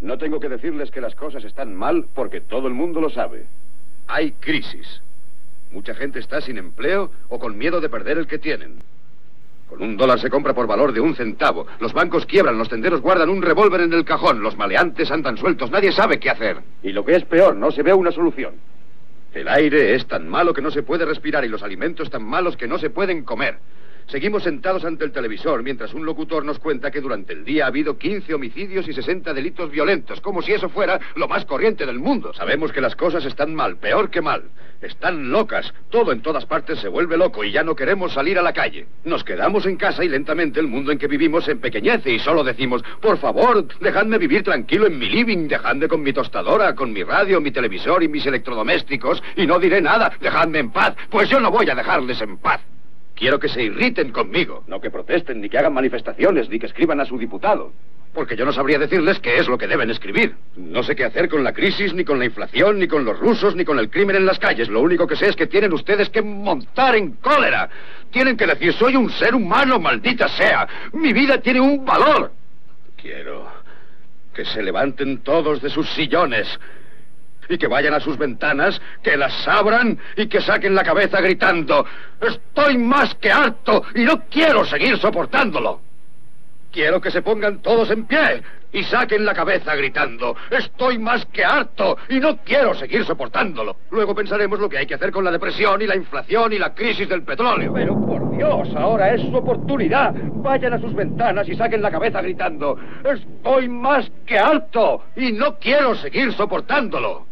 No tengo que decirles que las cosas están mal porque todo el mundo lo sabe. Hay crisis. Mucha gente está sin empleo o con miedo de perder el que tienen. Con un dólar se compra por valor de un centavo. Los bancos quiebran, los tenderos guardan un revólver en el cajón, los maleantes andan sueltos, nadie sabe qué hacer. Y lo que es peor, no se ve una solución. El aire es tan malo que no se puede respirar y los alimentos tan malos que no se pueden comer. Seguimos sentados ante el televisor mientras un locutor nos cuenta que durante el día ha habido 15 homicidios y 60 delitos violentos, como si eso fuera lo más corriente del mundo. Sabemos que las cosas están mal, peor que mal. Están locas. Todo en todas partes se vuelve loco y ya no queremos salir a la calle. Nos quedamos en casa y lentamente el mundo en que vivimos se empequeñece y solo decimos, por favor, dejadme vivir tranquilo en mi living, dejadme con mi tostadora, con mi radio, mi televisor y mis electrodomésticos y no diré nada, dejadme en paz, pues yo no voy a dejarles en paz. Quiero que se irriten conmigo, no que protesten, ni que hagan manifestaciones, ni que escriban a su diputado. Porque yo no sabría decirles qué es lo que deben escribir. No sé qué hacer con la crisis, ni con la inflación, ni con los rusos, ni con el crimen en las calles. Lo único que sé es que tienen ustedes que montar en cólera. Tienen que decir, soy un ser humano, maldita sea. Mi vida tiene un valor. Quiero que se levanten todos de sus sillones y que vayan a sus ventanas, que las abran y que saquen la cabeza gritando, estoy más que harto y no quiero seguir soportándolo. Quiero que se pongan todos en pie y saquen la cabeza gritando, estoy más que harto y no quiero seguir soportándolo. Luego pensaremos lo que hay que hacer con la depresión y la inflación y la crisis del petróleo. Pero por Dios, ahora es su oportunidad. Vayan a sus ventanas y saquen la cabeza gritando, estoy más que harto y no quiero seguir soportándolo.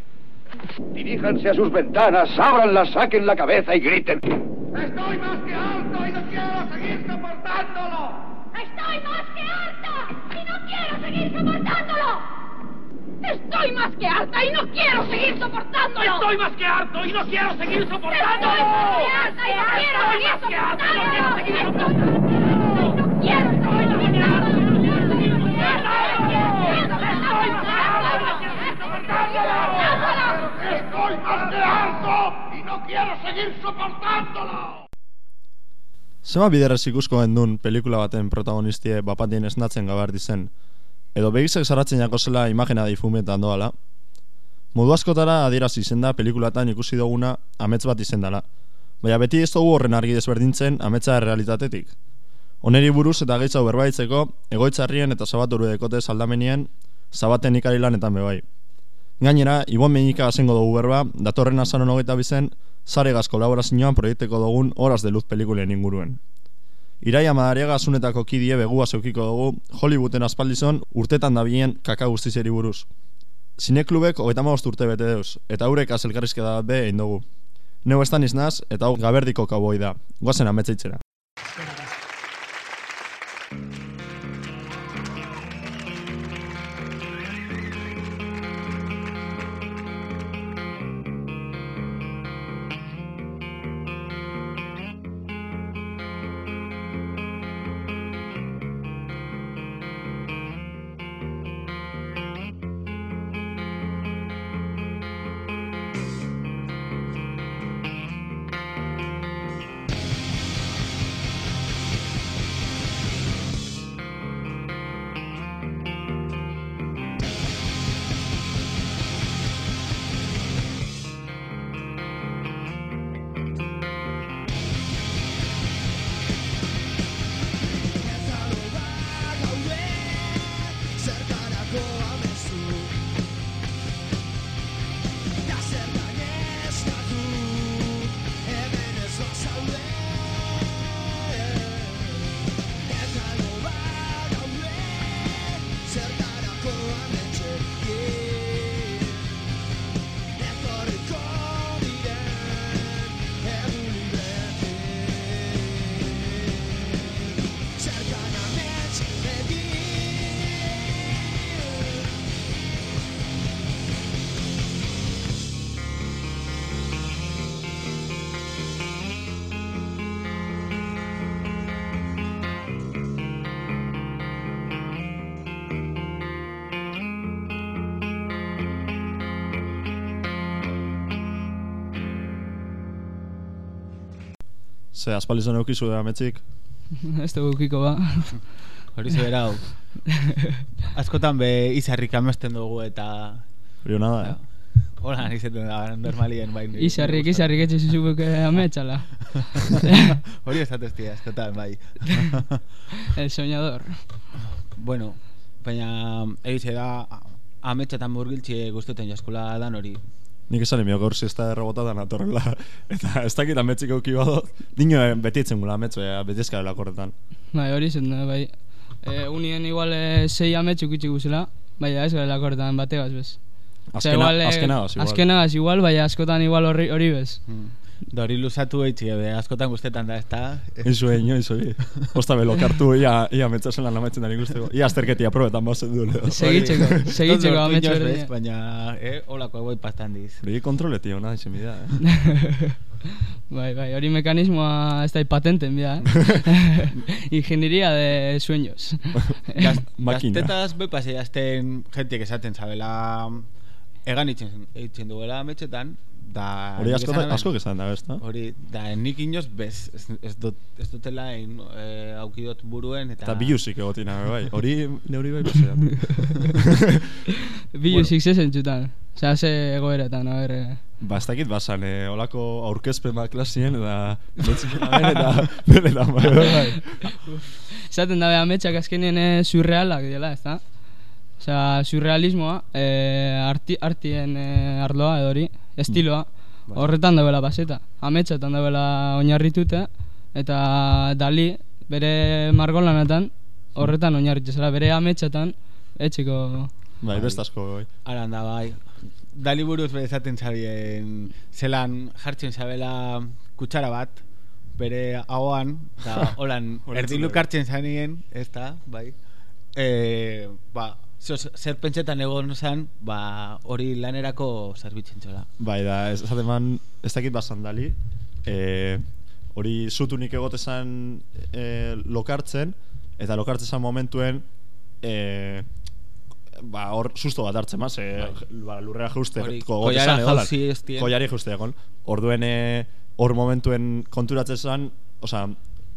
Diríjanse a sus ventanas, ábranlas, saquen la cabeza y griten. Estoy más que harto y no quiero seguir soportándolo. Estoy más que harta y no quiero seguir soportándolo. Estoy más que harta y no quiero seguir soportándolo. Estoy más que harto y no quiero seguir soportándolo. Estoy más que harta y no quiero seguir soportándolo. No quiero seguir soportándolo. Estoy más que harto y no quiero seguir soportándolo. Zema biderrez ikusko gendun pelikula baten protagonistie bapatien esnatzen gabar dizen, edo begizek zaratzen jako zela imagina da ifumetan doala. Modu askotara adierazi izen da pelikulatan ikusi duguna amets bat izen dela, baina beti ez dugu horren argi desberdintzen ametsa realitatetik. Oneri buruz eta gaitzau berbaitzeko, egoitzarrien eta zabaturu dekote aldamenien, zabaten ikari lanetan bebai. Gainera, Ibon Meñika asengo dugu berba, datorren azanon hogeita bizen, Zaregaz kolaborazioan proiekteko dugun Horas de Luz pelikulen inguruen. Iraia Madariaga asunetako kidie begua zeukiko dugu Hollywooden aspaldizon urtetan dabien kaka guztizeri buruz. Zineklubek hogeita urte bete deuz, eta haurek azelkarrizke da be egin dugu. Neu estan iznaz, eta hau gaberdiko kaboi da. Guazen ametzeitzera. Ze, aspalizan eukizu da ametzik. Ez dugu kiko ba. Hori zebera hau. Askotan be izarrik amesten dugu eta... Hori hona da, eh? Hola, izaten da, normalien bai. Izarrik, izarrik etxe zizubuk ametxala. Hori esateztia, askotan bai. El soñador. bueno, baina egize da, ametxetan murgiltxe guztuten jaskola dan hori. Nik esan emio gaur siesta errobotadan atorrela Eta ez dakit ametzik auki bado Dino beti etzen gula ametzu, eh, beti ezkarela korretan Bai, hori zen da, bai. E, unien igual e, sei ametxuk itxik guzela, bai, ez gara kortan bateaz bez. Osea, Azkena, igual, eh, azkenagaz, igual Azkenagaz igual, bai, askotan igual hori, hori bez. Hmm. Da hori luzatu eitzi, be, askotan guztetan da, ez da? Izu egin, inoiz hori Osta belo kartu, ia, ia metzasen lan ametzen da usteko Ia azterketi aprobetan bazen du leo Segitzeko, segitzeko Tondo ametxo ortuñoz berdina. bez, Baina, eh, holako egoi pastan diz. Hori kontroleti hona izan bidea, eh? bai, bai, hori mekanismoa ez da patenten bida, eh? Ingeniería de sueños. Gaz, Makina. Gaztetaz be pasei azten jentiek esaten zabela egan itzen, itzen duela ametxetan, da... Hori asko, esan hemen- asko gezan da, da? Hori, da, nik inoz bez, ez, ez, dut, ez dutela in, e, aukidot buruen, eta... Eta bilusik egotina, bai Hori neuri bai pasean Bilusik bueno. zentzutan. Osea, ze egoeretan, a ber... eh. Ba, ez dakit basan, eh, olako aurkezpen bat klasien eta Betzikena ben eta benetan, bai, bai, bai. Esaten dabe ametsak azkenien eh, surrealak dela, ez da? Osea, surrealismoa, eh, arti, artien eh, arloa edo estiloa, horretan dabela baseta. Ametsetan dabela oinarrituta, eta Dali, bere margolanetan, horretan oinarritu zela, bere ametsetan, etxeko... Bai, beste asko, bai Alan da, bai. Dali buruz be esaten zabien, zelan jartzen zabela kutsara bat, bere ahoan, eta holan, Hori erdiluk entzule. hartzen zanien, ez da, bai. E, ba, zer, pentsetan egon zan, ba, hori lanerako zerbitzen txola. Bai, da, ez esaten man, ez dakit basan dali eh, Hori zutunik egotezan eh, lokartzen Eta lokartzen momentuen eh, Ba, hor susto bat hartzen maz, eh, ba, lurrera jauste Hori, ko- koilara gotezan egolan. jauzi ez. Koiari jauste egon Orduen hor momentuen konturatzen zan Osea,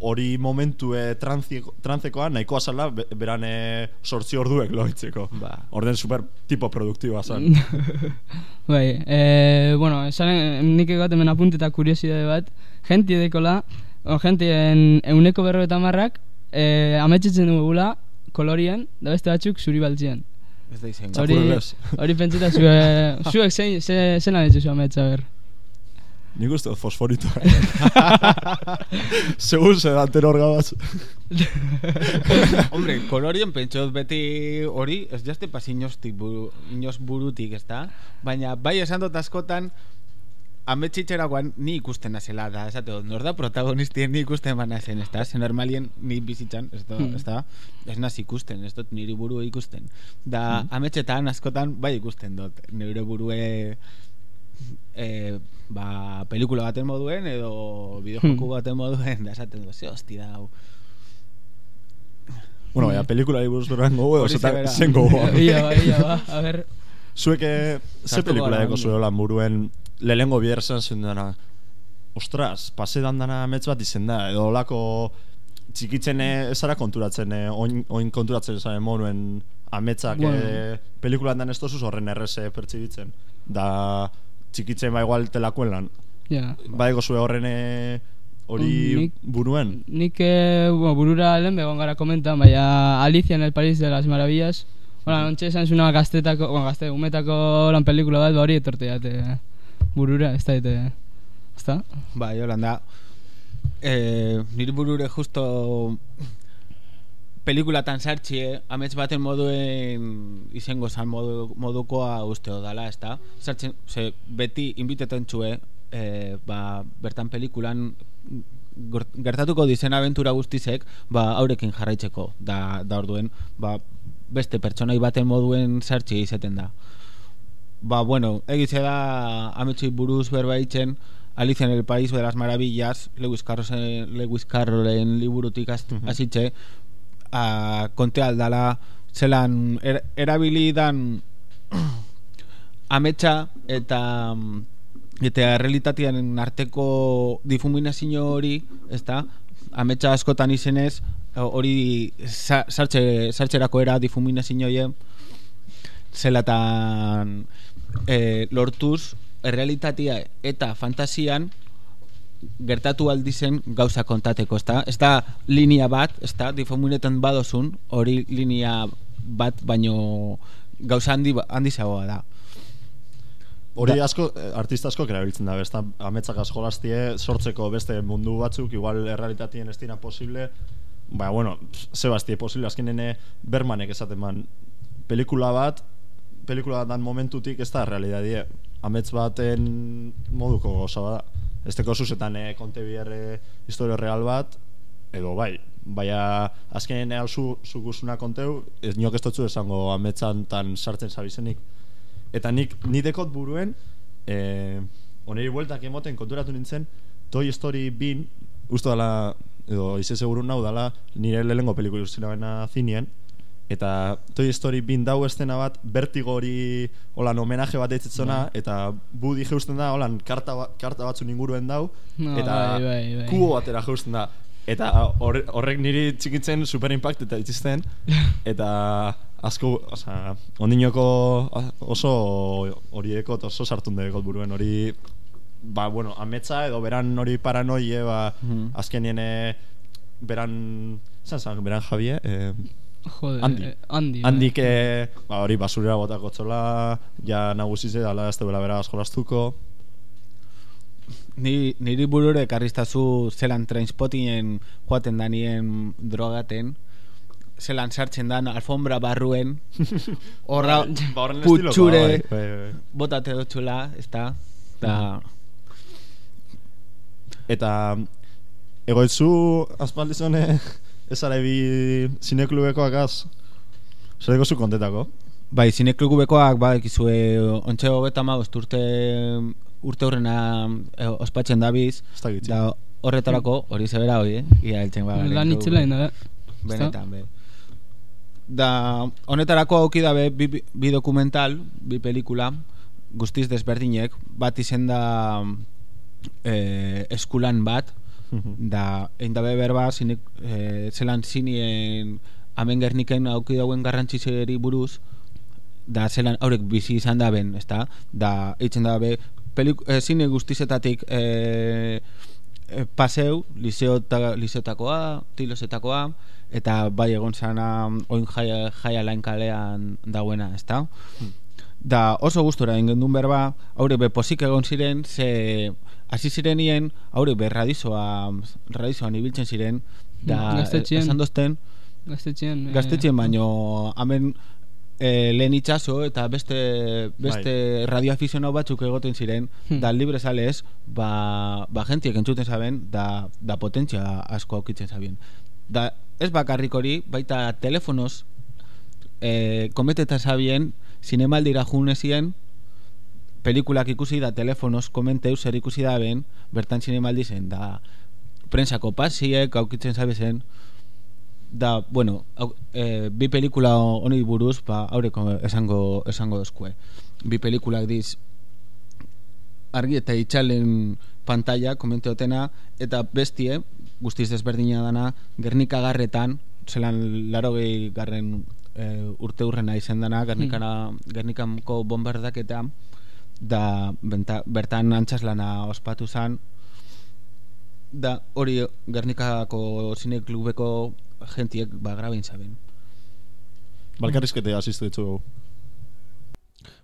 hori momentu eh, tranziko, tranzekoa nahikoa zala be- beran eh, sortzi orduek loitzeko Ba. Orden super tipo produktiboa zan bai, eh, bueno, esan nik egot hemen apunteta kuriosidade bat, jenti dekola, o, jentien euneko berro eta marrak, eh, ametsetzen dugula kolorien, da beste batzuk zuri baltzien. Ez da izen. Hori, hori pentseta zue, zuek zein, ze, zelan etxe zu ametsa ber. Nik uste dut fosforito. Segun se da teror gabaz. Hombre, kolorien pentsot beti hori, ez jazte pas inostik buru, inos burutik, ez da? Baina bai esan dut askotan, ametxitzerakoan ni ikusten nazela da, esate dut, nor da protagonistien ni ikusten bana zen, ez da? Zen normalien ni bizitzan, ez da, Hmm. ez da? Ez naz ikusten, ez dut niri burua ikusten. Da, ametxetan askotan bai ikusten dut, nire burue e, ba, pelikula baten moduen edo bideojoku Hmm. baten moduen, da esaten dut, ze hosti da, hau. bueno, baina pelikula buruz berran gogo, zebera. zen gogoa. Ia, ba, ia, ba, a ber, Zuek, eh, ze pelikula deko ondo. zue holan buruen lehengo biher esan zen dana. Ostras, pase dandana amets bat izen da, edo olako txikitzen eh, ez zara konturatzen, eh, oin, oin konturatzen zaren monuen ametsak Bueno. eh, pelikulan dan ez horren erreze pertsibitzen. Da, txikitzen ba igual telakoen lan. ja. Badeko zue horren eh, hori Nik- buruen. Nik eh, bueno, burura lehen begon gara komentan, baina Alicia en el País de las Maravillas, Hola, nontxe esan zuna gaztetako, bueno, gazte, umetako lan pelikula bat, ba hori etorte jate burura, ez da, ete, ez da? Bai, Yolanda. Eh, nire burure justo pelikulatan sartxie, amets baten moduen izango zan modu, modukoa usteo dala, ez da? Sartzen, ze, beti inbitetan txue, eh, ba, bertan pelikulan gertatuko dizen aventura guztizek, ba, haurekin jarraitzeko, da, da orduen, ba, beste pertsonai baten moduen sartxie izaten da. Ba, bueno, egize da ametsi buruz berbaitzen Alicia en el País de las Maravillas Lewis, Carrollen, Lewis Carrollen liburutik hast- Mhm. hasitxe a, konte aldala zelan er, erabilidan ametsa eta eta realitatean arteko difuminazio hori, ezta? Ametsa askotan izenez hori sa- sartxe, sartxerako era difuminazio hoie zelatan e, lortuz errealitatea eta fantasian gertatu aldizen gauza kontateko, ezta? Ez da linea bat, ezta? Difuminetan badozun, hori linea bat, baino gauza handi, handizagoa da. Hori Da- asko, eh, artista asko erabiltzen da, ezta ametsak askolastie sortzeko beste mundu batzuk, igual errealitatien ez dira posible, ba, bueno, ze bastie posible, azkenen eh, Bermanek esaten man, pelikula bat, pelikula bat dan momentutik ez da realidadie, amets baten moduko goza bada. Ez teko zuzetan eh, konte bierre historio real bat, edo bai, baina azkenen hau zu, zu guzuna konteu, ez niok ez dutzu esango ametsan tan sartzen zabizenik. Eta nik ni dekot buruen eh oneri bueltak emoten konturatu nintzen Toy Story bin uste dala edo ize seguru nau dala nire lehengo pelikulu zinabena zinien eta Toy Story bin dau estena bat vertigo hori holan homenaje bat eitzetzona eta budi jeusten da holan karta, ba- karta batzun inguruen dau No, eta bai, bai, bai. kubo batera jeusten da eta horre- horrek niri txikitzen super impact eta itzisten eta asko, osea, ondinoko oso horieko oso sartun dekot buruen hori ba, bueno, ametsa edo beran hori paranoie ba, Mhm. azkenien eh, beran zan zan, beran Javier eh, Joder, Andi. eh, bai. handik eh, ba, hori basurera botako txola ja nagusize dala ez dela bera jolastuko Ni, niri burure karriztazu zelan trainspotingen joaten danien drogaten zelan sartzen dan alfombra barruen horra ba, estilokoa, putxure bai, bai, bai. botate dutxula ez da da Eta egoitzu aspaldi zone ez ara bi zineklubekoak az Zer zu kontetako? bai zineklubekoak ba ekizue ontxe hogeta ma urte urte horrena e, ospatzen dabiz da horretarako hori zebera hori eh? ia eltzen ba Lan itzela eh? Benetan, be. Da, honetarako auki dabe bi, bi, bi dokumental, bi pelikula, guztiz desberdinek, bat izen da eh, eskulan bat, da, egin dabe berba, zinek, eh, zelan zinien amen gerniken auki dauen garrantzizeri buruz, da zelan haurek bizi izan da ben, ezta? Da, eitzen dabe, pelik, eh, zine guztizetatik eh, eh, paseu, liseota, liseotakoa, tilosetakoa, eta bai egon zana oin jaia, jaia lain kalean dagoena, ezta? Da oso gustora egin gendun berba, haure be posik egon ziren, ze hasi zirenien, haure be radizoa, radizoan ibiltzen ziren, da Mm, gaztetxean. esan dozten, Gaztetxean. eh, gaztetxean baino hemen e, lehen itxaso eta beste beste radioaficionau batzuk egoten ziren Hmm. da libre sales ba, ba gentiek entzuten zaben da, da potentzia asko aukitzen zabien da ez bakarrik hori baita telefonos e, kometeta zabien zinemaldira junezien pelikulak ikusi da telefonos komenteu zer ikusi da ben bertan zinemaldi zen da prensako pasiek aukitzen zabezen da, bueno, au, e, bi pelikula honi buruz, ba, aurreko esango, esango dozkue. Bi pelikulak diz, argi eta itxalen pantalla, komenteotena, eta bestie, guztiz desberdina dana, Gernika garretan, zelan laro garren e, urte hurrena izan dana, Gernikara, Gernikamko bombardaketa, da benta, bertan antxaslana ospatu zan, da hori Gernikako zineklubeko gentiek ba grabin saben. Balkarrizkete asistu ditugu.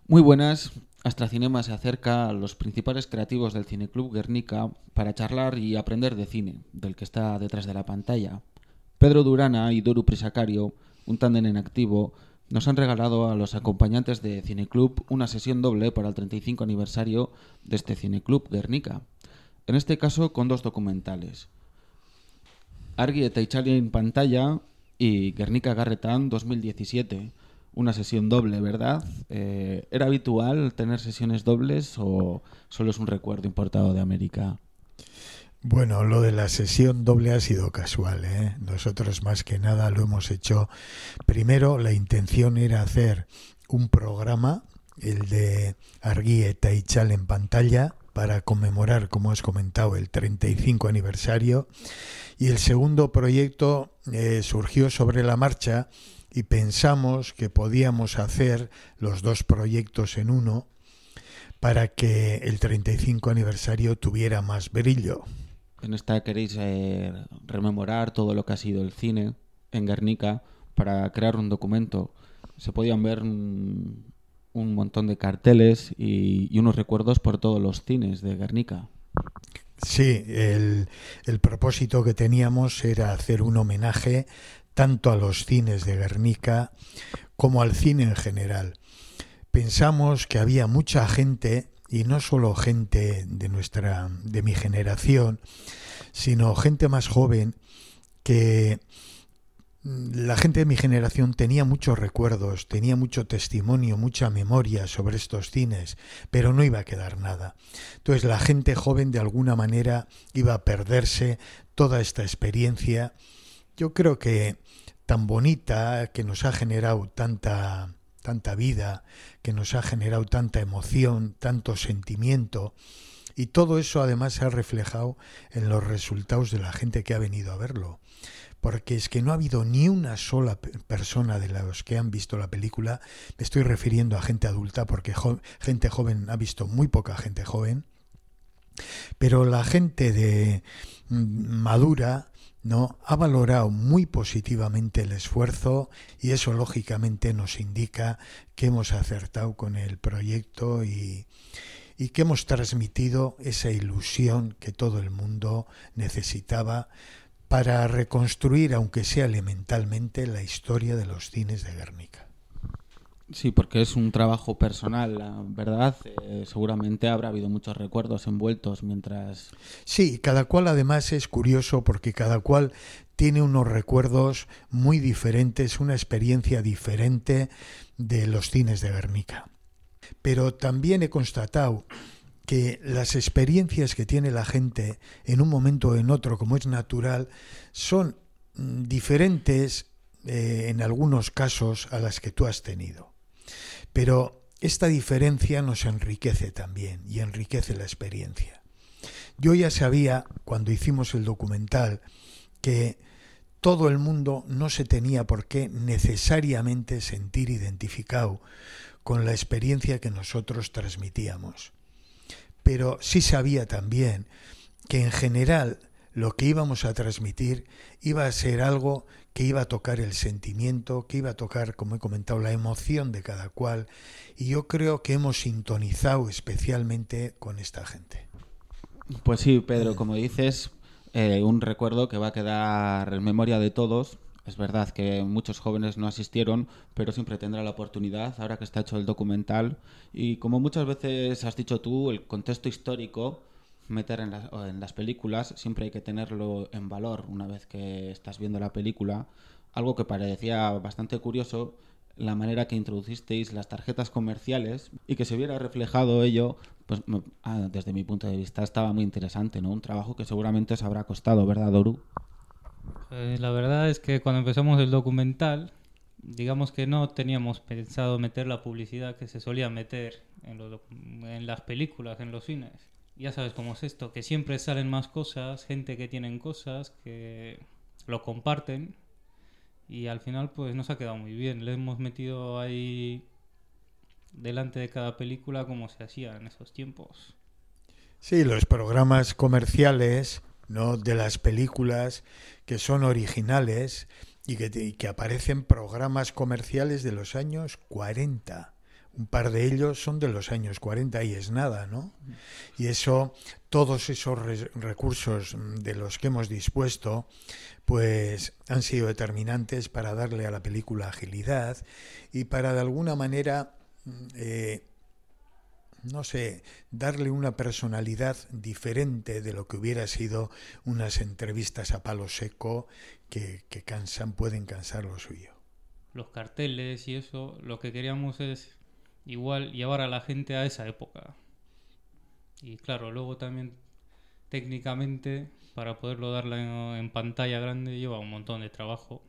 Muy buenas. Astracinema se acerca a los principales creativos del Cineclub Guernica para charlar y aprender de cine, del que está detrás de la pantalla. Pedro Durana y Doru Prisacario, un tándem en activo, nos han regalado a los acompañantes de Cineclub una sesión doble para el 35 aniversario de este Cineclub Guernica. En este caso con dos documentales. Argi eta Itxali en pantalla y Guernica Garretan 2017. Una sesión doble, ¿verdad? Eh, ¿Era habitual tener sesiones dobles o solo es un recuerdo importado de América? Bueno, lo de la sesión doble ha sido casual. ¿eh? Nosotros más que nada lo hemos hecho. Primero, la intención era hacer un programa, el de Argui eta Ichal en pantalla, para conmemorar, como has comentado, el 35 aniversario. Y el segundo proyecto eh, surgió sobre la marcha y pensamos que podíamos hacer los dos proyectos en uno para que el 35 aniversario tuviera más brillo. En esta queréis eh, rememorar todo lo que ha sido el cine en Guernica para crear un documento. Se podían ver un, montón de carteles y, y, unos recuerdos por todos los cines de Guernica. Sí, el, el propósito que teníamos era hacer un homenaje tanto a los cines de Guernica como al cine en general. Pensamos que había mucha gente y no solo gente de nuestra de mi generación, sino gente más joven que la gente de mi generación tenía muchos recuerdos, tenía mucho testimonio, mucha memoria sobre estos cines, pero no iba a quedar nada. Entonces la gente joven de alguna manera iba a perderse toda esta experiencia. Yo creo que tan bonita, que nos ha generado tanta tanta vida, que nos ha generado tanta emoción, tanto sentimiento, y todo eso además se ha reflejado en los resultados de la gente que ha venido a verlo. Porque es que no ha habido ni una sola persona de los que han visto la película, me estoy refiriendo a gente adulta, porque gente joven ha visto muy poca gente joven, pero la gente de mm, madura no ha valorado muy positivamente el esfuerzo y eso lógicamente nos indica que hemos acertado con el proyecto y, y que hemos transmitido esa ilusión que todo el mundo necesitaba para reconstruir, aunque sea elementalmente, la historia de los cines de Guernica. Sí, porque es un trabajo personal, la verdad. Eh, seguramente habrá habido muchos recuerdos envueltos mientras. Sí, cada cual además es curioso porque cada cual tiene unos recuerdos muy diferentes, una experiencia diferente de los cines de Guernica. Pero también he constatado que las experiencias que tiene la gente en un momento o en otro, como es natural, son mm, diferentes eh, en algunos casos a las que tú has tenido. Pero esta diferencia nos enriquece también y enriquece la experiencia. Yo ya sabía, cuando hicimos el documental, que todo el mundo no se tenía por qué necesariamente sentir identificado con la experiencia que nosotros transmitíamos pero sí sabía también que en general lo que íbamos a transmitir iba a ser algo que iba a tocar el sentimiento, que iba a tocar, como he comentado, la emoción de cada cual, y yo creo que hemos sintonizado especialmente con esta gente. Pues sí, Pedro, como dices, eh, un recuerdo que va a quedar en memoria de todos, es verdad que muchos jóvenes no asistieron, pero siempre tendrá la oportunidad ahora que está hecho el documental. Y como muchas veces has dicho tú, el contexto histórico, meter en, en las películas, siempre hay que tenerlo en valor una vez que estás viendo la película. Algo que parecía bastante curioso la manera que introducisteis las tarjetas comerciales y que se hubiera reflejado ello, pues ah, desde mi punto de vista estaba muy interesante, ¿no? Un trabajo que seguramente os habrá costado, ¿verdad, Doru? Eh, la verdad es que cuando empezamos el documental, digamos que no teníamos pensado meter la publicidad que se solía meter en, en las películas, en los cines. Ya sabes cómo es esto, que siempre salen más cosas, gente que tienen cosas, que lo comparten y al final pues nos ha quedado muy bien. Le hemos metido ahí delante de cada película como se hacía en esos tiempos. Sí, los programas comerciales ¿no? de las películas que son originales y que, y que aparecen programas comerciales de los años 40 un par de ellos son de los años 40 y es nada, ¿no? Y eso, todos esos re recursos de los que hemos dispuesto, pues han sido determinantes para darle a la película agilidad y para de alguna manera eh, no sé, darle una personalidad diferente de lo que hubiera sido unas entrevistas a palo seco que, que cansan, pueden cansar lo suyo. Los carteles y eso, lo que queríamos es igual llevar a la gente a esa época. Y claro, luego también técnicamente para poderlo darle en, en pantalla grande lleva un montón de trabajo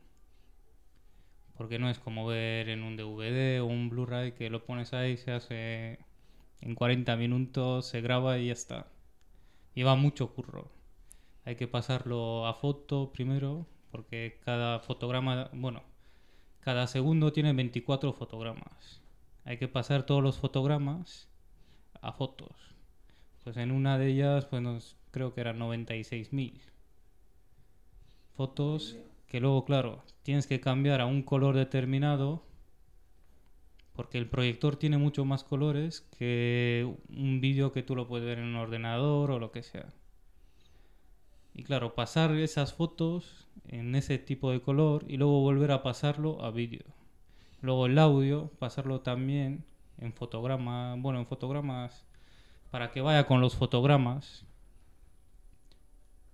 porque no es como ver en un DVD o un Blu-ray que lo pones ahí se hace En 40 minutos se graba y ya está. Lleva mucho curro. Hay que pasarlo a foto primero, porque cada fotograma, bueno, cada segundo tiene 24 fotogramas. Hay que pasar todos los fotogramas a fotos. Pues en una de ellas, pues nos- creo que eran 96.000 fotos que luego, claro, tienes que cambiar a un color determinado porque el proyector tiene mucho más colores que un vídeo que tú lo puedes ver en un ordenador o lo que sea. Y claro, pasar esas fotos en ese tipo de color y luego volver a pasarlo a vídeo. Luego el audio, pasarlo también en fotograma, bueno, en fotogramas para que vaya con los fotogramas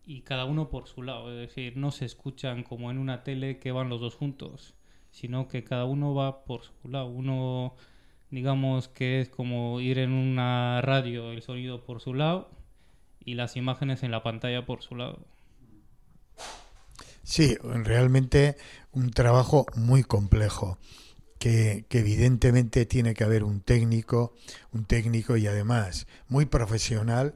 y cada uno por su lado, es decir, no se escuchan como en una tele que van los dos juntos, sino que cada uno va por su lado. Uno, digamos que es como ir en una radio, el sonido por su lado y las imágenes en la pantalla por su lado. Sí, realmente un trabajo muy complejo. Que, evidentemente tiene que haber un técnico, un técnico y además muy profesional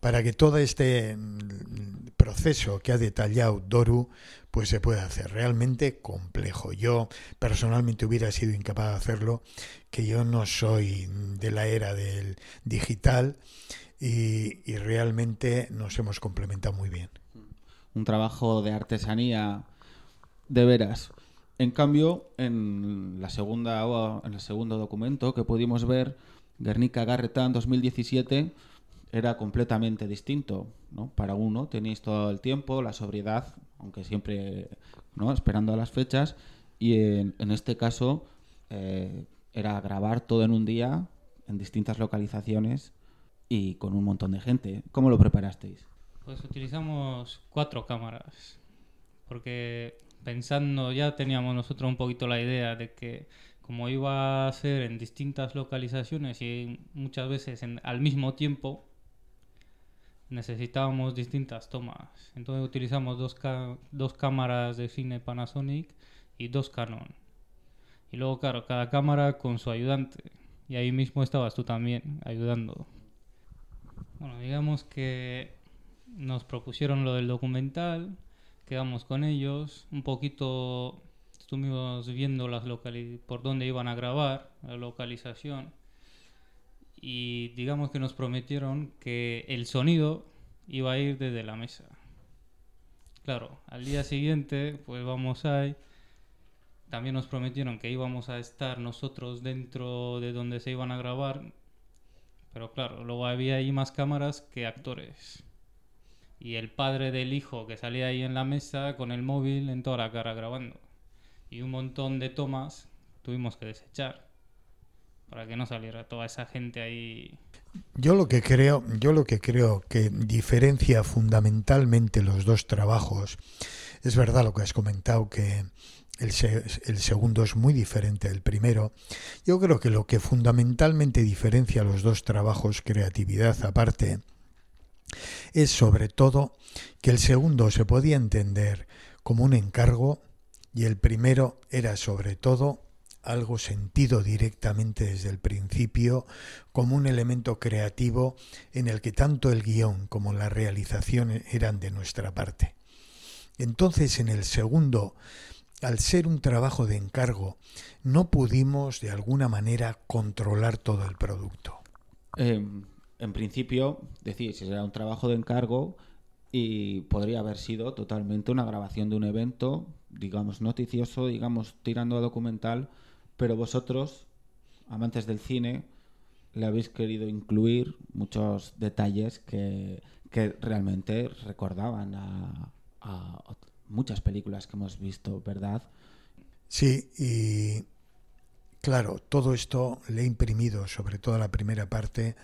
para que todo este mm, proceso que ha detallado Doru pues se pueda hacer realmente complejo. Yo personalmente hubiera sido incapaz de hacerlo, que yo no soy de la era del digital y realmente nos hemos complementado muy bien. un trabajo de artesanía de veras. En cambio, en la segunda en el segundo documento que pudimos ver, Guernica Garretán 2017 era completamente distinto, ¿no? Para uno tenéis todo el tiempo, la sobriedad, aunque siempre, ¿no? Esperando a las fechas y en, en este caso eh, era grabar todo en un día en distintas localizaciones y con un montón de gente. ¿Cómo lo preparasteis? Pues utilizamos cuatro cámaras, porque pensando ya teníamos nosotros un poquito la idea de que como iba a ser en distintas localizaciones y muchas veces en- al mismo tiempo, necesitábamos distintas tomas. Entonces utilizamos dos, dos cámaras de cine Panasonic y dos Canon. Y luego, claro, cada cámara con su ayudante. Y ahí mismo estabas tú también ayudando. Bueno, digamos que nos propusieron lo del documental, quedamos con ellos, un poquito estuvimos viendo las por dónde iban a grabar, la localización, y digamos que nos prometieron que el sonido iba a ir desde la mesa. Claro, al día siguiente, pues vamos ahí. También nos prometieron que íbamos a estar nosotros dentro de donde se iban a grabar, pero claro, luego había ahí más cámaras que actores. Y el padre del hijo que salía ahí en la mesa con el móvil en toda la cara grabando. Y un montón de tomas tuvimos que desechar para que no saliera toda esa gente ahí. Yo lo que creo, yo lo que creo que diferencia fundamentalmente los dos trabajos, es verdad lo que has comentado que el, el segundo es muy diferente del primero. Yo creo que lo que fundamentalmente diferencia los dos trabajos, creatividad aparte, es sobre todo que el segundo se podía entender como un encargo y el primero era sobre todo algo sentido directamente desde el principio como un elemento creativo en el que tanto el guion como la realización eran de nuestra parte. Entonces en el segundo, al ser un trabajo de encargo, no pudimos de alguna manera controlar todo el producto. Eh, en principio, decís, era un trabajo de encargo y podría haber sido totalmente una grabación de un evento, digamos, noticioso, digamos, tirando a documental, pero vosotros, amantes del cine, le habéis querido incluir muchos detalles que, que realmente recordaban a, muchas películas que hemos visto, ¿verdad? Sí, y claro, todo esto le he imprimido, sobre todo la primera parte,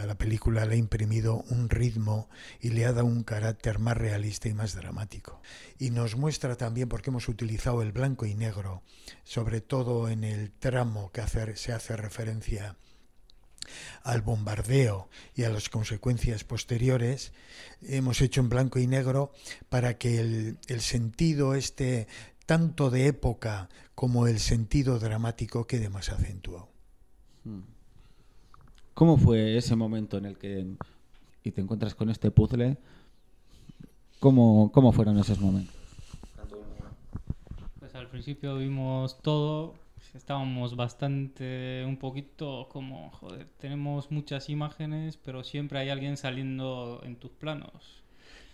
a la película le ha imprimido un ritmo y le ha dado un carácter más realista y más dramático. Y nos muestra también porque hemos utilizado el blanco y negro, sobre todo en el tramo que hace- se hace referencia al bombardeo y a las consecuencias posteriores, hemos hecho en blanco y negro para que el, el sentido este tanto de época como el sentido dramático quede más acentuado. Hmm. ¿Cómo fue ese momento en el que y te encuentras con este puzzle? ¿Cómo, cómo fueron esos momentos? Pues al principio vimos todo, estábamos bastante, un poquito como, joder, tenemos muchas imágenes, pero siempre hay alguien saliendo en tus planos.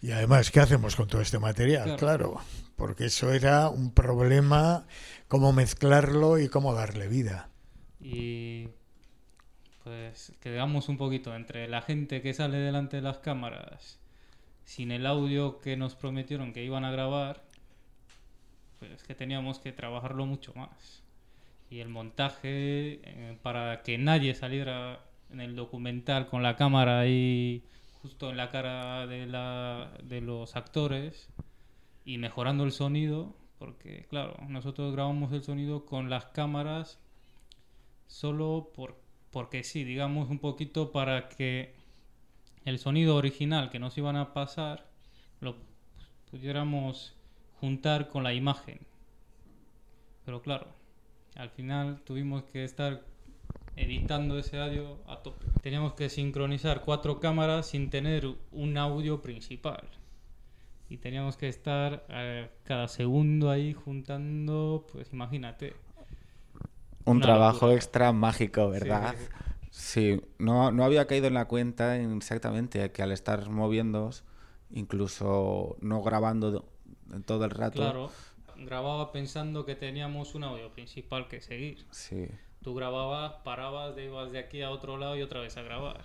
Y además, ¿qué hacemos con todo este material? Claro. Claro, porque eso era un problema, cómo mezclarlo y cómo darle vida. Y pues quedamos un poquito entre la gente que sale delante de las cámaras sin el audio que nos prometieron que iban a grabar, pues que teníamos que trabajarlo mucho más. Y el montaje, eh, para que nadie saliera en el documental con la cámara ahí justo en la cara de, la, de los actores y mejorando el sonido, porque claro, nosotros grabamos el sonido con las cámaras solo por, porque sí, digamos un poquito para que el sonido original que nos iban a pasar lo pudiéramos juntar con la imagen. Pero claro, al final tuvimos que estar editando ese audio a tope. Teníamos que sincronizar cuatro cámaras sin tener un audio principal. Y teníamos que estar eh, cada segundo ahí juntando, pues imagínate. Un Una trabajo locura. extra mágico, ¿verdad? Sí, Sí, no, no había caído en la cuenta en exactamente que al estar moviendo, incluso no grabando todo el rato. Claro, grababa pensando que teníamos un audio principal que seguir. Sí. Tú grababas, parabas, ibas de aquí a otro lado y otra vez a grabar.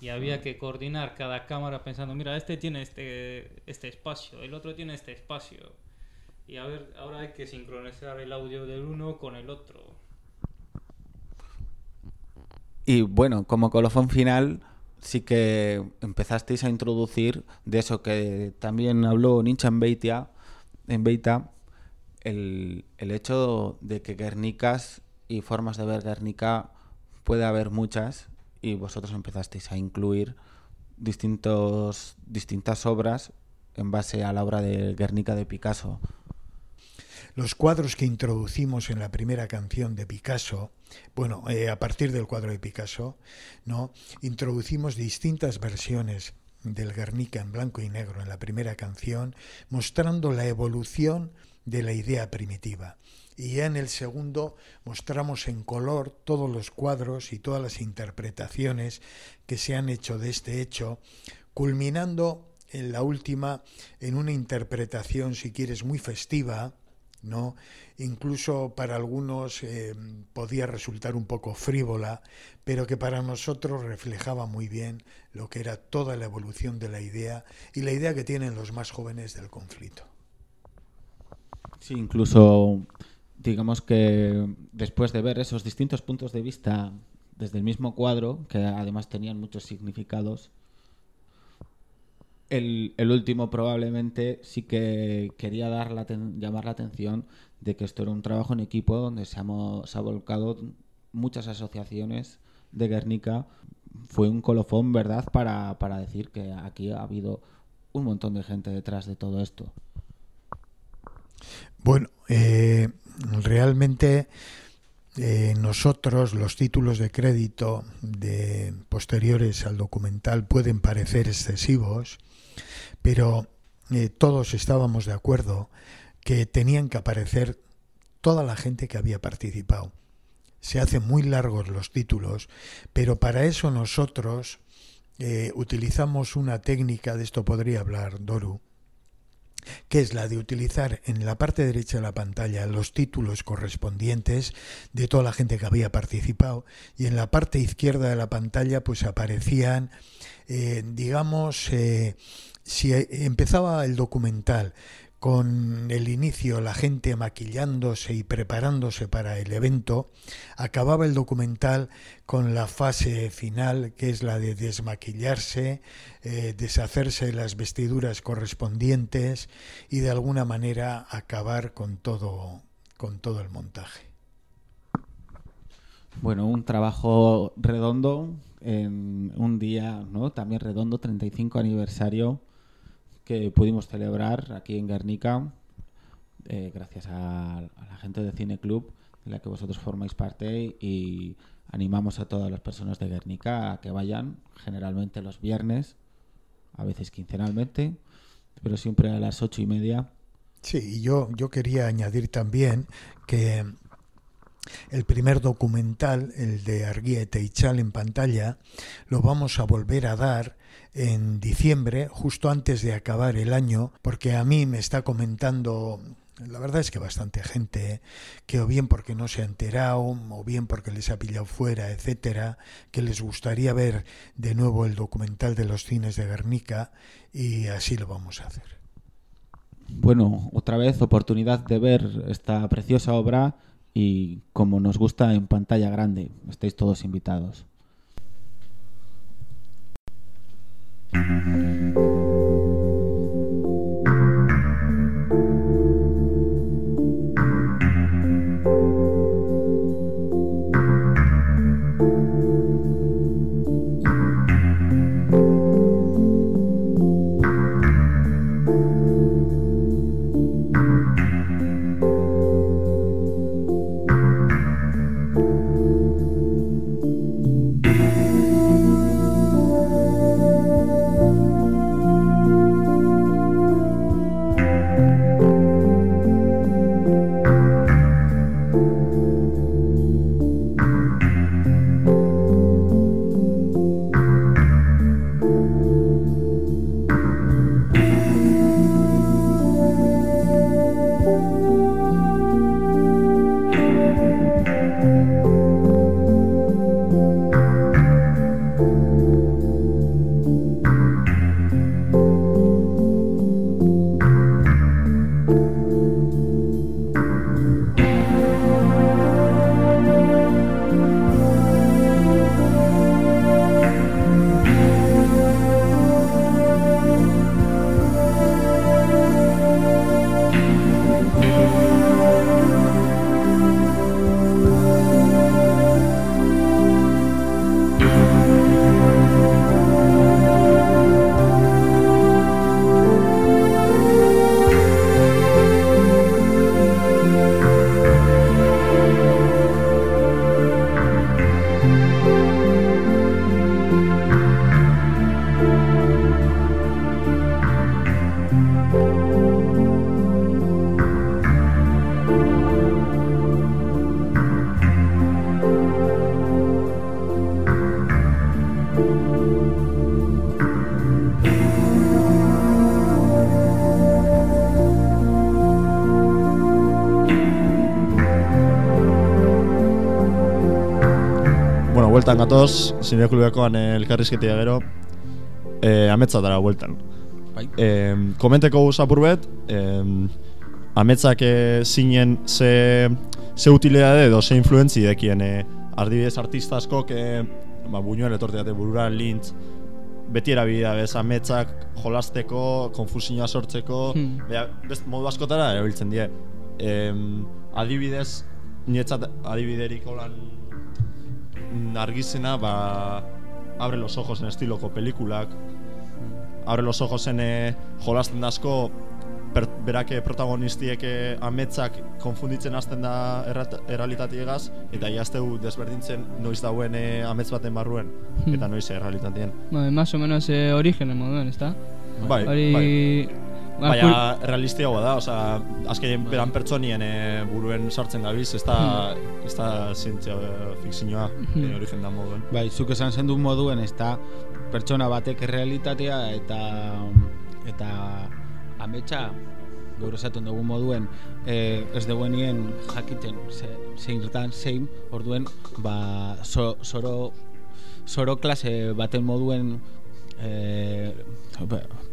Y había que coordinar cada cámara pensando, mira, este tiene este, este espacio, el otro tiene este espacio. Y a ver, ahora hay que sincronizar el audio del uno con el otro. Y bueno, como colofón final, sí que empezasteis a introducir de eso que también habló Ninja en en Beita, el, el hecho de que Guernicas y formas de ver Guernica puede haber muchas y vosotros empezasteis a incluir distintos, distintas obras en base a la obra de Guernica de Picasso. Los cuadros que introducimos en la primera canción de Picasso, bueno, eh, a partir del cuadro de Picasso, ¿no? Introducimos distintas versiones del Guernica en blanco y negro en la primera canción, mostrando la evolución de la idea primitiva. Y ya en el segundo mostramos en color todos los cuadros y todas las interpretaciones que se han hecho de este hecho, culminando en la última en una interpretación, si quieres, muy festiva, ¿no? Incluso para algunos eh, podía resultar un poco frívola, pero que para nosotros reflejaba muy bien lo que era toda la evolución de la idea y la idea que tienen los más jóvenes del conflicto. Sí, incluso digamos que después de ver esos distintos puntos de vista desde el mismo cuadro, que además tenían muchos significados, el, último probablemente sí que quería dar la aten- llamar la atención de que esto era un trabajo en equipo donde se ha volcado muchas asociaciones de Guernica. Fue un colofón, ¿verdad?, para, para decir que aquí ha habido un montón de gente detrás de todo esto. Bueno, eh, realmente eh, nosotros los títulos de crédito de posteriores al documental pueden parecer excesivos, pero eh, todos estábamos de acuerdo que tenían que aparecer toda la gente que había participado. Se hacen muy largos los títulos, pero para eso nosotros eh, utilizamos una técnica, de esto podría hablar Doru, que es la de utilizar en la parte derecha de la pantalla los títulos correspondientes de toda la gente que había participado y en la parte izquierda de la pantalla pues aparecían, eh, digamos, si empezaba el documental con el inicio, la gente maquillándose y preparándose para el evento, acababa el documental con la fase final, que es la de desmaquillarse, eh, deshacerse de las vestiduras correspondientes y de alguna manera acabar con todo, con todo el montaje. Bueno, un trabajo redondo en un día, ¿no? También redondo, 35 aniversario que pudimos celebrar aquí en Guernica, eh, gracias a, la gente de Cine Club en la que vosotros formáis parte y animamos a todas las personas de Guernica a que vayan generalmente los viernes, a veces quincenalmente, pero siempre a las ocho y media. Sí, y yo, yo quería añadir también que el primer documental, el de Arguiete y Chal en pantalla, lo vamos a volver a dar en diciembre, justo antes de acabar el año, porque a mí me está comentando la verdad es que bastante gente, ¿eh? que o bien porque no se ha enterado, o bien porque les ha pillado fuera, etcétera, que les gustaría ver de nuevo el documental de los cines de Guernica y así lo vamos a hacer. Bueno, otra vez oportunidad de ver esta preciosa obra y como nos gusta en pantalla grande. Estáis todos invitados. Mm-hmm. Bueltan gatoz, zinekulubekoan elkarrizketia gero, eh, ametzatara bueltan. Bai. Eh, komenteko zapur bet, eh, ametzak eh, zinen ze, ze utilidade edo ze influentzi dekien eh, ardibidez artista askok eh, ba, buñuel etorteate burura lintz beti erabidea bez ametzak jolasteko, konfusioa sortzeko, Hmm. bea, best modu askotara erabiltzen die. Eh, adibidez, niretzat adibiderik holan argizena, ba, abre los ojos en estiloko pelikulak, abre los ojos en eh, jolasten da asko per, berake protagonistiek eh, ametzak konfunditzen hasten da errealitateegaz eta jazteu desberdintzen noiz dauen eh, amets baten barruen Hmm. eta noiz errealitatien. Bai, más o menos eh, origen moduen, ezta? Bai, Hori... bai. Ba, Baina realistiagoa da, osea, azken beran pertsonien eh, buruen sartzen gabiz, ez da, ez da zientzia eh, fikzioa, Hmm. eh, origen da moduen. Bai, zuk esan zen du moduen, ez da pertsona batek realitatea eta eta ametsa gaur esaten dugu moduen eh, ez duenien jakiten ze, zein dan zein orduen ba, so, soro soro klase baten moduen eh,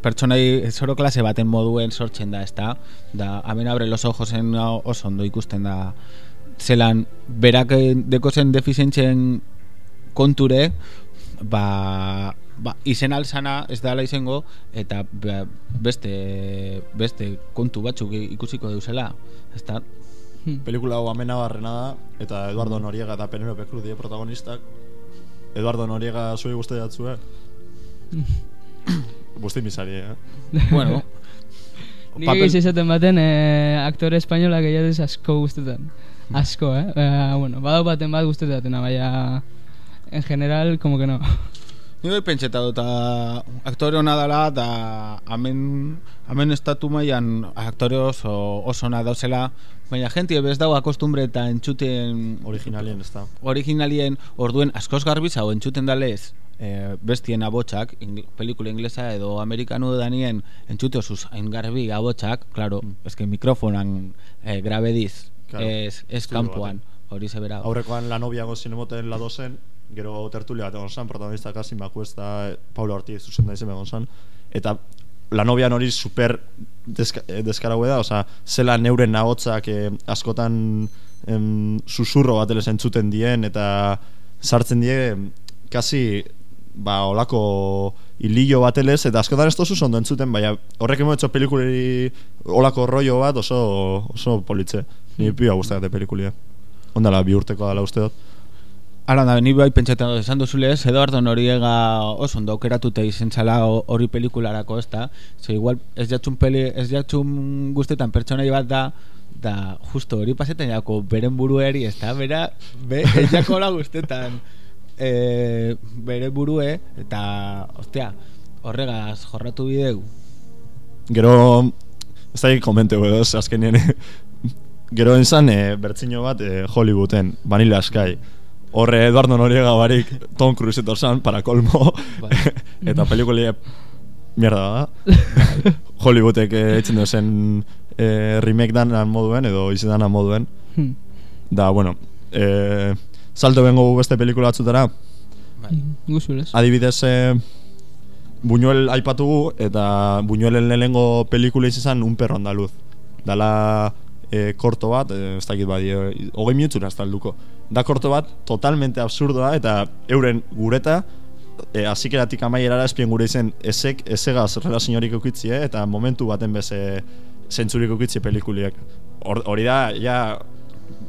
pertsonai soro klase baten moduen sortzen da, ezta? Da, hemen abre los ojos en oso ondo ikusten da zelan berak eh, dekozen defizientzien konture ba, ba izen alzana ez dela izango eta ba, beste beste kontu batzuk ikusiko deuzela ezta Hmm. Pelikula hau amena barrena da, eta Eduardo Noriega eta Penelope Cruz die protagonistak. Eduardo Noriega zuei guzti jatzue. Guzti misari, eh? bueno Nik egiz izaten baten eh, aktore espainolak gehiago asko guztetan. Asko, eh? Eh, bueno, badau baten bat guztetatena, baina... En general, como que no. Ni bai pentseta dut, a, aktore hona dela, da hemen, hemen estatu mailan aktore oso, oso ona dauzela, baina jentie bez dago akostumbre eta entzuten Originalien, ez da. originalien orduen askoz garbiz hau entzuten dalez e, bestien abotsak, ing, pelikula inglesa edo amerikanu danien entzute osuz hain garbi abotsak, claro, mm. eske mikrofonan e, grabediz, Claro. ez, ez kanpoan, hori zebera. Aurrekoan la novia gozien emoten la dozen, gero tertulia bat egon zan, protagonista Kasi Makuesta, Paulo Ortiz zuzen da egon zan, eta la novia hori super deska, eh, deskaraue da, osea, zela neuren nahotzak eh, askotan em, susurro bat entzuten dien, eta sartzen die kasi ba, olako hilillo bat elez, eta askotan ez tozu ondo entzuten, baina horrek emoetxo pelikuleri olako rollo bat oso, oso politze. Ni pia guztak de pelikulia. Ondala bi urteko dela uste dut. Ara da, ni bai pentsatzen esan duzulez, Eduardo Noriega oso ondo aukeratuta izen ho- hori pelikularako, ez da? Ze igual ez jatxun, peli, ez jatxun guztetan pertsonai bat da, da justo hori pasetan jako beren burueri, ez da? Bera, be, ez jako la guztetan e, bere burue, eta, ostia, horregaz jorratu bideu. Gero, ez da komenteu edo, azkenien Gero izan e, bertzino bat e, Hollywooden, Vanilla Sky Horre Eduardo Noriega barik Tom Cruise etorsan, para colmo Bai. Eta pelikulia Mierda da Hollywoodek etxen duzen e, remake dan moduen edo izedan moduen Hmm. Da, bueno e, Salto bengo beste pelikula batzutara Bai. Guzulez. Adibidez e, Buñuel aipatugu eta Buñuelen lehenengo pelikula izan Un perro andaluz Dala e, korto bat, e, ez dakit bai, e, hogei minutura ez talduko Da korto bat, totalmente absurdoa eta euren gureta e, azikeratik amaierara espien gure izen ezek, ezegaz relaziorik eukitzi, eh, eta momentu baten beze zentzurik eukitzi pelikuliak Hor- Hori da, ja,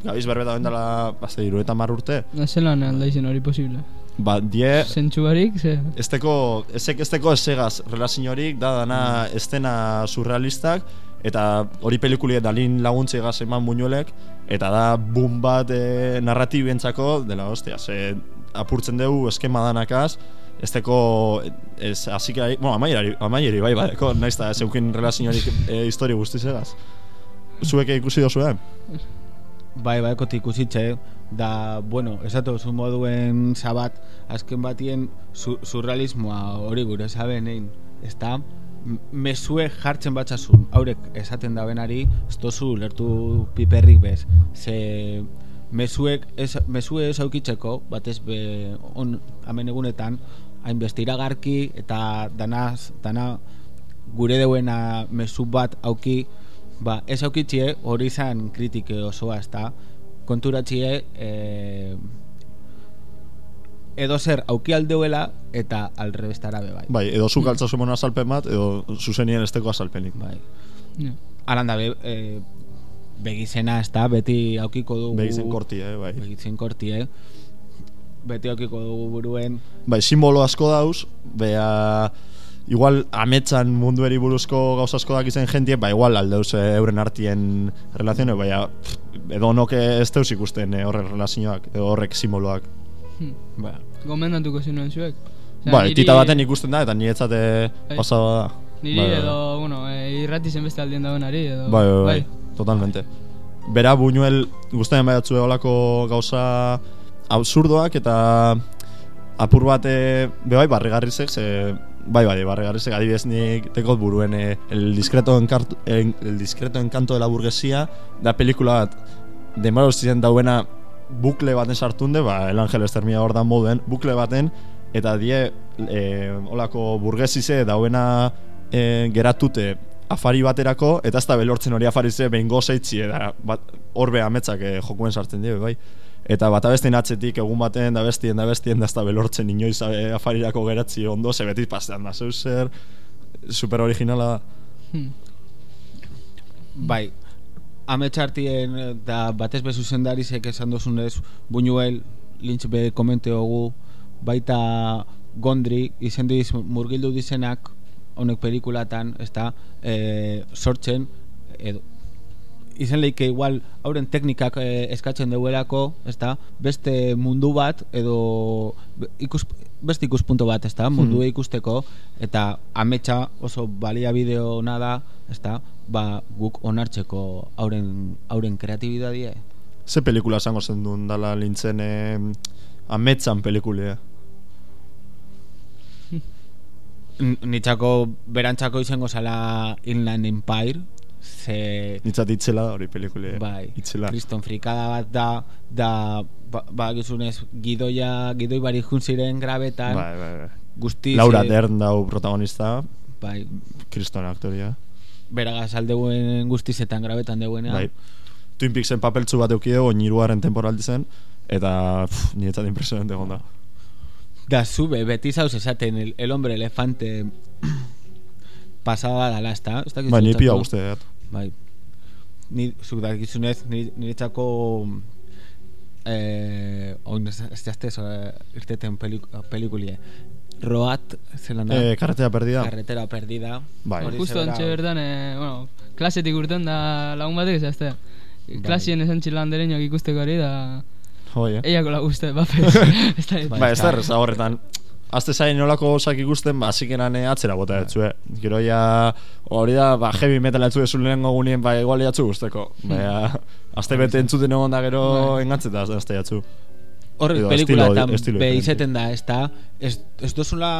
gabiz berbeta bendala, bazte, iru eta mar urte Zelan alda izen hori posible. Ba, die, Zentsu barik, ze... Esteko, ezek esteko esegaz relaziorik da dana estena surrealistak eta hori pelikulie dalin laguntze egaz eman buñuelek eta da boom bat e, narratibentzako dela hostia, ze apurtzen dugu eskema danakaz Esteko, ez, que, bueno, amaierari, amaieri bai badeko, naiz eta zeukin relaziorik e, historia guztiz. Zuek ikusi dozu? Bai, bai, koti ikusitxe, da, bueno, esatu zu moduen zabat, azken batien su, surrealismoa hori gure zaben egin, ez da, mesue jartzen batzasun, haurek esaten da benari, ez tozu lertu piperrik bez, ze mesuek ez, mesue ez aukitzeko, batez be, on, amen egunetan, hainbeste iragarki eta danaz, dana gure deuena mezu bat auki ba, ez aukitzie hori izan kritike osoa ezta konturatzie e, edo zer auki aldeuela eta alrebestara be bai. Bai, edo zuk altza zumon azalpen bat, edo zuzenien esteko azalpenik. bai. Ja. Alanda be, e, begizena ezta beti aukiko dugu Begizen korti, eh, bai. begizen korti, eh? beti aukiko dugu buruen bai, simbolo asko dauz, bea igual ametsan mundueri buruzko gauza asko dakizen jentie, ba igual aldeuz eh, euren artien relazioa, baina edo noke ez deus ikusten eh, horrek relazioak, edo horrek simboloak. Hmm. ba, Gomendatuko zinuen zuek. Bai, niri- tita baten ikusten da, eta niretzate Bai. pasada da. Niri Bai, bai. edo, bueno, e, irrati zen beste aldien dagoenari edo... Bai, bai, bai, totalmente. Bera Buñuel gustatzen baiatzu olako gauza absurdoak eta apur bat eh, be bai barregarrizek, ze bai bai barregarrizek adibidez nik tekot buruen eh, el discreto encanto, el discreto encanto de la burguesía da pelikula bat demaro ziren dauena bukle baten sartunde, ba, El Ángel Estermia da moduen, bukle baten, eta die e, olako burgesize dauena e, geratute afari baterako, eta ez da belortzen hori afarize behin gozeitzi, eta bat, horbe ametzak e, jokuen sartzen die, bai. Eta bat abestien atzetik egun baten da bestien da bestien da ez da belortzen inoiz e, afarirako geratzi ondo, ze beti pastean da zeu zer, super originala. Hmm. Bai, ametxartien da batez be zuzendarizek esan dozunez Buñuel, lintz be komente hogu baita Gondri izen diz murgildu dizenak honek pelikulatan, ez da, e, sortzen edo, izen leike igual hauren teknikak eh, eskatzen duelako, ezta? Beste mundu bat edo ikus, beste ikuspunto bat, ezta? Mundu ikusteko eta ametsa oso baliabide ona da, ezta? Ba, guk onartzeko hauren hauren kreatibitatea. Ze pelikula esango zen duen dala lintzen eh, ametzan pelikulea. Nitzako berantzako izango zala Inland Empire, ze Nitzat itzela da hori pelikulea. bai, Itzela. kriston frikada bat da, da ba, ba gizunez, gidoia, gidoi bari ziren grabetan, Bai, bai, bai. guztiz, Laura eh, Dern dau protagonista, bai, kriston aktoria. beragaz aldeuen guztizetan grabetan deuenean. Bai. Twin Peaksen papeltzu bat eukide, oin hirugarren temporaldi zen, eta pff, niretzat impresionante egon da. Zube, beti zauz esaten el, el hombre elefante pasada da? Dakit Bai, ni pia dut. Bai. Ni, zuk dakizunez, ni- niretzako eh, oin ez ez jazte eso, eh, irteten pelik, pelikulie. Roat, zelan da? Eh, Carretera Perdida. Carretera perdida. Bai. Justo antxe bertan, eh, bueno, klasetik urten da lagun batek ezazte. Bai. Klasien esan txilan ikusteko hori da... Hoi, eh? Eiako la guzti, bapes. ez da, Bai, ez da está. erreza horretan. Azte zain nolako osak ikusten, ba, azikenan eh, atzera bota Bai. etzue. Gero ja, hori da, ba, heavy metal etzu ezu lehenengo gunien, ba, igual jatzu guzteko. Ba, azte bete entzuten egon da gero Bai. engantzeta azte jatzu. Horrek Edo pelikula estilo- eta estilo be diferente. izeten da, ez da ez, ez dozula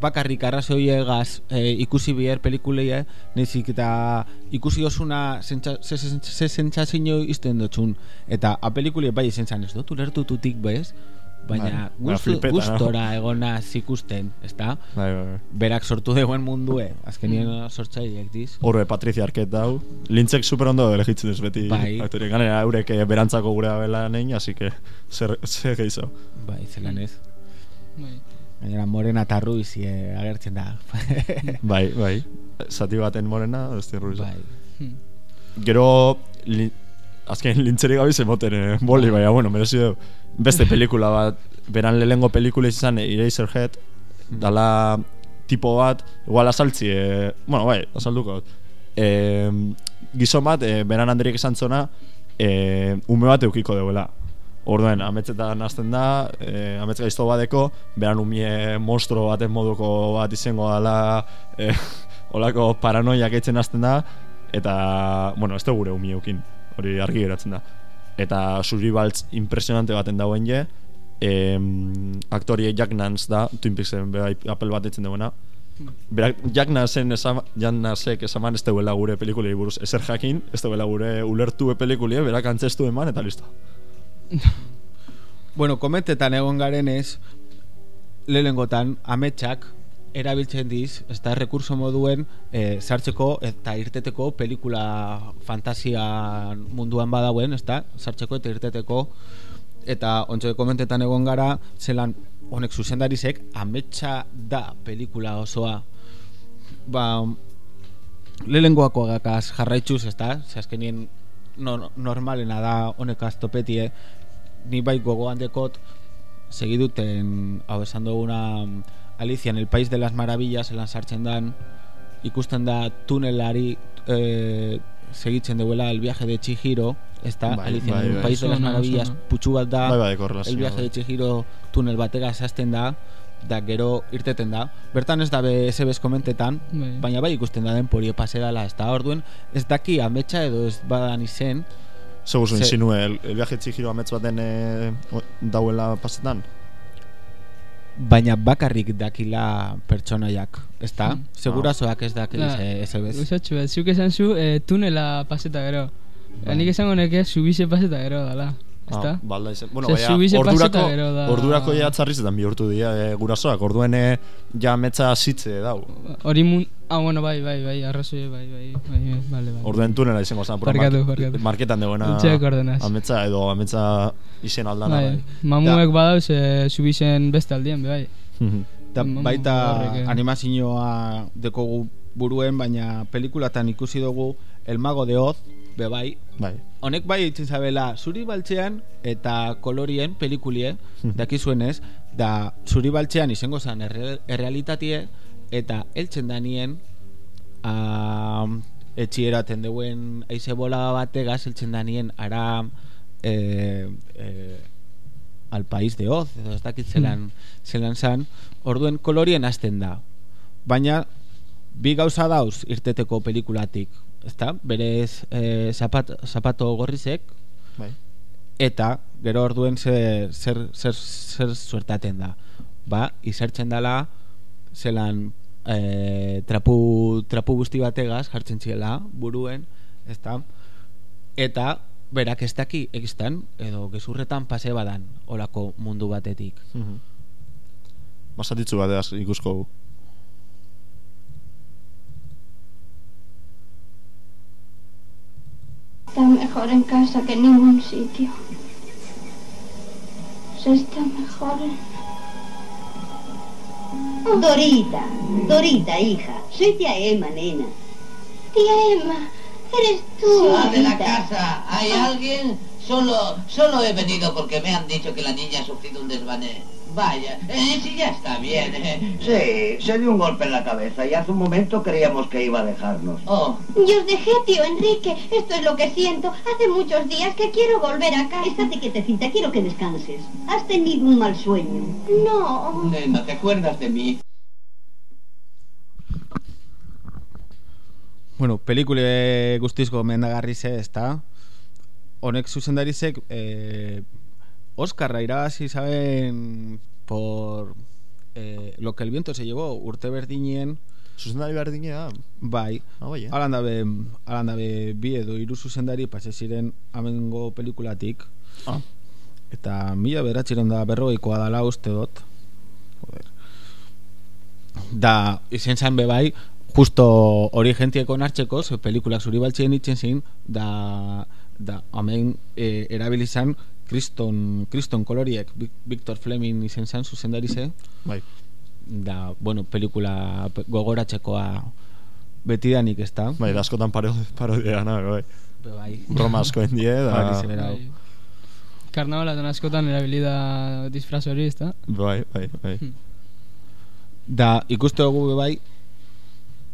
bakarrik arrazoiegaz eh, ikusi bier pelikuleia nezik eta ikusi osuna ze sentsazio izten dutxun eta a pelikulie bai izen zan ez dut ulertututik bez baina Bai, gustu, ba, flipeta, no? gustora egona ikusten, ez da Bai, bai, bai. berak sortu deuen mundue azkenien sortzaileak diz Horre Patricia Arquette dau. Lintzek super ondo elegitzen ez beti. Bai. Aktoreak ganera eurek eh, berantzako gure abela nein, así que zer, zer gehizo. bai, zelan ez Bai. gainera morena eta ruiz eh, agertzen da bai, bai. Zati baten morena, ez bai. bai Hmm. Gero, li, azken lintzeri gabiz emoten, eh, boli, baina, bueno, merezi du. Beste pelikula bat, beran lehengo pelikula izan, Eraserhead, dala tipo bat, igual azaltzi, eh, bueno, bai, azalduko. Eh, gizon bat, eh, beran handerik esan zona, eh, ume bat eukiko deuela. Orduen, ametzetan hasten da, eh, amets gaizto badeko, beran umie monstro baten moduko bat izango dala, eh, olako paranoiak eitzen hasten da, eta, bueno, ez da gure umieukin, hori argi geratzen da. Eta Suri Baltz impresionante baten dauen je, em, aktorie Jack Nance da, Twin Peaksen apel bat etzen duena. Berak, Jack Nancen esan, Jack Nancek esaman ez duela gure pelikulei buruz ezer jakin, ez duela gure ulertu pelikulie, berak antzestu eman eta listo. Bueno, komentetan egon garenez, lehengotan ametsak erabiltzen diz, ez da rekurso moduen e, sartzeko eta irteteko pelikula fantasia munduan badauen, ez da, sartzeko eta irteteko. Eta ontsa komentetan egon gara, zelan honek zuzendarizek ametsa da pelikula osoa. Ba lehengoako agakaz jarraitzuz, ez da, azkenien no, normalena da honekaz topetie ni bai gogoan dekot segiduten hau esan duguna Alicia en el País de las Maravillas elan sartzen dan ikusten da tunelari eh, segitzen duela el viaje de Chihiro está Bai, Alicia bai, en el bai. País de las Maravillas sona. putxu bat da Bai, bai, korrelazio. el viaje de Chihiro tunel batera esasten da da gero irteten da bertan ez dabe SBS komentetan Bai. baina bai ikusten da den porio pasedala ez da orduen ez daki ametsa edo ez badan izen Segur zuen Ze- insinue, el, el viaje txihiro amets baten eh, o- dauela pasetan? Baina bakarrik dakila pertsonaiak, ezta? Hmm. Segurazoak ez dakil Da, ze ez ez. Gozatxu, eh, zuk esan zu, eh, tunela paseta gero. Bai. Nik esango neke subize paseta gero dala. Ezta? Ah, balda izan. Bueno, Ze baina, subize ordurako, da- ordurako ja atzarrizetan bihurtu dira e, gurasoak, orduen eh, ja metza zitze dau. Hori mun... Ah, bueno, bai, bai, bai, arrazoi, bai, bai, bai, bai, vale, vale. Orduen tunela izango zen, pura Barkatu, mark- barkatu. marketan degoena Utxeak ordenaz. ametza edo ametza izen aldana. Bai, Bai. mamuek badauz eh, subizen beste aldien, bai. Da, Mamu baita eh. animazioa dekogu buruen, baina pelikulatan ikusi dugu El Mago de Oz, be bai. bai. Honek bai itzen zabela zuri baltzean eta kolorien pelikulie, dakizuenez, da zuri baltzean izango zen erre, errealitatie eta heltzen danien a, etxieraten deuen aize bola bategaz heltzen danien ara e, e, al país de Oz edo ez dakit zelan, zelan zan. Orduen kolorien hasten da. Baina bi gauza dauz irteteko pelikulatik ezta? berez e, zapat, zapato gorrizek Bai. eta gero orduen zer, zer, zer, zer suertaten da ba, izertzen dala zelan e, trapu, trapu guzti bategaz jartzen ziela buruen ezta? eta berak ez daki egiztan edo gezurretan pase badan olako mundu batetik Mhm. Basatitzu bateaz ikusko Está mejor en casa que en ningún sitio. Se está mejor en... Dorita, Dorita, hija. Soy tía Emma, nena. Tía Emma, eres tú. Sal de la casa. ¿Hay alguien? Solo, solo he venido porque me han dicho que la niña ha sufrido un desvane. Vaya, eh, si ya está bien. eh. Sí, se dio un golpe en la cabeza y hace un momento creíamos que iba a dejarnos. Oh, Yo os dejé, tío Enrique. Esto es lo que siento. Hace muchos días que quiero volver a casa. Estate quietecita, quiero que descanses. Has tenido un mal sueño. No. nena, ¿te acuerdas de mí? Bueno, pelikule guztizko mendagarri ze, ezta? Honek zuzendarizek eh, Oscarra irabazi saben por eh, lo que el viento se llevó urte berdinien Zuzendari berdinea. bai, Ah, bai, eh? alan dabe, alan dabe bi edo hiru zuzendari pase ziren amengo pelikulatik Ah. eta mila beratxiren da berrogeikoa dala uste dut Joder. da izen zan be bai justo hori gentieko nartxeko pelikulak zuri baltzien itzen zin da, da hemen e, erabilizan kriston, kriston koloriek Vic- Victor Fleming izen zan zuzendari ze Bai. da, bueno, pelikula pe- gogoratzekoa betidanik ez da Bai, da askotan paro, parodia na, bai. Be bai. Broma asko endie, da... Horixe bera. Bai. Askotan erabili da disfraz hori, ezta? Bai, bai, bai. Da, ikuste dugu bai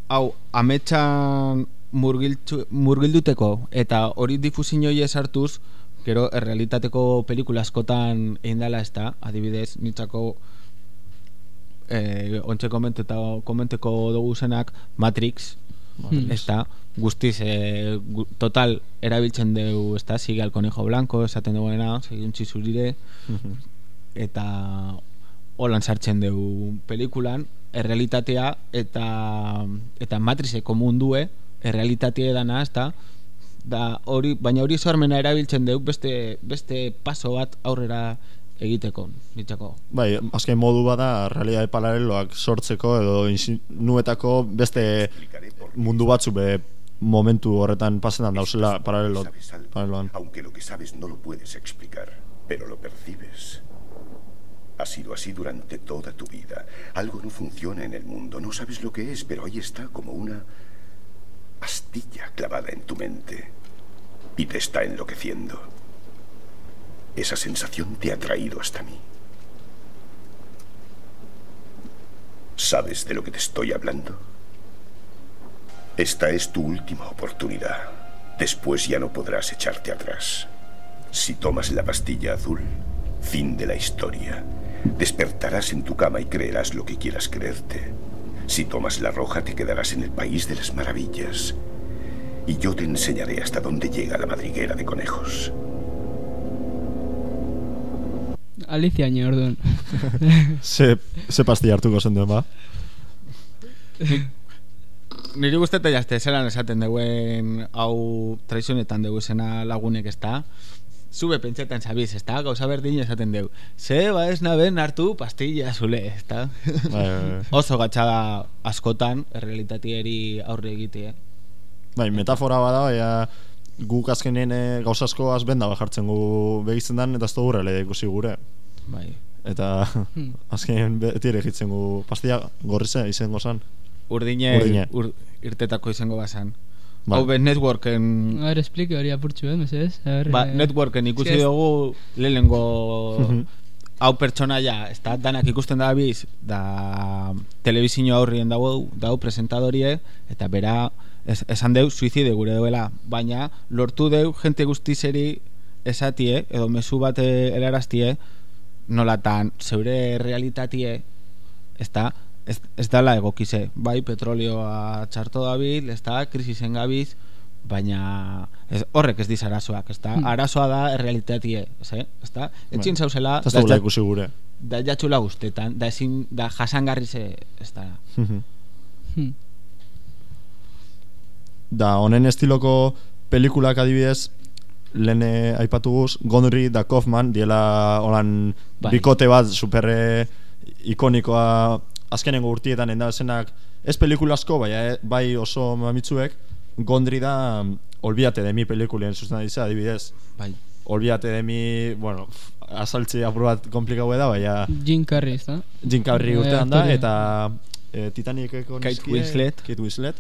hau, ametsan murgiltzu, murgilduteko eta hori difusinoie sartuz gero errealitateko pelikula askotan egin dela ez da, adibidez nitzako eh, ontxe komenteta, komenteko dugu zenak Matrix, Matrix. ez da, guztiz eh, gu, total erabiltzen dugu, ez da, sigue al conejo blanco, esaten duguena, segiuntzi zurire, eta holan sartzen dugu pelikulan errealitatea eta eta matrizeko mundue errealitatea dana ezta da hori baina hori sormena erabiltzen dugu beste beste paso bat aurrera egiteko nitzako Bai, azken modu bada realidade paraleloak sortzeko edo insinuetako beste mundu batzu be momentu horretan pasetan dauzela paralelo, paraleloan. aunque lo que sabes no lo puedes explicar, pero lo percibes. Ha sido así durante toda tu vida. Algo no funciona en el mundo, no sabes lo que es, pero ahí está como una astilla clavada en tu mente y te está enloqueciendo. Esa sensación te ha traído hasta mí. ¿Sabes de lo que te estoy hablando? Esta es tu última oportunidad. Después ya no podrás echarte atrás. Si tomas la pastilla azul, fin de la historia. Despertarás en tu cama y creerás lo que quieras creerte. Si tomas la roja, te quedarás en el país de las maravillas. Y yo te enseñaré hasta dónde llega la madriguera de conejos. Alicia ni orduan. ze, ze pastilla hartuko zen duen, ba? Niri guztetan jazte zelan esaten duen hau traizionetan dugu zena lagunek ez da Zube pentsetan zabiz, ez da? Gauza berdin esaten dugu Ze, ba ez naben hartu pastilla zule, ez da? Bai, bai, bai. Oso gatxada askotan errealitatieri aurre egitea Bai, metafora bada, baina guk azkenen eh, gauza asko azbenda jartzen gu begitzen dan, eta ez dugu realidade ikusi gure. Bai. Eta azkenen beti ere egitzen gu pastilla gorrize izango zan. Urdine, Urdine. Ur, irtetako izango bazan Bai. Hau be networken A ver, explique hori apurtxu, eh, mesedez? A ver, ba, eh, networken ikusi es dugu lehenengo hau pertsonaia, ez da, danak ikusten da biz, da telebizio aurrien dago, dau presentadorie, eta bera es, esan deu suizide gure duela, baina lortu deu jente guztizeri esatie, edo mezu bat eh, helaraztie, nolatan zeure realitatie, ez da, ez, ez dala egokize, bai petrolioa txarto dabil, ez da, krisisen gabiz, baina ez, horrek ez diz arazoak, ez da, Hmm. arazoa da errealitatie, ez, eh? ez da, etxin Bai. zauzela, Ez da ikusi gure. da jatxula guztetan, da ezin, da jasangarri ze, ez da, Hmm. da honen estiloko pelikulak adibidez lehen eh, aipatu guz Gondry da Kaufman diela holan Bai. bikote bat super eh, ikonikoa azkenengo urtietan enda zenak ez pelikula asko bai, eh, bai oso mamitzuek Gondry da mm, Olvídate de mi pelikulen zuzena diza adibidez bai. Olvídate de mi bueno, azaltze apur bat komplikau da baina Jim Carrey, ez da? Jim Carrey Eh, urtean da eta e, Titaniceko Kate nizkie- Winslet. Kate Winslet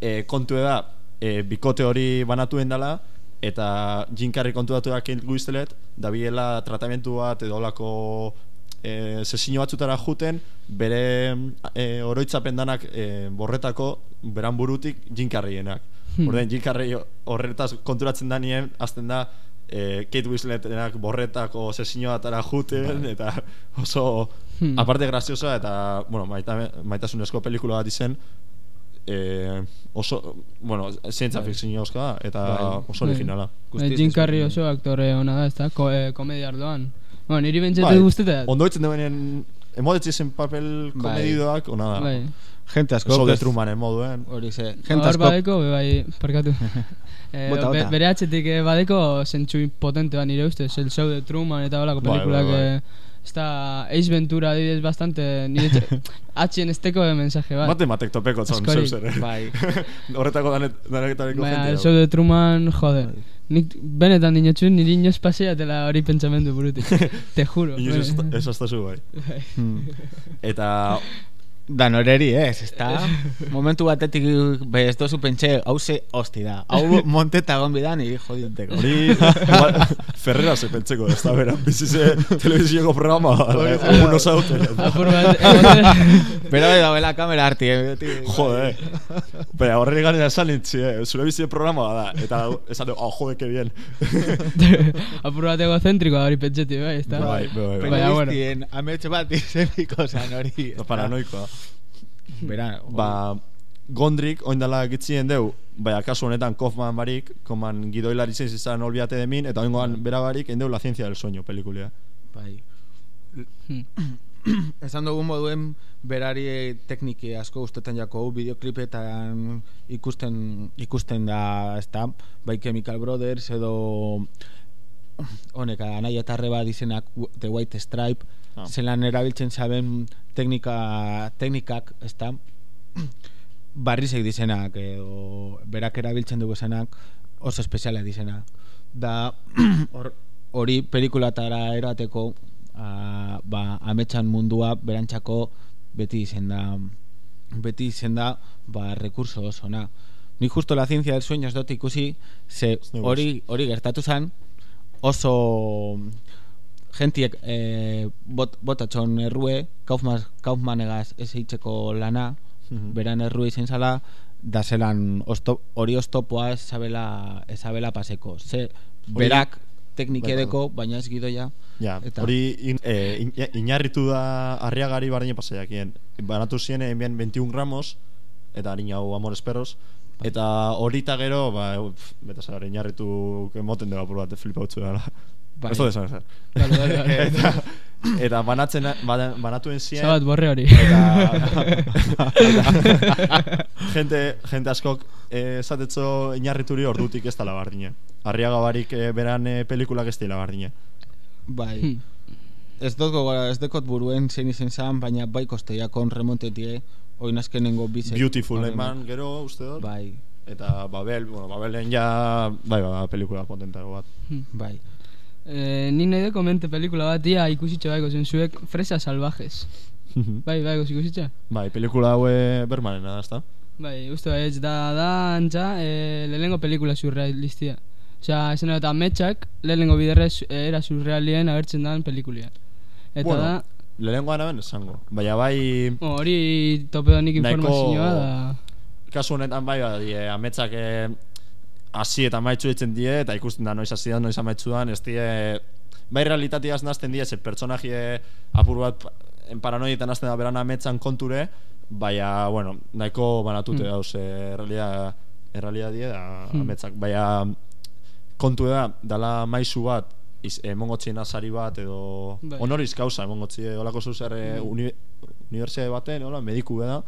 e, kontu da e, bikote hori banatuen dela eta Jim Carrey kontuatu da Kate Winslet da biela tratamentu bat edo olako e, sesio batzutara juten bere e, oroitzapen danak e, borretako beran burutik Jim Carreyenak Hmm. Orden Jim Carrey horretaz konturatzen da nien azten da e, Kate Winsletenak borretako sesio batara juten eta oso Hmm. aparte graziosa eta bueno, maita, maitasunezko pelikula bat izen e, oso bueno, zientza Bai. fikzio da eta Bai. oso Bai. originala Eh, Jim Carrey oso aktore ona da, ez da? Ko, eh, komedia arloan. Bueno, niri bentsatu Bai, bai. guztetat. Ondo itzen duen emotetzi zen papel Bai. komedidoak ona da Bai. Gente asko Show de pues, Trumanen moduen Hori ze, gente asko badeko, be, bai, parkatu. eh, Bota, bota. bere atxetik eh, badeko zentsu potente bat nire ustez, el show de Truman eta holako Bai, pelikulak bai, bai. eh, Esta Ace Ventura adibidez bastante nire etxe- atxien esteko de mensaje bat. Bate matek topeko zon zeu zer eh? Bai. Horretako danet, danetariko Baina, el show de Truman, joder. Nik benetan dinotxun, niri inoz paseatela hori pentsamendu burutik. Te juro. Inoiz Bai. ez astazu bai Bai. Hmm. Eta Da noreri ez, ez da Momentu batetik be ez dozu pentxe Hau ze hosti da Hau monteta egon bidan niri jodinteko Hori Ferrera se pentseko ez da beran bizize telebizioko programa Hori eh, unos autos Apur bat, egoten- Pero bai dauela kamera arti eh. Jode Pero horre ganera esan nintzi eh? Zure bizi programa da Eta esan du, oh jode que bien Apur bat egozentrikoa hori pentseti, bai, ez da? Bai, bai, bai. Baina, bueno. Ametxe bat izemiko zan hori Da paranoikoa Bera, Ba Gondrik, oindala gitzien deu Baina kasu honetan Kaufman barik Koman gidoilari zen izan olbiate de min Eta oingoan bera barik Endeu La ciencia del sueño pelikulea Bai. Esan dugun moduen berari tekniki asko ustetan jako bideoklipetan ikusten ikusten da, ezta? Bai Chemical Brothers edo honek anai eta arreba dizenak The White Stripe Ah. zelan erabiltzen saben teknika teknikak, ezta? Barrizek dizenak edo berak erabiltzen dugu zenak oso espezialak dizenak. Da hor- hori pelikulatara erateko a, ba, ametsan mundua berantxako beti izen da beti izen da ba, rekurso oso na. Ni justo la ciencia del sueño ez dut ikusi ze hori hori gertatu zen oso gentiek e, bot, botatxon errue Kaufman, Kaufmanegaz ez eitzeko lana Mhm. beran errue izen zala da zelan osto, hori ostopoa ez sabela, ez sabela paseko ze berak teknikedeko baina ez gidoia Ja, Eta- hori in, eh, in, inarritu da arriagari bardine pasaiakien. Banatu zien enbian 21 gramos, eta harina hau amores perros, eta hori eta gero, ba, pf, beta zara, inarritu moten dugu apur bat flipautzu dela. Bai. Ez dut esan esan. Dale, dale, dale. eta, eta banatzen, bana- banatuen zien... Zabat borre hori. Eta, eta gente, gente askok eh, esatetzo inarrituri ordutik ez dela bardine. Arriaga barik eh, beran eh, pelikulak ez dela bardine. bai Hmm. ez dut gogora, ez dekot buruen zein izen zan, baina bai kosteiakon remontetie oin azkenengo bize Beautiful eman gero uste dut. bai Eta Babel, bueno, Babelen ja, bai, ba, pelikula potentago bat. bai Eh, ni nahi de komente pelikula bat ia ikusitxe baiko zen zuek Fresa Salvajes. bai, bai, ikusitxe? bai, pelikula haue bermanena da, ezta? Bai, uste bai, ez da, da antza, eh, lehenengo pelikula surrealistia. Osea, esan eta ametsak, lehenengo biderrez eh, era surrealien agertzen dan pelikulia. Eta bueno, da, lehenengo anaben esango. Baina bai, hori tope da informazioa da... kasu honetan bai, bai, ametsak e, hasi eta maitzu ditzen die, eta ikusten da noiz hasi da, noiz amaitzu da, ez die, bai realitateaz nazten die, ze pertsonaje apur bat en paranoietan azten da beran ametsan konture, baina, bueno, nahiko banatute Mm. dauz, e, realia, errealia die, da, Mm. ametsak, baina kontu da, dala maizu bat, iz, emongotzien azari bat, edo Bai. honoriz kauza, emongotzi, olako zuzer, Mm. uni, unibertsitate baten, hola, mediku da,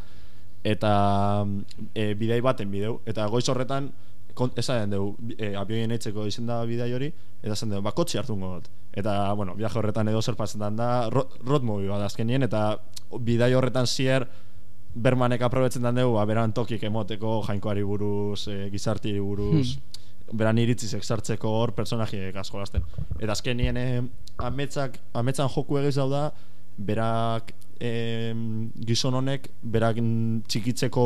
eta e, bidai baten bideu, eta goiz horretan, esan dugu, e, abioien eitzeko izen da bidai hori, eta esan dugu, bakotxi hartungo dut. Eta, bueno, viaje horretan edo zer pasetan da, ro, road movie bat azkenien, eta bidai horretan zier, bermanek aprobetzen dan dugu, ba, beran tokik emoteko jainkoari buruz, e, gizartiari buruz, beran iritziz sartzeko hor personajiek asko lasten. Eta azkenien e, ametsak, ametsan joku egiz dauda, berak em, gizon honek berak txikitzeko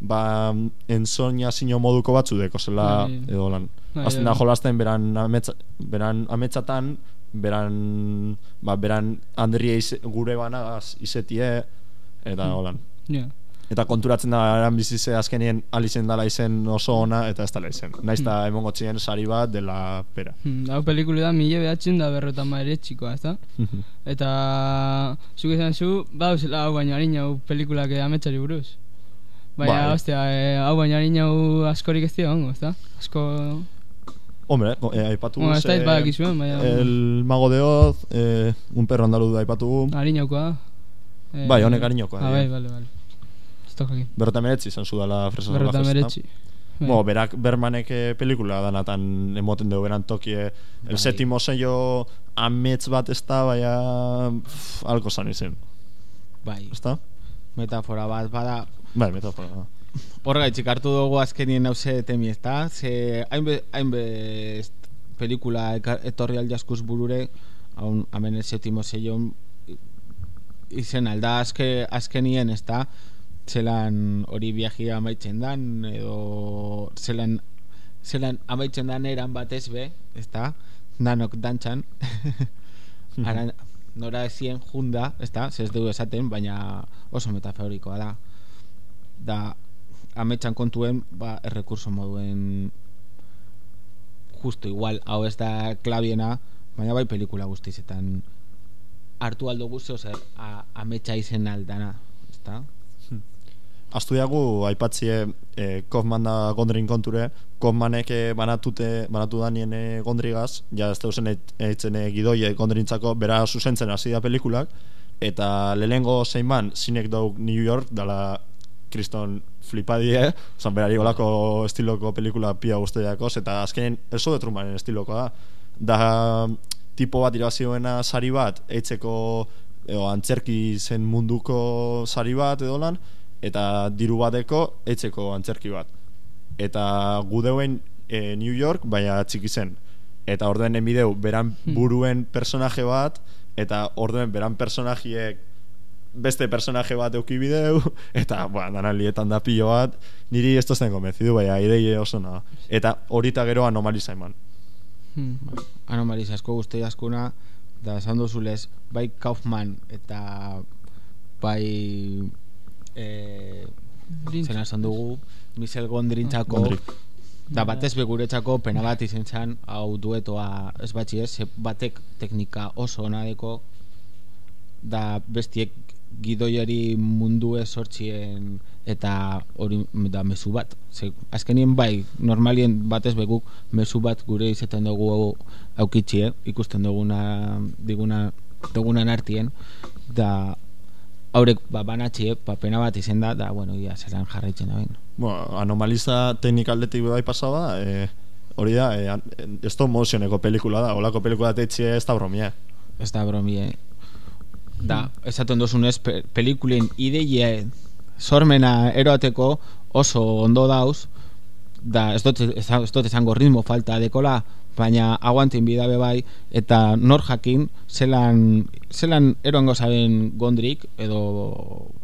ba ensoña sino moduko batzu deko zela Bai. edo lan. Bai, Azten bai. da jolasten beran ametsa, beran ametzatan beran ba beran Andria ize, gure banagaz izetie eta Hmm. holan. Ja. Eta konturatzen da eran bizize azkenien alizen dala izen oso ona eta ez dala izen. Naiz eta emongo txien sari bat dela pera. Hmm, Hau pelikula da mila behatzen da berrotan maire txikoa, ez da? Eta zuk izan zu, bauzela hau baino harin hau pelikulak eh, ametsari buruz. Baina, Bai. ostia, eh, hau baino harin hau askorik ez dira hongo, ez da? Asko... Hombre, go- eh, aipatu Bueno, ez da eh, badakizuen, baina- El mago de Oz, eh, un perro andaluz aipatu. Harinaukoa da. Eh, Bai, honek harinaukoa, Ah, bai, bale, bale. Ez da jakin. Berrota meretzi izan zu dala Fresa Berrota Salvajes, meretzi. ezta? Bai. Bueno, berak Bermanek eh, pelikula danatan emoten dugu beran tokie El Bai. séptimo sello amets bat ez da, baina alko zan izen. Bai. Ezta? Metafora bat bada Bai, metafora. da. Horregaitzik hartu dugu azkenien hause temi ez da Ze hainbe, hainbe pelikula etorri aldiaskuz burure haun, hemen el séptimo sello izen alda azke, azkenien ez da zelan hori viajia amaitzen dan edo zelan zelan amaitzen dan eran batez be ez da danok dantxan Ara, nora ezien junda, ez da, ez dugu esaten, baina oso metaforikoa da. Da, ametsan kontuen, ba, errekurso moduen justo igual, hau ez da klabiena, baina bai pelikula guztizetan. Hartu aldo guzti, zer, a, ametsa izen aldana, ez da? Astu diagu, aipatzie eh, Kaufman da gondrin konture, Kaufmanek eh, banatute, banatu danien eh, gondrigaz, ja ez deusen eitzen eh, gidoie gondrintzako, bera zuzentzen hasi da pelikulak, eta lehengo zeiman, zinek dauk New York, dala kriston flipadie, osan berari olako estiloko pelikula pia guztiakoz, eta azkenen eso de Trumanen estilokoa. Da. Da tipo bat irabazioena sari bat, eitzeko edo antzerki zen munduko sari bat edo lan, eta diru bateko eitzeko antzerki bat. Eta gudeuen e, New York, baina txiki zen. Eta orduen enbideu, beran buruen personaje bat, eta orduen beran personajiek beste personaje bat euki bideu, eta, ba, dana lietan da pilo bat, niri ez tozen konbenzidu, baina ideie oso na. Eta horita gero anomaliza eman. Hmm. Anomaliz asko guzti askuna, da esan duzulez, bai Kaufman eta bai eh, zena esan dugu Michel Gondrintzako Gondry. da batez beguretzako pena bat izen zan hau duetoa ez batzi ez batek teknika oso ona deko da bestiek gidoiari mundu ez sortzien eta hori da mezu bat Ze, azkenien bai normalien batez beguk mezu bat gure izaten dugu aukitzi eh? ikusten duguna diguna dugunan artien da haurek ba, banatzi eh? ba, pena bat izen da da bueno ia zelan jarraitzen da bain Bueno, anomaliza teknik aldetik bai pasaba, e, hori da, e, an- stop motioneko pelikula da, holako pelikula teitxe ez da bromia. ez da bromie da esaten duzunez pe, pelikulen ideie sormena eroateko oso ondo dauz da ez dut, ez, ez dut esango ritmo falta dekola baina aguantin bidabe bai eta nor jakin zelan zelan eroango zaben gondrik edo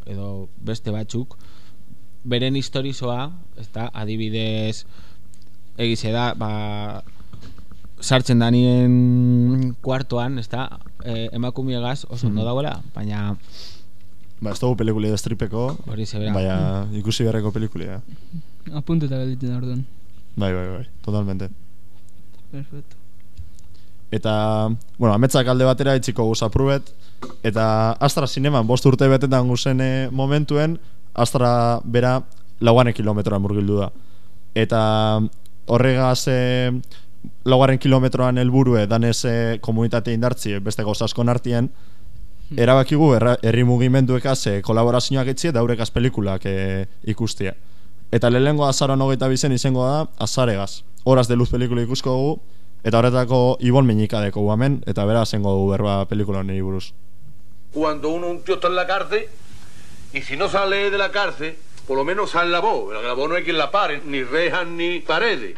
edo beste batzuk beren historizoa ez da adibidez egize da ba, sartzen danien kuartoan, ez da, e, emakumiegaz oso ondo dagoela, baina Ba, ez dugu pelikuli destripeko, Hori zebera. baina ikusi beharreko pelikulia. Apuntuta gelditzen da orduan. Bai, bai, bai, totalmente. Perfecto. Eta, bueno, ametzak alde batera itxiko guz aprubet, eta Astra Zineman bost urte betetan guzen eh, momentuen, Astra bera lauane kilometroan murgildu da. Eta horregaz e, lauaren kilometroan helburue danez e, komunitate indartzi beste gauza askon artien, erabakigu erra- herri mugimenduekaz e, kolaborazioak etzi eta eurekaz pelikulak e, ikustia. Eta lehenengo azaroan hogeita bizen izango da azaregaz. Horaz de luz pelikula ikusko dugu, eta horretako Ibon Meñika deko hemen, eta bera zengo dugu berba pelikula honi buruz. Cuando uno, un tío está en la cárcel y si no sale de la cárcel, por lo menos sale la voz. La voz no hay quien la pare, ni rejas ni paredes.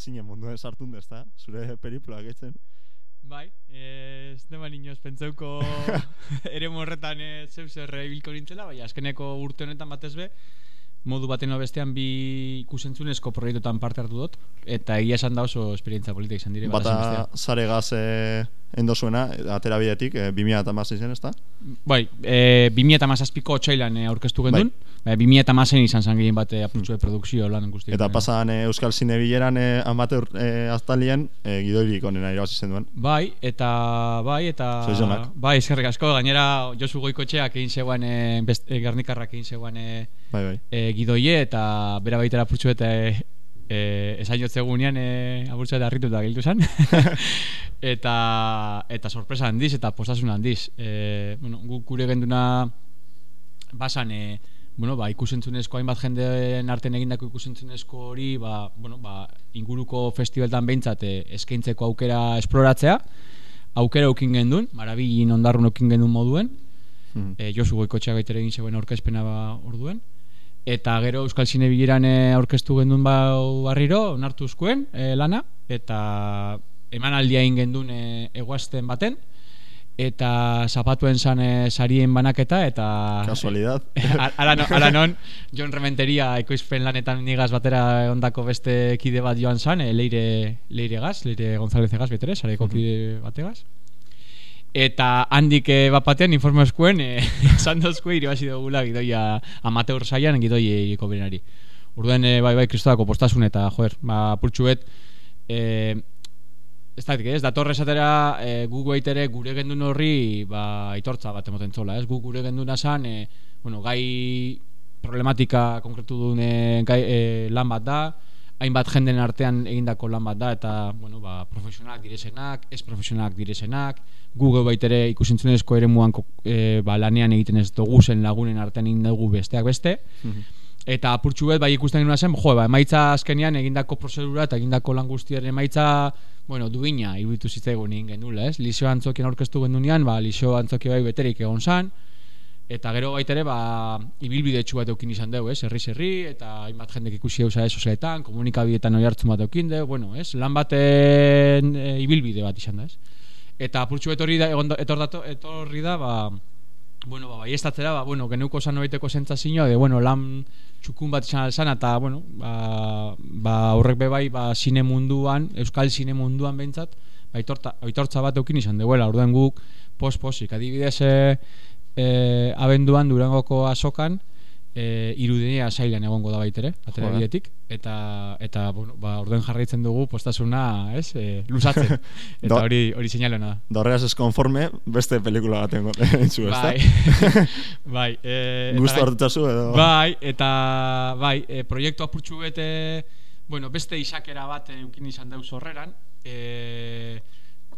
Zinen munduen sartun ezta? Zure periploak etzen. Bai, eh, ez nema inoz pentsauko ere horretan eh, zeu zer ibilko nintzela, baina azkeneko urte honetan batez be, modu baten bestean bi ikusentzunezko proiektuetan parte hartu dut, eta egia esan da oso esperientzia politika izan dire. Bata zare gaz e, endozuena, atera bidetik, e, 2016 zen, ezta? Bai, e, 2017ko otxailan e, aurkeztu gendun. Bai. 2016 izan zan gehien bat e, apurtxue produkzio lan guztiak. Eta pasadan e, Euskal Zine bileran e, amateur e, aztalien e, gidoirik onena irabazi zen duen. Bai, eta bai, eta Zorionak. bai, eskerrik asko, gainera Josu Goikotxeak egin zegoen e, best, e, Gernikarrak egin zegoen e, Bai, bai. e, gidoie eta bera baitera apurtxu eta e, e, esain jotzegunean e, apurtxu eta harritu eta giltu zen. Eta eta sorpresa handiz eta postasun handiz. E, bueno, guk gure genduna basan e, bueno, ba, ikusentzunezko hainbat jendeen artean egindako ikusentzunezko hori ba, bueno, ba, inguruko festivaltan behintzat e, eskaintzeko aukera esploratzea. Aukera eukin gendun, marabilin ondarrun eukin gendun moduen. Mhm. e, Josu Goikotxeak egin zegoen aurkezpena ba orduen eta gero Euskal Zine Bileran e, aurkeztu gendun ba barriro onartu zuen e, lana. Eta emanaldia egin gendun e, eguazten baten. Eta zapatuen zan sarien banaketa eta no, ala non John Rementeria ekoizpen lanetan nigaz batera ondako beste kide bat joan zan e, Leire, Leire Gaz, Leire González Gaz betere, sareko kide bategaz eta handik e, bat batean informe eskuen e, esan dozkue iribasi dugula gidoia amateur saian gidoi egiko benari Urduen, e, bai, bai, kristodako postasun eta, joer, ba, purtsuet e, ez da, ez, datorre esatera e, gu ere gure gendun horri ba, aitortza bat emoten zola, ez, gu gure genduna zan, e, bueno, gai problematika konkretu duen e, gai, e, lan bat da, hainbat jenden artean egindako lan bat da eta bueno, ba, profesionalak direzenak, ez profesionalak direzenak, Google baitere ikusentzunezko ere muan e, ba, lanean egiten ez dugu zen lagunen artean egin dugu besteak beste. Eta apurtxu bet, bai ikusten genuen zen, jo, ba, emaitza azkenean egindako prozedura eta egindako lan guztiaren emaitza, bueno, duina, iruditu zitzaigun egin genula, ez? Liseo antzokien aurkeztu gendunean, ba, Liseo antzoki bai beterik egon zan, eta gero baita ere, ba, ibilbide txu bat eukin izan dugu, ez? Herri herri eta hainbat jendek ikusi eusa ez sozialetan, komunikabideetan oi hartzun bat eukin dugu, bueno, ez? Lan baten e, ibilbide bat izan da, ez? Eta apurtxu etorri da, etor dato, etorri da, ba, bueno, ba, bai ba, bueno, geneuko zan noiteko sentzazioa, de, bueno, lan txukun bat izan alzan, eta, bueno, ba, ba, horrek be bai, ba, zine munduan, euskal zine munduan behintzat, ba, aitorta, aitortza bat eukin izan deuela, orduan guk, pos-posik, adibidez, e, e, abenduan durangoko azokan, e, irudenia sailan egongo da baitere, atera Joder. bidetik, eta, eta bueno, ba, orduen jarraitzen dugu postasuna, ez, e, lusatzen, eta hori hori seinalena da. Horregaz ez konforme, beste pelikula baten entzu, ez da? Bai, bai. E, eta gai- hartutazu edo? Bai, eta bai, e, proiektu apurtxu bete, bueno, beste isakera bat eukin izan deuz horreran, e,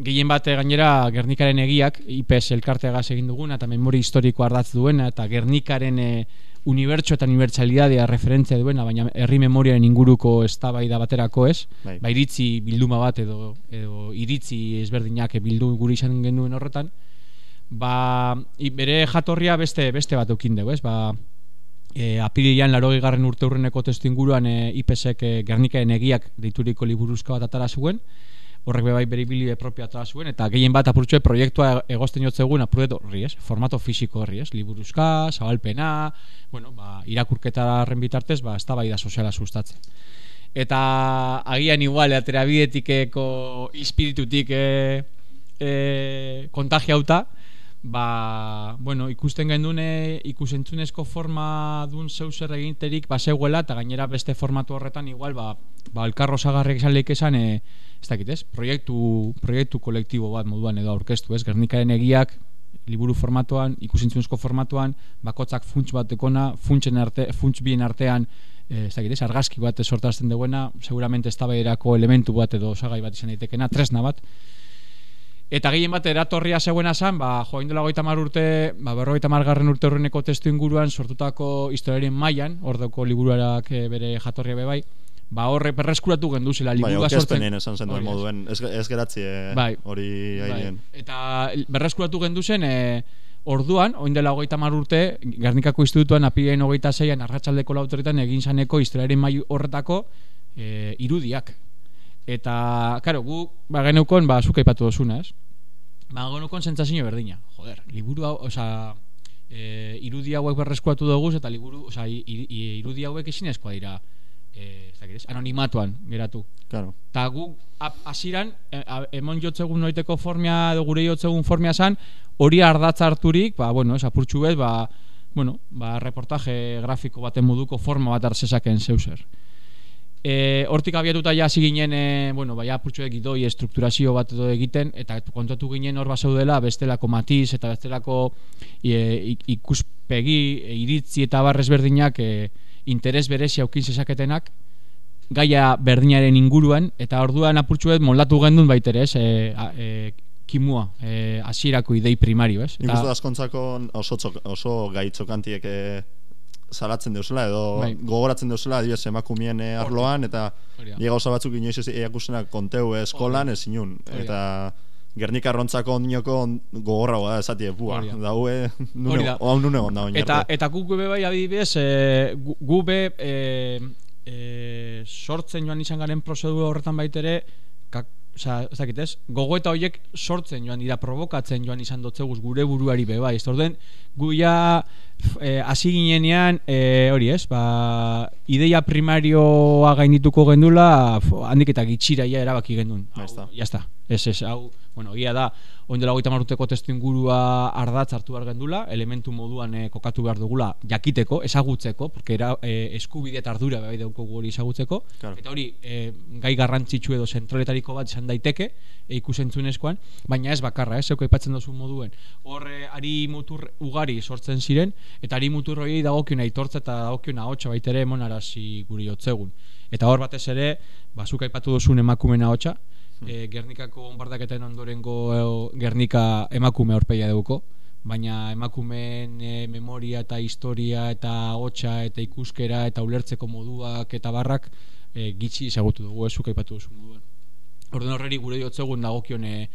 gehien bat eh, gainera Gernikaren egiak, IPS elkarteagaz egin duguna, eta memori historiko ardatz duena, eta Gernikaren e, unibertso eta unibertsalidadea referentzia duena, baina herri memoriaren inguruko eztabaida baterako ez, Bai. ba iritzi bilduma bat edo, edo iritzi ezberdinak bildu guri izan genuen horretan, ba bere jatorria beste beste bat eukin dugu, ez? Ba e, apirilean larogei garren urte urreneko testu inguruan e, IPSek e, Gernikaren egiak deituriko liburuzka bat atara zuen, horrek be bai bere ibilbide propio zuen, eta gehien bat apurtxue proiektua egosten jotzegun apurret horri, ez? Formato fisiko horri, ez? Liburuzka, zabalpena, bueno, ba, irakurketaren bitartez, ba, eztabaida soziala sustatzen. Eta agian igual atera bidetikeko ispiritutik e, e, kontagiauta, ba, bueno, ikusten gendune ikusentzunezko forma dun zeu zer eginterik baseguela eta gainera beste formatu horretan igual ba, ba elkarro zagarrek esan leik esan e, ez dakit ez, proiektu, proiektu kolektibo bat moduan edo aurkeztu ez, Gernikaren egiak liburu formatuan, ikusentzunezko formatuan, bakotzak funts bat ekona, funtsen arte, funts bien artean, eh, ez dakit ez, argazki bat sortarazten duena, seguramente eztabaiderako elementu bat edo osagai bat izan daitekena, tresna bat, Eta gehien bat eratorria zegoena zan, ba, joain dela goita mar urte, ba, berrogeita margarren urte horreneko testu inguruan sortutako historiaren mailan, ordoko liburuarak eh, bere jatorria bebai, ba horre perreskuratu gendu zela Bai, liburua aurkezpenen esan zen duen moduen, ez, ez geratzi eh, Bai. hori airean. Eta berreskuratu gendu zen, e, orduan, oin dela hogeita mar urte, Gernikako institutuan apiren hogeita zeian arratsaldeko lautoretan egin zaneko historiaren mai horretako e, irudiak. Eta, karo, gu, ba, geneukon, ba, zuk aipatu dozuna, ez? Ba, geneukon sentsazio berdina. Joder, liburu hau, osea, e, irudi hauek berreskuratu dugu eta liburu, osea, i- i- irudi hauek ezinezkoa dira e, ez ez, anonimatuan geratu. Claro. Ta gu hasieran e, emon jotzegun noiteko formia edo gure jotzegun formia san hori ardatz harturik, ba bueno, es apurtxu bet, ba bueno, ba reportaje grafiko baten moduko forma bat arsesaken zeuser. E, hortik abiatuta ja hasi ginen, e, bueno, bai apurtxu gidoi estrukturazio bat edo egiten eta kontatu ginen hor basaudela bestelako matiz eta bestelako e, ik- ikuspegi, e, iritzi eta barrez berdinak e, interes berezi aukin zezaketenak gaia berdinaren inguruan eta orduan apurtxuet moldatu gendun baitere, ez? E, a- e, kimua, e, hasierako idei primario, ez? Nik uste askontzako oso, oso gaitzokantiek e, salatzen deuzela edo Bai. gogoratzen deuzela adibidez emakumien e, arloan eta Hori da. ni gauza batzuk inoiz ez eakusenak konteu eskolan ez inun. Eta Gernika arrontzako ondinoko gogorragoa da esatie, bua, daue nune, da. hau nune onda oin Eta, eta guk be bai adibidez, e, gu, be e, e, sortzen joan izan garen prozedura horretan baitere, kak, Osa, ez dakit ez, gogoeta horiek sortzen joan dira, provokatzen joan izan dotzeguz gure buruari be, bai, ez? Da ja eh, hasi ginenean, eh, hori ez, ba, ideia primarioa gaindituko gendula, handik eta gitxira ja erabaki gendun. Hau, ya está. Ez, ez, hau, bueno, egia da, oindela goita marruteko testu ingurua ardatz hartu behar gendula, elementu moduan eh, kokatu behar dugula jakiteko, ezagutzeko, porque era, eh, eskubide eta ardura bai daukogu hori ezagutzeko, Claro. eta hori eh, gai garrantzitsu edo zentraletariko bat izan daiteke, e, ikusentzunezkoan, baina ez bakarra, ez, zeuko aipatzen duzu moduen. Hor, eh, ari mutur ugari sortzen ziren, eta ari mutur hori dagokiona aitortza eta dagokiona hotxa baitere emonarazi guri jotzegun. Eta hor batez ere, bazuk aipatu duzun emakumena hotxa, e, Gernikako bombardaketen ondorengo e, Gernika emakume horpeia duko, baina emakumeen e, memoria eta historia eta hotxa eta ikuskera eta ulertzeko moduak eta barrak e, gitxi ezagutu dugu, ez zuk aipatu duzu moduan. Orden horreri gure jotzegun dagokion e,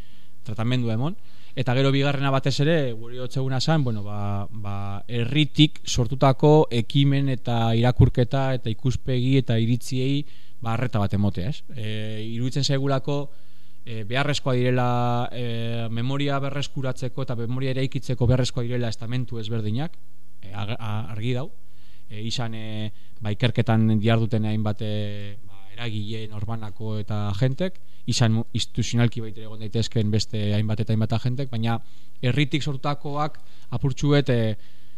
tratamendua emon, eta gero bigarrena batez ere gure jotzeguna zen, bueno, ba, ba, herritik sortutako ekimen eta irakurketa eta ikuspegi eta iritziei ba, arreta bat emotea, ez? E, iruditzen zaigulako e, beharrezkoa direla e, memoria berreskuratzeko eta memoria eraikitzeko beharrezkoa direla estamentu ezberdinak, e, argi dau, e, izan e, ba, ikerketan diarduten hainbat e, ba, eragile norbanako eta agentek, izan instituzionalki baitere egon daitezken beste hainbat eta hainbat agentek, baina herritik sortakoak apurtxuet e,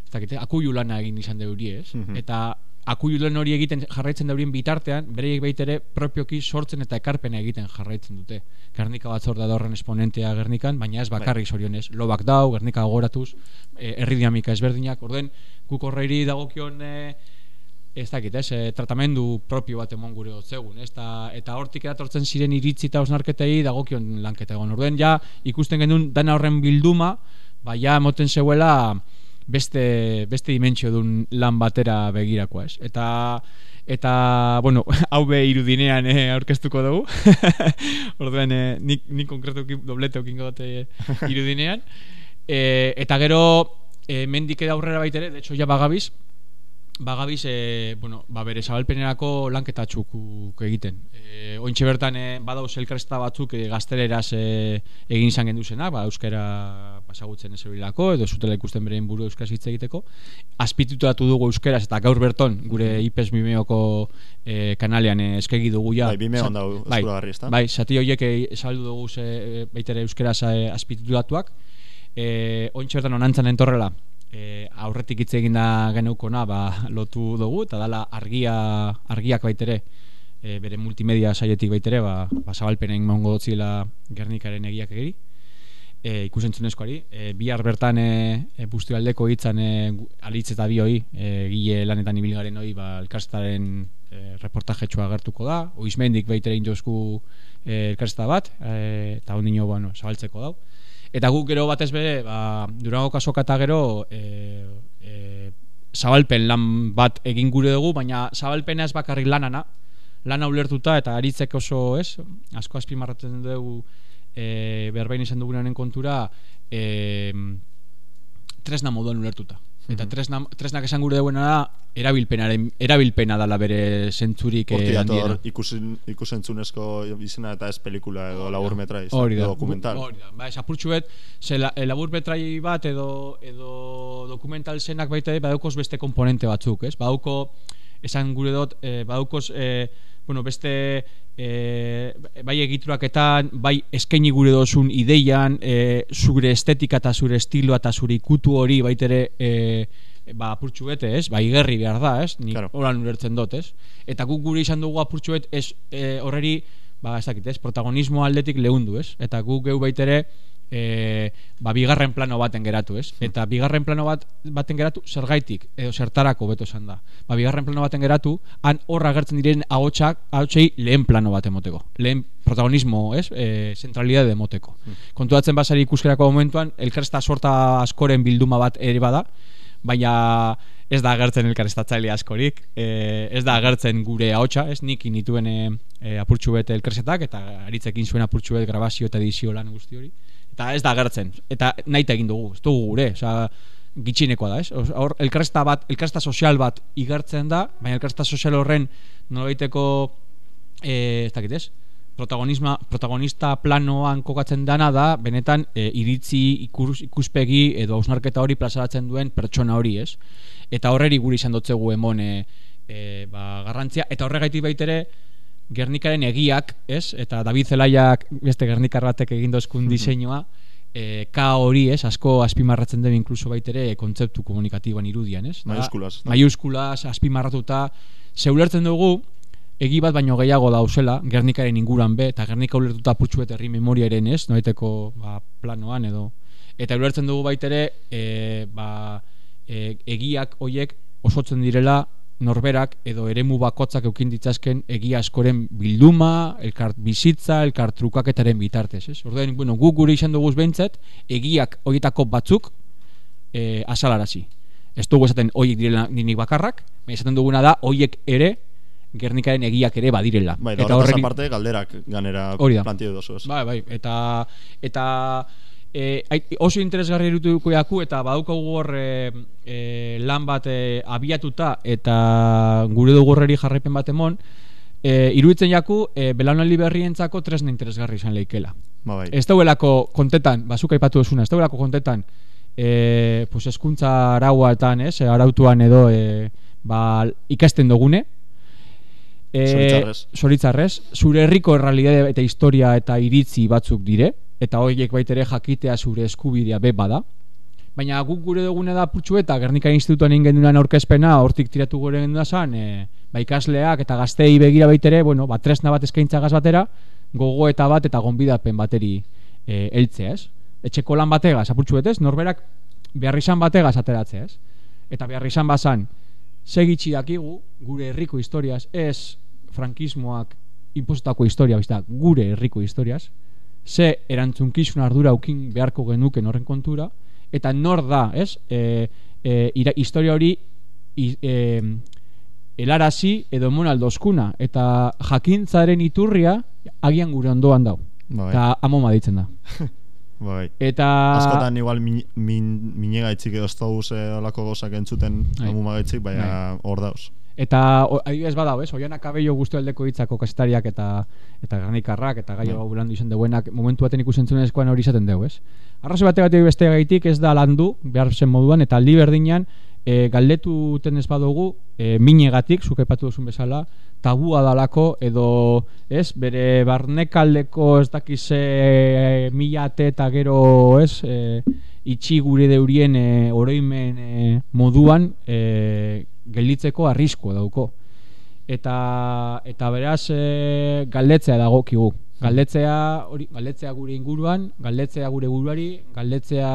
ez dakit, akuilu lana egin izan deuri ez, Mhm. eta akuilu lan hori egiten jarraitzen daurien bitartean, bereiek baitere propioki sortzen eta ekarpena egiten jarraitzen dute. Gernika batzorda da horren esponentea Gernikan, baina ez bakarrik zorionez. Lobak dau, Gernika gogoratuz, e, herri dinamika ezberdinak, orden guk horreiri dagokion e, ez dakit, ez, e, tratamendu propio bat emon gure otzegun, ez, eta, eta hortik eratortzen ziren iritzi eta osnarketei dagokion lanketa egon. Orden ja ikusten genuen dana horren bilduma, ba ja emoten zeuela beste, beste dimentsio dun lan batera begirakoa, ez. Eta eta bueno, hau be irudinean eh, aurkeztuko dugu. Orduan eh, nik nik konkretuki doblete okingo dute irudinean. E, eta gero e, mendik eda aurrera baitere, de hecho ja bagabiz, bagabiz e, bueno, ba bere zabalpenerako lanketa txukuk egiten. E, ointxe bertan e, badauz elkarrezta batzuk e, gazteleraz e, egin izan genduzena, ba euskara pasagutzen ez edo zutela ikusten beren buru euskaraz hitz egiteko. Azpitutatu dugu euskaraz eta gaur berton gure IPES Bimeoko e, kanalean e, eskegi dugu ja. Bai, Vimeon Sa- dago bai? Bai, zati horiek e, saldu dugu e, baitere euskaraz e, azpitutatuak. E, ointxe bertan onantzan entorrela, e, aurretik hitz egin da geneukona ba, lotu dugu eta dala argia argiak baitere. E, bere multimedia saietik baitere ba, ba zabalpenen mongo dotzila Gernikaren egiak egiri. E, ikusentzunezkoari. E, bihar bertan e, e, aldeko hitzan e, alitz eta bi hoi e, gile lanetan ibilgaren hoi ba, elkarstaren e, reportajetxoa agertuko da. Oizmendik baitere indosku e, elkarsta bat e, eta ondino bueno, zabaltzeko dau Eta guk gero batez bere, ba, Durango kasoka eta gero e, e, zabalpen lan bat egin gure dugu, baina zabalpena ez bakarrik lanana, lana ulertuta eta aritzek oso, ez, asko azpimarratzen dugu e, berbain izan dugunaren kontura, e, tresna moduan ulertuta. Eta tresna, tresnak esan gure duena da, erabilpenaren, erabilpena dala bere zentzurik eh, handiena. ikusen, ikusentzunezko izena eta ez pelikula edo labur metra Hori da. dokumental. Hori da. Ba, esapurtxu bet, ze la, e, labur betrai bat edo edo dokumental zenak baita badaukoz beste komponente batzuk, ez? Badauko esan gure dut e, badaukoz e, bueno, beste e, bai egituraketan, bai eskaini gure dozun ideian, e, zure estetika eta zure estiloa eta zure ikutu hori baitere e, ba apurtxu bete, ez? Ba igerri behar da, ez? Nik Claro. holan ulertzen dut, ez? Eta guk gure izan dugu apurtxu bet, ez e, horreri, ba ez dakit, ez? Protagonismo aldetik lehundu, ez? Eta guk geu baitere e, ba, bigarren plano baten geratu, ez? Eta bigarren plano bat baten geratu zergaitik edo zertarako beto esan da. Ba, bigarren plano baten geratu, han horra agertzen diren ahotsak, ahotsei lehen plano bat emoteko. Lehen protagonismo, ez? E, zentralidade emoteko. Kontuatzen basari ikuskerako momentuan, elkarrezta sorta askoren bilduma bat ere bada, baina ez da agertzen elkarrestatzaile askorik, e, ez da agertzen gure ahotsa, ez nik inituen e, apurtxu bete elkarrezetak, eta aritzekin zuen apurtxu bet grabazio eta edizio lan guzti hori. Eta ez da agertzen, eta nahi egin dugu, ez dugu gure, osea, gitxinekoa da, ez? Hor, elkarrezta bat, elkarrezta sozial bat igertzen da, baina elkarrezta sozial horren nolabaiteko eh, ez dakit ez? Protagonisma, protagonista planoan kokatzen dana da, benetan e, iritzi ikus, ikuspegi edo ausnarketa hori plazaratzen duen pertsona hori, ez? Eta horreri guri izan dotzegu emon e, e, ba, garrantzia, eta horregaitik baitere Gernikaren egiak, ez? Eta David Zelaiak beste Gernikar batek egin dozkun diseinua, e, K hori, ez? Asko azpimarratzen den inkluso baitere kontzeptu komunikatiboan irudian, ez? Da, Maiuskulaz, da. Maiuskulaz, azpimarratuta, zeulertzen dugu, egi bat baino gehiago dauzela, Gernikaren inguran be, eta Gernika ulertuta putxu eta herri memoriaren ez, noeteko ba, planoan edo. Eta ulertzen dugu baitere, e, ba, e, egiak hoiek osotzen direla norberak edo eremu bakotzak eukin ditzazken egia askoren bilduma, elkart bizitza, elkart trukaketaren bitartez, ez? Orduan, bueno, guk gure izan dugu behintzat, egiak horietako batzuk e, asalarazi. Ez dugu esaten hoiek direla ninik bakarrak, baina esaten duguna da hoiek ere Gernikaren egiak ere badirela. Bai, eta horretaz aparte galderak ganera planteatu dozu, ez? Bai, bai, eta eta e, oso interesgarri irutuko jaku eta badaukagu hor e, e, lan bat e, abiatuta eta gure dugu horreri jarraipen bat emon e, iruditzen jaku e, belaunaldi berrientzako tresna interesgarri izan leikela. Ba, bai. Ez dauelako kontetan, bazuk aipatu duzuna, ez dauelako kontetan e, pues eskuntza arauatan, ez, arautuan edo e, ba, ikasten dugune, E, Zoritzarrez. Zoritzarrez, zure herriko errealidade eta historia eta iritzi batzuk dire, eta horiek baitere jakitea zure eskubidea be bada. Baina guk gure dugune da putxu eta Gernika Institutuan egin gendunan aurkezpena, hortik tiratu gure genduna zan, e, ba ikasleak eta gaztei begira baitere, bueno, ba tresna bat eskaintza gaz batera, gogo eta bat eta gonbidapen bateri e, heltzea, ez? Etxeko lan bategaz, apurtxu betez, norberak behar izan bategaz ateratzea, ez? Eta behar izan bazan, segitxi dakigu, gure herriko historiaz, ez frankismoak inpositako historia, bizta, gure herriko historiaz, ze erantzunkizun ardura ukin beharko genuken horren kontura, eta nor da, ez? E, e, ira, historia hori i, e, elarazi edo emon aldozkuna, eta jakintzaren iturria agian gure ondoan dau. Bai. Eta amoma ditzen da. Bai. Eta... Askotan igual min, min, minegaitzik edo ez dauz olako gozak entzuten Bai. amumagaitzik, baina hor dauz. Eta adibidez badau, ez? Oiana Kabello guztu aldeko hitzako kasetariak eta eta Gernikarrak eta gaio Bai. bulandu izan deuenak momentu baten ikusentzunezkoan hori izaten deu, ez? Arrazoi bategatik beste gaitik ez da landu behar zen moduan eta aldi berdinan e, galdetuten ez badugu e, minegatik, zuk aipatu duzun bezala, tabua dalako edo ez bere barnekaldeko ez dakize e, mila ate eta gero ez e, itxi gure deurien e, oroimen e, moduan e, gelditzeko arriskoa dauko. Eta eta beraz e, galdetzea dagokigu. Galdetzea hori galdetzea gure inguruan galdetzea gure buruari galdetzea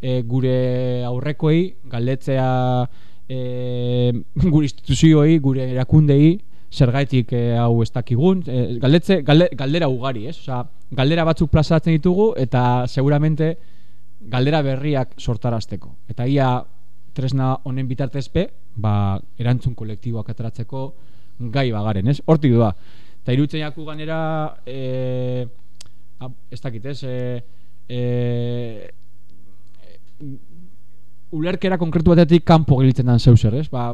e, gure aurrekoei galdetzea e, gure instituzioei gure erakundei zergaitik e, hau ez dakigun. E, galdetze, galde, galdera ugari ez? Osea, galdera batzuk plazatzen ditugu eta seguramente galdera berriak sortarazteko. Eta ia tresna honen bitartezpe ba, erantzun kolektiboak ateratzeko gai bagaren, ez? Hortik doa. Eta irutzen jaku ganera e, a, ez dakit, ez? E, e, ulerkera konkretu batetik kanpo gelitzen dan zeuser, ez? Ba,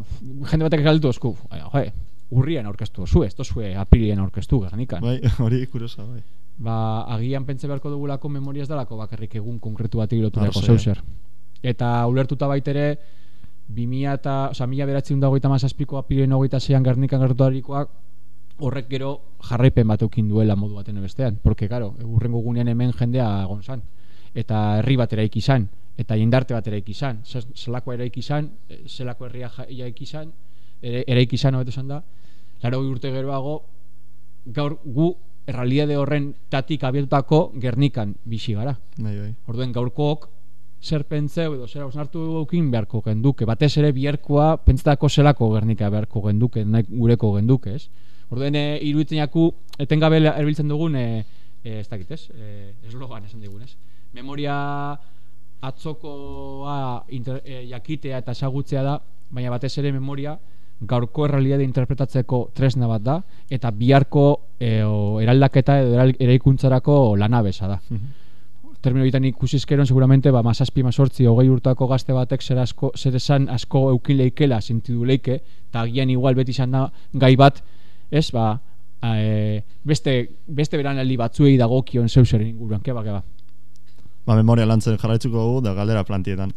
jende batek galdu esku, joe, urrian aurkeztu, zu ez, tozue apirian aurkeztu, gernikan. Bai, hori kuriosa, bai. Ba, agian pentsa beharko dugulako memoria ez dalako bakarrik egun konkretu bat loturako Arrazoi. zeuser. Eta ulertuta baitere 2000 eta, oza, mila beratzen da hogeita mazazpiko apiren hogeita zeian Gernikan gertuarikoak horrek gero jarraipen bat eukin duela modu baten bestean. Porque, claro, urrengo gunean hemen jendea egon zan. Eta herri bat eraiki izan. Eta jendarte bat eraiki izan. Zer- Zelako eraiki izan, eh, zelako herria ja- eraiki izan, ere- eraiki izan hobeto esan da. Laro urte geroago, gaur gu errealiade horren tatik abietutako Gernikan bizi gara. Bai, bai. Orduen gaurkook zer pentseu edo zer hausnartu eukin beharko genduke. Batez ere biherkoa pentsatako zelako Gernika beharko genduke, nahi gureko genduke, ez? Orduen e, iruditzen jaku etengabe erabiltzen dugun e, e, ez dakit, ez? E, eslogan esan digun, ez? Memoria atzokoa inter, e, jakitea eta ezagutzea da, baina batez ere memoria gaurko errealitate interpretatzeko tresna bat da eta biharko e, o, eraldaketa edo eraikuntzarako lanabesa da. Termino bitan ikusizkeron seguramente ba mazazpi mazortzi hogei urtako gazte batek zer asko zer esan asko eukin leikela sentidu leike eta agian igual beti izan da gai bat ez ba e, beste beste beranaldi batzuei dagokion zeu zer inguruan keba keba Ba, memoria lantzen jarraitzuko dugu da galdera plantietan.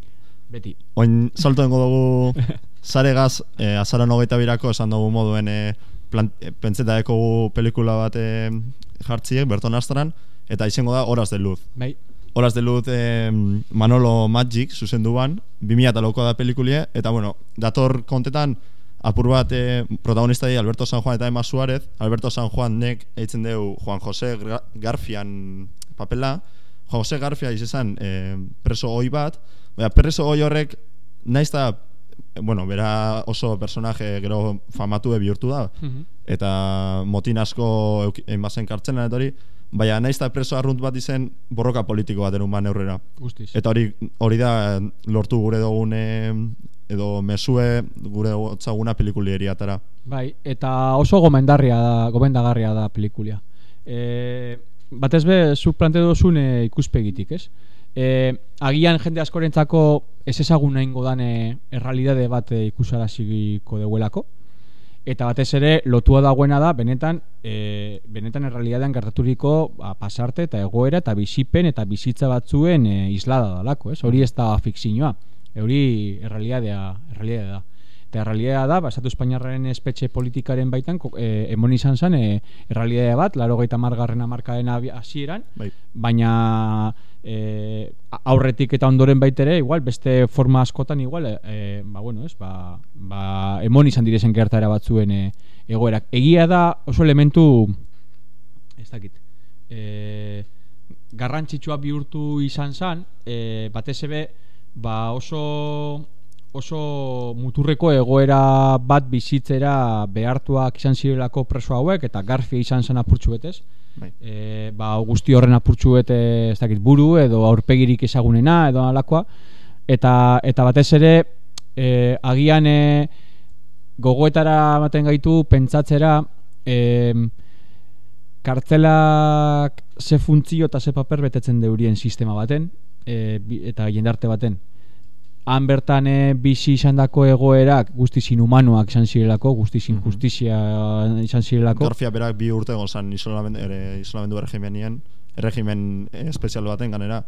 Beti. Oin salto dugu zaregaz, eh, azaran hogeita birako esan dugu moduen eh, plan, eh, pentseta dekogu pelikula bat eh, jartziek, Berton Astaran, eta izango da Horas de Luz. Bai. Horas de Luz eh, Manolo Magic zuzenduan, 2000 eta laukoa da pelikulie, eta bueno, dator kontetan, apur bat eh, protagonista di Alberto San Juan eta Emma Suárez, Alberto San Juan nek eitzen deu Juan José Gra- Garfian papela, Juan José Garfia izan eh, preso oi bat, baina preso oi horrek naiz eh, bueno, bera oso personaje gero famatue bihurtu da. Mhm. eta motin asko euki- egin bazen kartzelan eta hori baina naiz eta preso arrunt bat izen borroka politiko bat erun neurrera Guztiz. eta hori hori da eh, lortu gure dugun edo mesue gure otzaguna pelikulieri atara Bai, eta oso gomendarria da, gomendagarria da pelikulia. E, batez be, zuk plante duzun e, ikuspegitik, ez? E, agian jende askorentzako ez ezaguna ingo dan e, errealidade bat e, ikusaraziko deuelako. Eta batez ere, lotua dagoena da, benetan, e, benetan errealidadean gertaturiko ba, pasarte eta egoera eta bizipen eta bizitza batzuen e, islada dalako, ez? Hori ez da fikzioa, hori errealidadea, errealidadea da. Eta errealidadea da, ba, Estatu Espainiarraren espetxe politikaren baitan, e, emon izan zen, e, errealidadea bat, laro gaita margarren amarkaden abi- hasieran, Bai. baina e, aurretik eta ondoren baitere, igual, beste forma askotan, igual, e, ba, bueno, ez, ba, ba, emon izan direzen gertara batzuen e, egoerak. Egia da oso elementu, ez dakit, e, garrantzitsua bihurtu izan zen, e, batez ebe, ba oso oso muturreko egoera bat bizitzera behartuak izan zirelako preso hauek eta garfia izan zen apurtxu betez. Bai. E, ba, guzti horren apurtxu bete ez dakit buru edo aurpegirik ezagunena edo alakoa eta eta batez ere e, agian e, gogoetara ematen gaitu pentsatzera e, kartzelak ze funtzio eta ze paper betetzen deurien sistema baten e, eta jendarte baten han bertan e, bizi izandako egoerak guztiz inhumanoak izan zirelako, guztiz injustizia izan zirelako. Garfia berak bi urte egon zan isolamendu, ere, isolamendu erregimenien, erregimen eh, espezial baten ganera.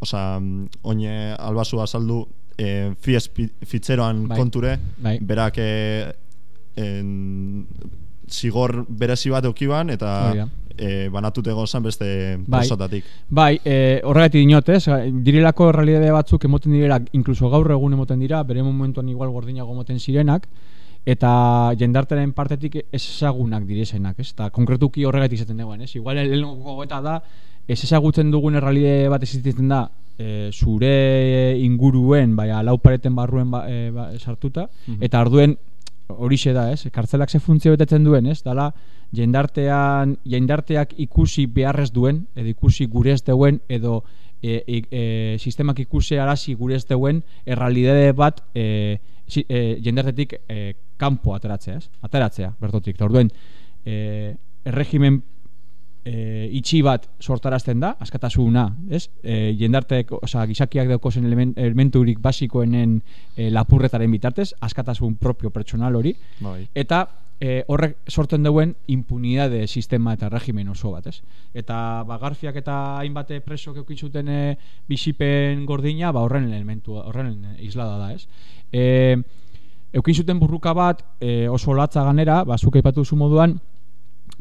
Osa, mm, oine albazu azaldu eh, fies fitzeroan Bai. konture, Bai. berak eh, en, zigor berezi bat eukiban eta Hori da. eh, banatut egon zan beste Bai. presotatik. Bai, e, horregatik dinot, ez? Direlako errealidade batzuk emoten direla, inkluso gaur egun emoten dira, bere momentuan igual gordinago emoten zirenak, eta jendartaren partetik ez ezagunak direzenak, ez? Eta konkretuki horregatik izaten dagoen, ez? Igual lehenengo gogoeta da, ez ezagutzen dugun errealide bat existitzen da, e, zure inguruen, bai, lau pareten barruen ba, e, ba, sartuta, Mhm. eta arduen horixe da, ez? Kartzelak ze funtzio betetzen duen, ez? Dala, jendartean, jendarteak ikusi beharrez duen, edo ikusi gure ez deuen, edo e, e, e, sistemak ikusi arazi gure ez deuen, errealidade bat e, e, jendartetik e, kanpo ateratzea, ez? Ateratzea, bertotik. Orduen, e, erregimen e, itxi bat sortarazten da, askatasuna, ez? E, jendartek, osea, gizakiak daukozen element, elementurik basikoenen e, lapurretaren bitartez, askatasun propio pertsonal hori, Bai. eta e, horrek sortzen duen impunidade sistema eta regimen oso bat, ez? Eta ba, Garfiak eta hainbat preso eukin zuten e, bisipen gordina, ba, horren elementu, horren islada da, ez? E, eukin zuten burruka bat e, oso latza ganera, ba, zuk aipatu zu moduan,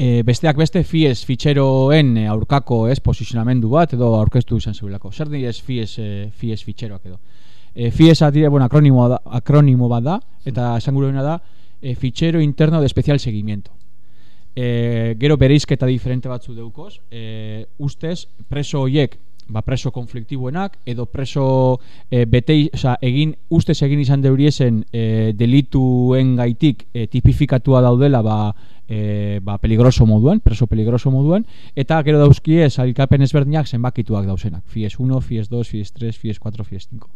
e, besteak beste fies fitxeroen e, aurkako ez posizionamendu bat edo aurkeztu izan zebilako. Zer direz fies, e, fies fitxeroak edo? E, fies adire, bueno, akronimo, da, akronimo bat da, eta esan da, e, fitxero interno de especial seguimiento. E, gero bereizketa diferente batzu deukoz, e, ustez preso hoiek ba, preso konfliktiboenak edo preso e, betei, oza, egin, ustez egin izan deuriesen e, delituen gaitik e, tipifikatua daudela ba, e, ba, peligroso moduan, preso peligroso moduan, eta gero dauzkie sailkapen ezberdinak zenbakituak dauzenak. FIES 1, FIES 2, FIES 3, FIES 4, FIES 5.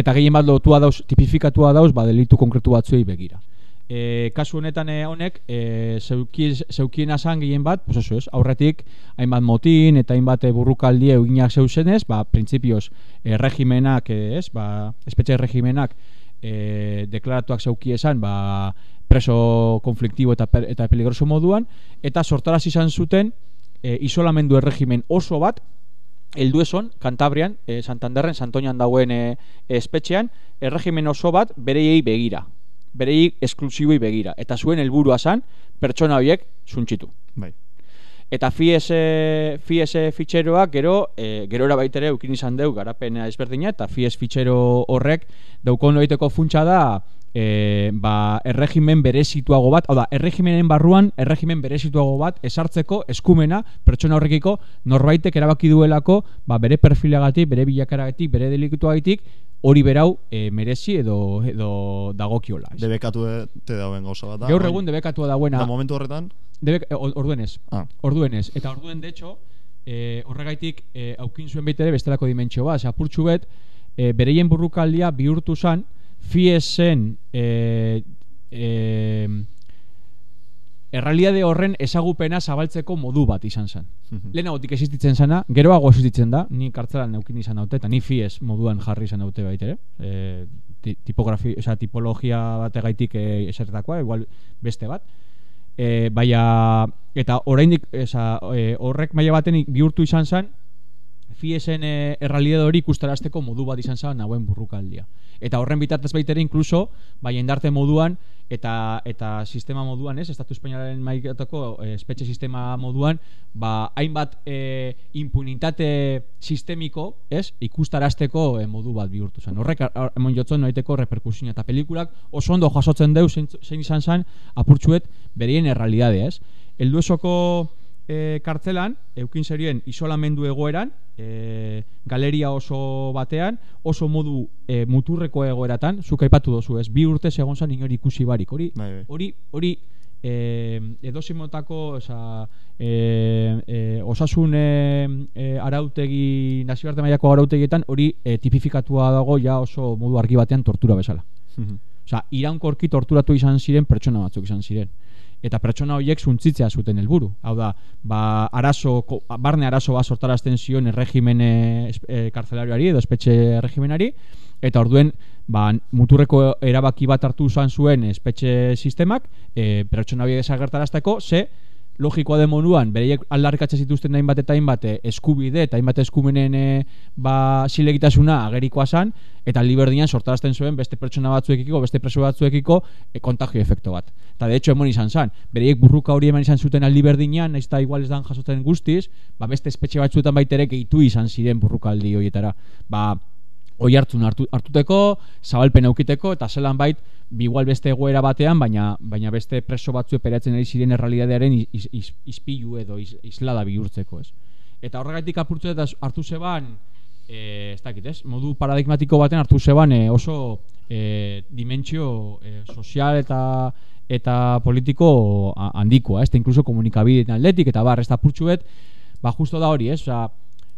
Eta gehien bat lotua dauz, tipifikatua dauz, ba, delitu konkretu batzuei begira. E, kasu honetan e, honek e, zeuki, zeukien asan gehien bat, pues eso es, aurretik hainbat motin eta hainbat e, burrukaldi eginak zeuzenez, ba, printzipioz e, regimenak, e, ez, ba, espetxe regimenak e, deklaratuak zeuki esan, ba, preso konfliktibo eta, eta peligroso moduan, eta sortaraz izan zuten e, isolamendu erregimen oso bat, heldu eson, Kantabrian, e, Santanderren, Santoñan dauen e, espetxean, erregimen oso bat bereiei begira. Bereiei esklusiboi begira. Eta zuen helburua zan, pertsona horiek zuntxitu. Bai. Eta FIES, FIES fitxeroak gero, e, gero baitere eukin izan deu garapena ezberdina, eta FIES fitxero horrek daukon egiteko funtsa da, e, ba, erregimen berezituago bat, hau da, erregimenen barruan, erregimen berezituago bat esartzeko eskumena pertsona horrekiko norbaitek erabaki duelako, ba, bere perfilagatik, bere bilakaragatik, bere delikutuagatik, hori berau e, merezi edo edo dagokiola. Debekatu te dauen gauza bat da. Gaur egun debekatua dagoena. Da momentu horretan? Debe, e, orduenez. Ah. Orduenez. Eta orduen, de hecho, e, horregaitik e, aukin zuen baitere bestelako dimentsio bat. Apurtxu bet, e, bereien burrukaldia bihurtu zan, fiesen e, e, errealiade horren ezagupena zabaltzeko modu bat izan zen. Lehenagotik existitzen zana, geroago existitzen da, ni kartzelan neukin izan daute, eta ni fies moduan jarri izan daute baitere. E, ti- tipografi, oza, tipologia bategaitik e, esertakoa, igual beste bat. E, baina, eta oraindik esa, e, horrek maila baten bihurtu izan zen, fiesen e, errealidade hori ikustarazteko modu bat izan zen nauen burrukaldia. Eta horren bitartez baitere inkluso, bai endarte moduan eta eta sistema moduan, ez, Estatu Espainolaren maikatako e, espetxe sistema moduan, ba hainbat e, impunitate sistemiko, ez, ikustarazteko e, modu bat bihurtu zen. Horrek emon jotzen noiteko reperkusioa eta pelikulak oso ondo jasotzen deu zein, zein izan zen apurtxuet berien errealidade, ez? Elduesoko e, kartzelan, eukin zerien isolamendu egoeran, e, galeria oso batean, oso modu e, muturreko egoeratan, zuk aipatu dozu, ez? Bi urte egon zan inori ikusi barik. Hori, Bai, hori, hori e, edozimotako oza, e, e, osasun e, arautegi, nazioarte mailako arautegietan, hori e, tipifikatua dago ja oso modu argi batean tortura bezala. Osea, iraunkorki torturatu izan ziren pertsona batzuk izan ziren. Eta pertsona horiek zuntzitzea zuten helburu. Hau da, ba, arazo, ko- barne arazo bat sortarazten zion erregimen e, es- e, kartzelarioari edo espetxe regimenari, eta orduen ba, muturreko erabaki bat hartu izan zuen espetxe sistemak, e, pertsona horiek desagertarazteko, ze logikoa den moduan, bereiek aldarrikatzen zituzten hainbat eta hainbat eh, eskubide eta hainbat eskumenen eh, ba, zilegitasuna agerikoa zan, eta liberdinan sortarazten zuen beste pertsona batzuekiko, beste preso batzuekiko e, kontagio efekto bat. Eta de hecho emon izan zan, bereiek burruka hori eman izan zuten aldi berdinean, nahiz eta igual ez dan jasotzen guztiz, ba beste espetxe batzuetan baitere gehitu izan ziren burrukaldi horietara. Ba, oi hartu, hartuteko, zabalpen aukiteko, eta zelan bait, bi igual beste egoera batean, baina baina beste preso batzu eperatzen ari ziren errealidadearen is, is, ispilu edo is, islada bihurtzeko, ez? Eta horregatik apurtu eta hartu zeban, e, ez dakit, ez? Modu paradigmatiko baten hartu zeban e, oso e, dimentsio e, sozial eta eta politiko handikoa, ez? Eta inkluso komunikabideetan atletik eta bar, ez da apurtxuet, ba justo da hori, ez? Osea,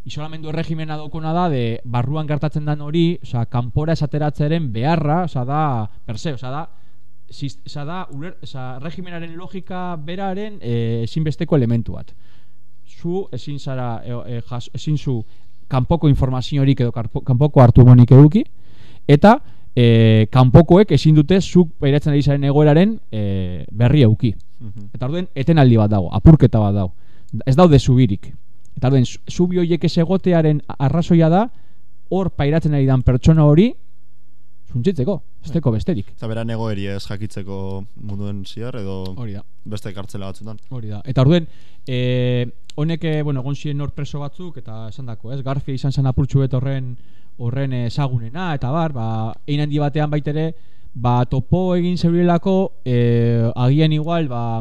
isolamendu erregimena daukona da de barruan gertatzen den hori, osea, kanpora esateratzeren beharra, osea da per se, osea da osea da uler, osea, regimenaren logika beraren eh, ezinbesteko elementu bat. zu ezin zara e, e, jas, ezin zu kanpoko informaziorik edo karpo- kanpoko hartu monik eduki eta e, kanpokoek ezin dute zuk pairatzen ari zaren egoeraren e, berri euki. Eta orduen etenaldi bat dago, apurketa bat dago. Ez daude zubirik. Eta orduen zu- zubi horiek ez egotearen arrazoia da hor pairatzen ari dan pertsona hori suntzitzeko, ez teko besterik. Eta beran egoeri ez jakitzeko munduen ziar edo Hori da. beste kartzela batzutan. Hori da. Eta orduen, e, honek, eh, bueno, egon ziren hor preso batzuk, eta esan dako, ez? Garfia izan zen apurtxu bet horren, horren ezagunena, eta bar, ba, ein handi batean baitere, ba, topo egin zebilelako, e, agian igual, ba,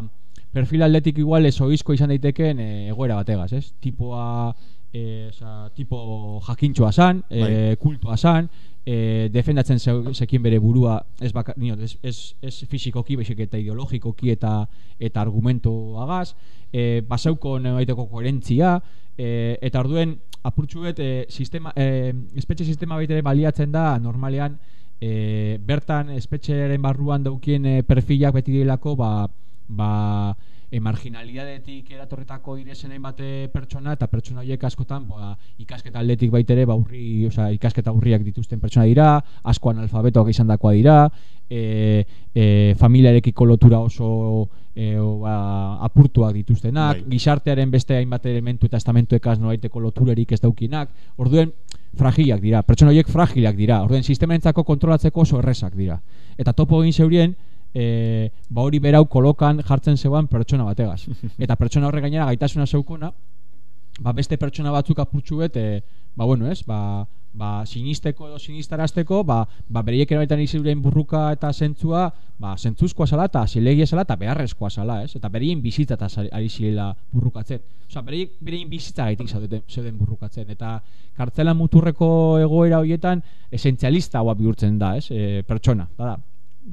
perfil atletik igual ez oizko izan daiteken e, egoera bategaz, ez? Tipoa, e, oza, tipo jakintxoa zan, e, kultua zan, e, defendatzen zeu- zekin bere burua ez, baka, nio, ez, ez, ez fizikoki, baizik eta ideologikoki eta eta argumento agaz, e, basauko nebaiteko koherentzia, e, eta orduen apurtxuet e, sistema, e, espetxe sistema baitere baliatzen da normalean e, bertan espetxearen barruan daukien perfilak beti direlako ba, ba, e, marginalidadetik eratorretako diresen hainbat eh, pertsona eta pertsona horiek askotan ba, ikasketa aldetik baitere ba, urri, osea, ikasketa urriak dituzten pertsona dira, asko analfabetoak izan dakoa dira, e, e, familiarekiko lotura oso e, o, ba, apurtuak dituztenak, Bai. gizartearen beste hainbat elementu eta estamentuekaz noaiteko loturerik ez daukinak, orduen fragilak dira, pertsona horiek fragilak dira, orduen sistemeentzako kontrolatzeko oso errezak dira. Eta topo egin zeurien, e, ba hori berau kolokan jartzen zeuan pertsona bategaz. Eta pertsona horre gainera gaitasuna zeukona, ba beste pertsona batzuk apurtxu bet, e, ba bueno ez, ba, ba sinisteko edo sinistarazteko, ba, ba bereiek erabaitan iziren burruka eta zentzua, ba zentzuzkoa zala eta zilegia zala eta beharrezkoa zala, ez? Eta bereien bizitza eta ari zirela burrukatzen. Osea, bereiek bereien bizitza gaitik zaudeten, zeuden burrukatzen. Eta kartzela muturreko egoera horietan esentzialista hau bihurtzen da, ez? E, pertsona, da,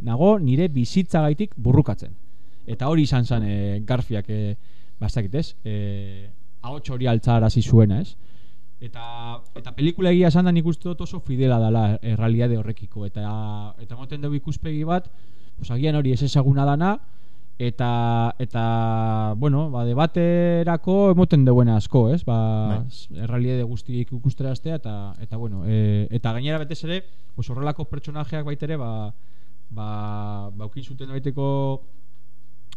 nago nire bizitza gaitik burrukatzen. Eta hori izan zen e, garfiak e, bastakit, ez? E, ahots hori altzarazi zuena, ez? Eta eta pelikula egia esan da nik uste dut oso fidela dela errealitate horrekiko eta eta moten dugu ikuspegi bat, agian hori ez ezaguna dana eta eta bueno, ba debaterako emoten duena asko, ez? Ba errealitate guztiek ikusteraztea eta eta bueno, e, eta gainera betez ere, pues horrelako pertsonajeak baitere ba ba baukin zuten baiteko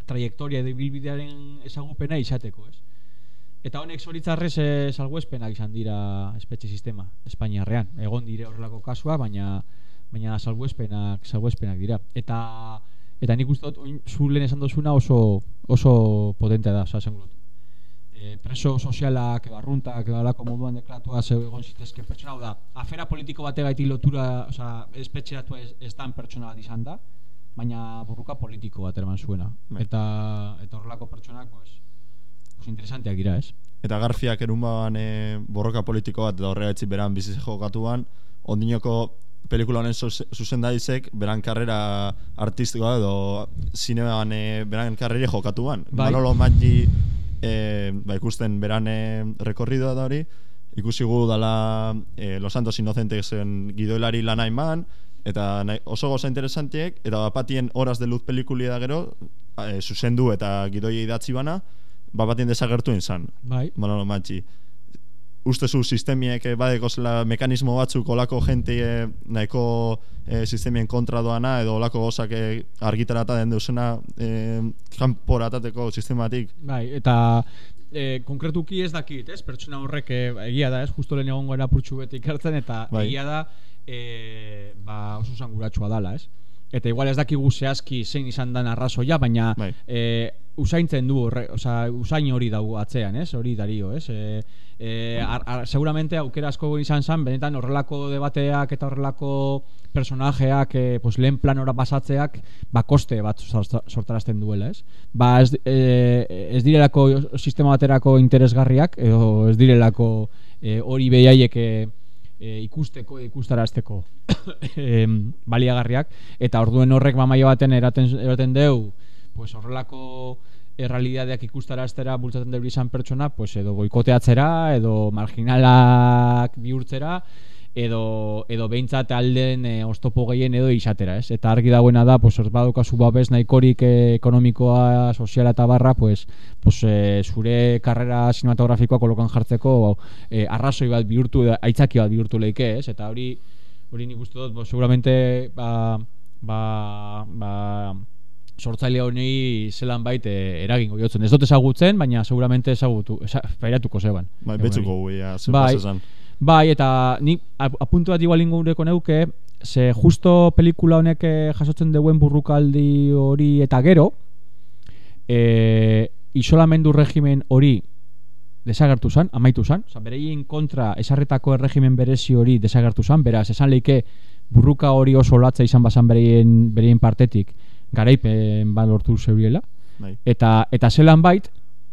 trayektoria edo ibilbidearen ezagupena izateko, ez? Eta honek zoritzarrez e, salbuespenak izan dira espetxe sistema Espainiarrean. Egon dire horrelako kasua, baina baina salbuespenak salbuespenak dira. Eta eta nik uste dut zu lehen esan dozuna oso oso potentea da, esango. E, preso sozialak edo arruntak edo alako moduan deklaratua zeu egon zitezke pertsona hau da. Afera politiko bategatik lotura, osea, espetxeratu ez, ez dan pertsona bat izan da, baina burruka politiko bat eraman zuena. Bai. Eta eta horrelako pertsonak, pues, pues interesanteak dira, ez? Eta garfiak erunban e, borroka politiko bat eta horrega etzi beran bizi jokatuan, ondinoko pelikula honen zuze- zuzendarizek beran karrera artistikoa edo zineman e, beran karrera jokatuan. Bai. Manolo Maggi e, ba, ikusten beran rekorridoa da hori, ikusi gu dala e, Los Santos Inocentesen gidoilari lana eman, eta nahi, oso goza interesantiek, eta bapatien horas de luz pelikuli da gero, e, zuzendu eta gidoi idatzi bana, bapatien desagertu izan. Bai. Manolo Maggi uste zu sistemiek eh, badeko mekanismo batzuk olako jente eh, nahiko eh, sistemien kontra doana edo olako gozak eh, argitarata den deusena eh, kanpora atateko sistematik Bai, eta e, konkretuki ez dakit, ez? Pertsona horrek e, egia da, ez? Justo lehen egongo era purtsu beti ikertzen eta Bai. egia da e, ba, oso zanguratsua dala, ez? Eta igual ez dakigu zehazki zein izan dan arrazoia, baina Bai. e, usaintzen du, horre, osea, usain hori dago atzean, ez? Hori dario, ez? E, e, ar, ar, seguramente aukera asko izan zen, benetan horrelako debateak eta horrelako personajeak e, pues, lehen planora pasatzeak ba, koste bat sorta- sortarazten duela, ez? Ba, ez, e, ez direlako sistema baterako interesgarriak, edo ez direlako e, hori behaiek e, e, ikusteko, ikustarazteko em, baliagarriak, eta orduen horrek bamaio baten eraten, eraten deu, pues horrelako errealidadeak ikustaraztera bultzaten deuri izan pertsona, pues edo boikoteatzera, edo marginalak bihurtzera, edo edo behintzat alden e, oztopo gehien edo izatera, ez? Eta argi dagoena da, pues ez badukazu babes nahikorik eh, ekonomikoa, soziala eta barra, pues, pues e, zure karrera sinematografikoa kolokan jartzeko e, arrazoi bat bihurtu, aitzaki bat bihurtu leike, ez? Eta hori hori nik uste dut, pues, seguramente ba, ba, ba, sortzaile honi zelan bait e, eragingo jotzen. Ez dut ezagutzen, baina seguramente ezagutu, eza, pairatuko zeban. Bai, betzuko guia, zer bai. Bai, eta nik ap- apuntu bat igual ingureko neuke, ze justo pelikula honek eh, jasotzen duen burrukaldi hori eta gero, e, isolamendu regimen hori desagertu zan, amaitu zan, oza, bereien kontra esarretako erregimen berezi hori desagertu zan, beraz, esan leike burruka hori oso latza izan bazan bereien, bereien partetik garaipen bat lortu zeuriela, Bai. eta, eta zelan bait,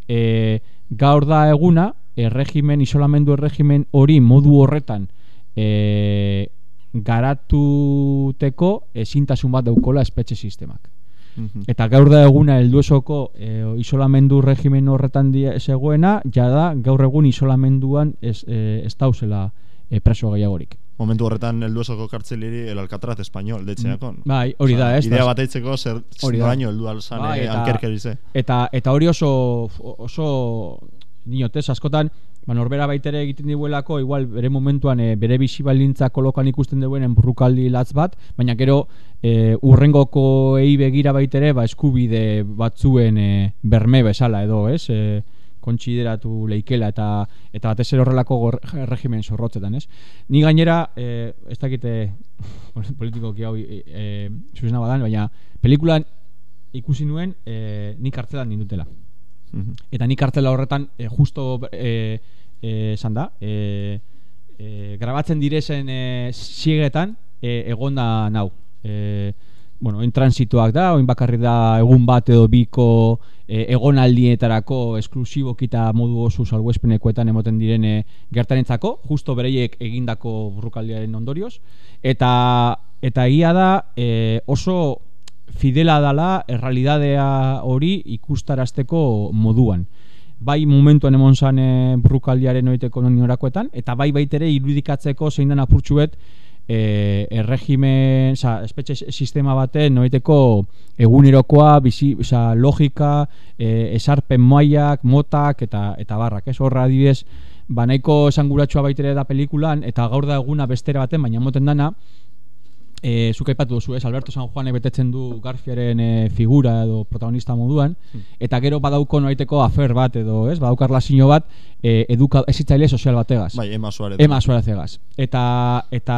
e, gaur da eguna, erregimen, isolamendu erregimen hori modu horretan e, garatuteko ezintasun bat daukola espetxe sistemak. Mhm. Eta gaur da eguna helduesoko e, isolamendu regimen horretan dia zegoena, jada gaur egun isolamenduan ez, e, ez dauzela e, preso gehiagorik. Momentu horretan helduesoko kartzeliri el Alcatraz español deitzeakon. Bai, hori da, ez? Idea Da- bat eitzeko zer da. noraino heldu alzan Bai, eh, eta-. Eta, eta hori oso oso niotez askotan ba norbera baitere egiten dibuelako igual bere momentuan e, bere bizi baldintza kolokan ikusten duenen burrukaldi latz bat baina gero e, urrengoko ei begira baitere ba eskubide batzuen e, berme bezala edo ez e, kontsideratu leikela eta eta batez ere horrelako regimen zorrotzetan, ez? Ni gainera e, ez dakite politikoki hau e, e, badan, baina pelikulan ikusi nuen e, nik kartzelan nindutela. Mhm. Eta nik kartela horretan e, justo e, e, esan da, e, e, grabatzen direzen e, ziegetan e, egonda nau. E, bueno, en transitoak da, oin bakarri da egun bat edo biko e, egonaldietarako esklusiboki eta modu oso salbuespenekoetan emoten direne gertarentzako, justo bereiek egindako burrukaldiaren ondorioz. Eta, eta egia da e, oso fidela dala errealidadea hori ikustarazteko moduan. Bai momentuan emon zan e, burrukaldiaren oiteko noniorakoetan, eta bai baitere irudikatzeko zein den apurtxuet e, erregimen, oza, espetxe sistema baten noiteko egunerokoa, bizi, oza, logika, e, esarpen moaiak, motak eta eta barrak, ez? Horra adibidez, ba nahiko esanguratsua baitere da pelikulan eta gaur da eguna bestera baten, baina moten dana, e, zuk aipatu duzu, ez, Alberto San Juanek betetzen du Garfiaren e, figura edo protagonista moduan, eta gero badauko noaiteko afer bat edo, ez, badaukar lasino bat, e, eduka, ezitzaile sozial bategaz. Bai, Ema Suarez. Ema Suarez egaz. Eta, eta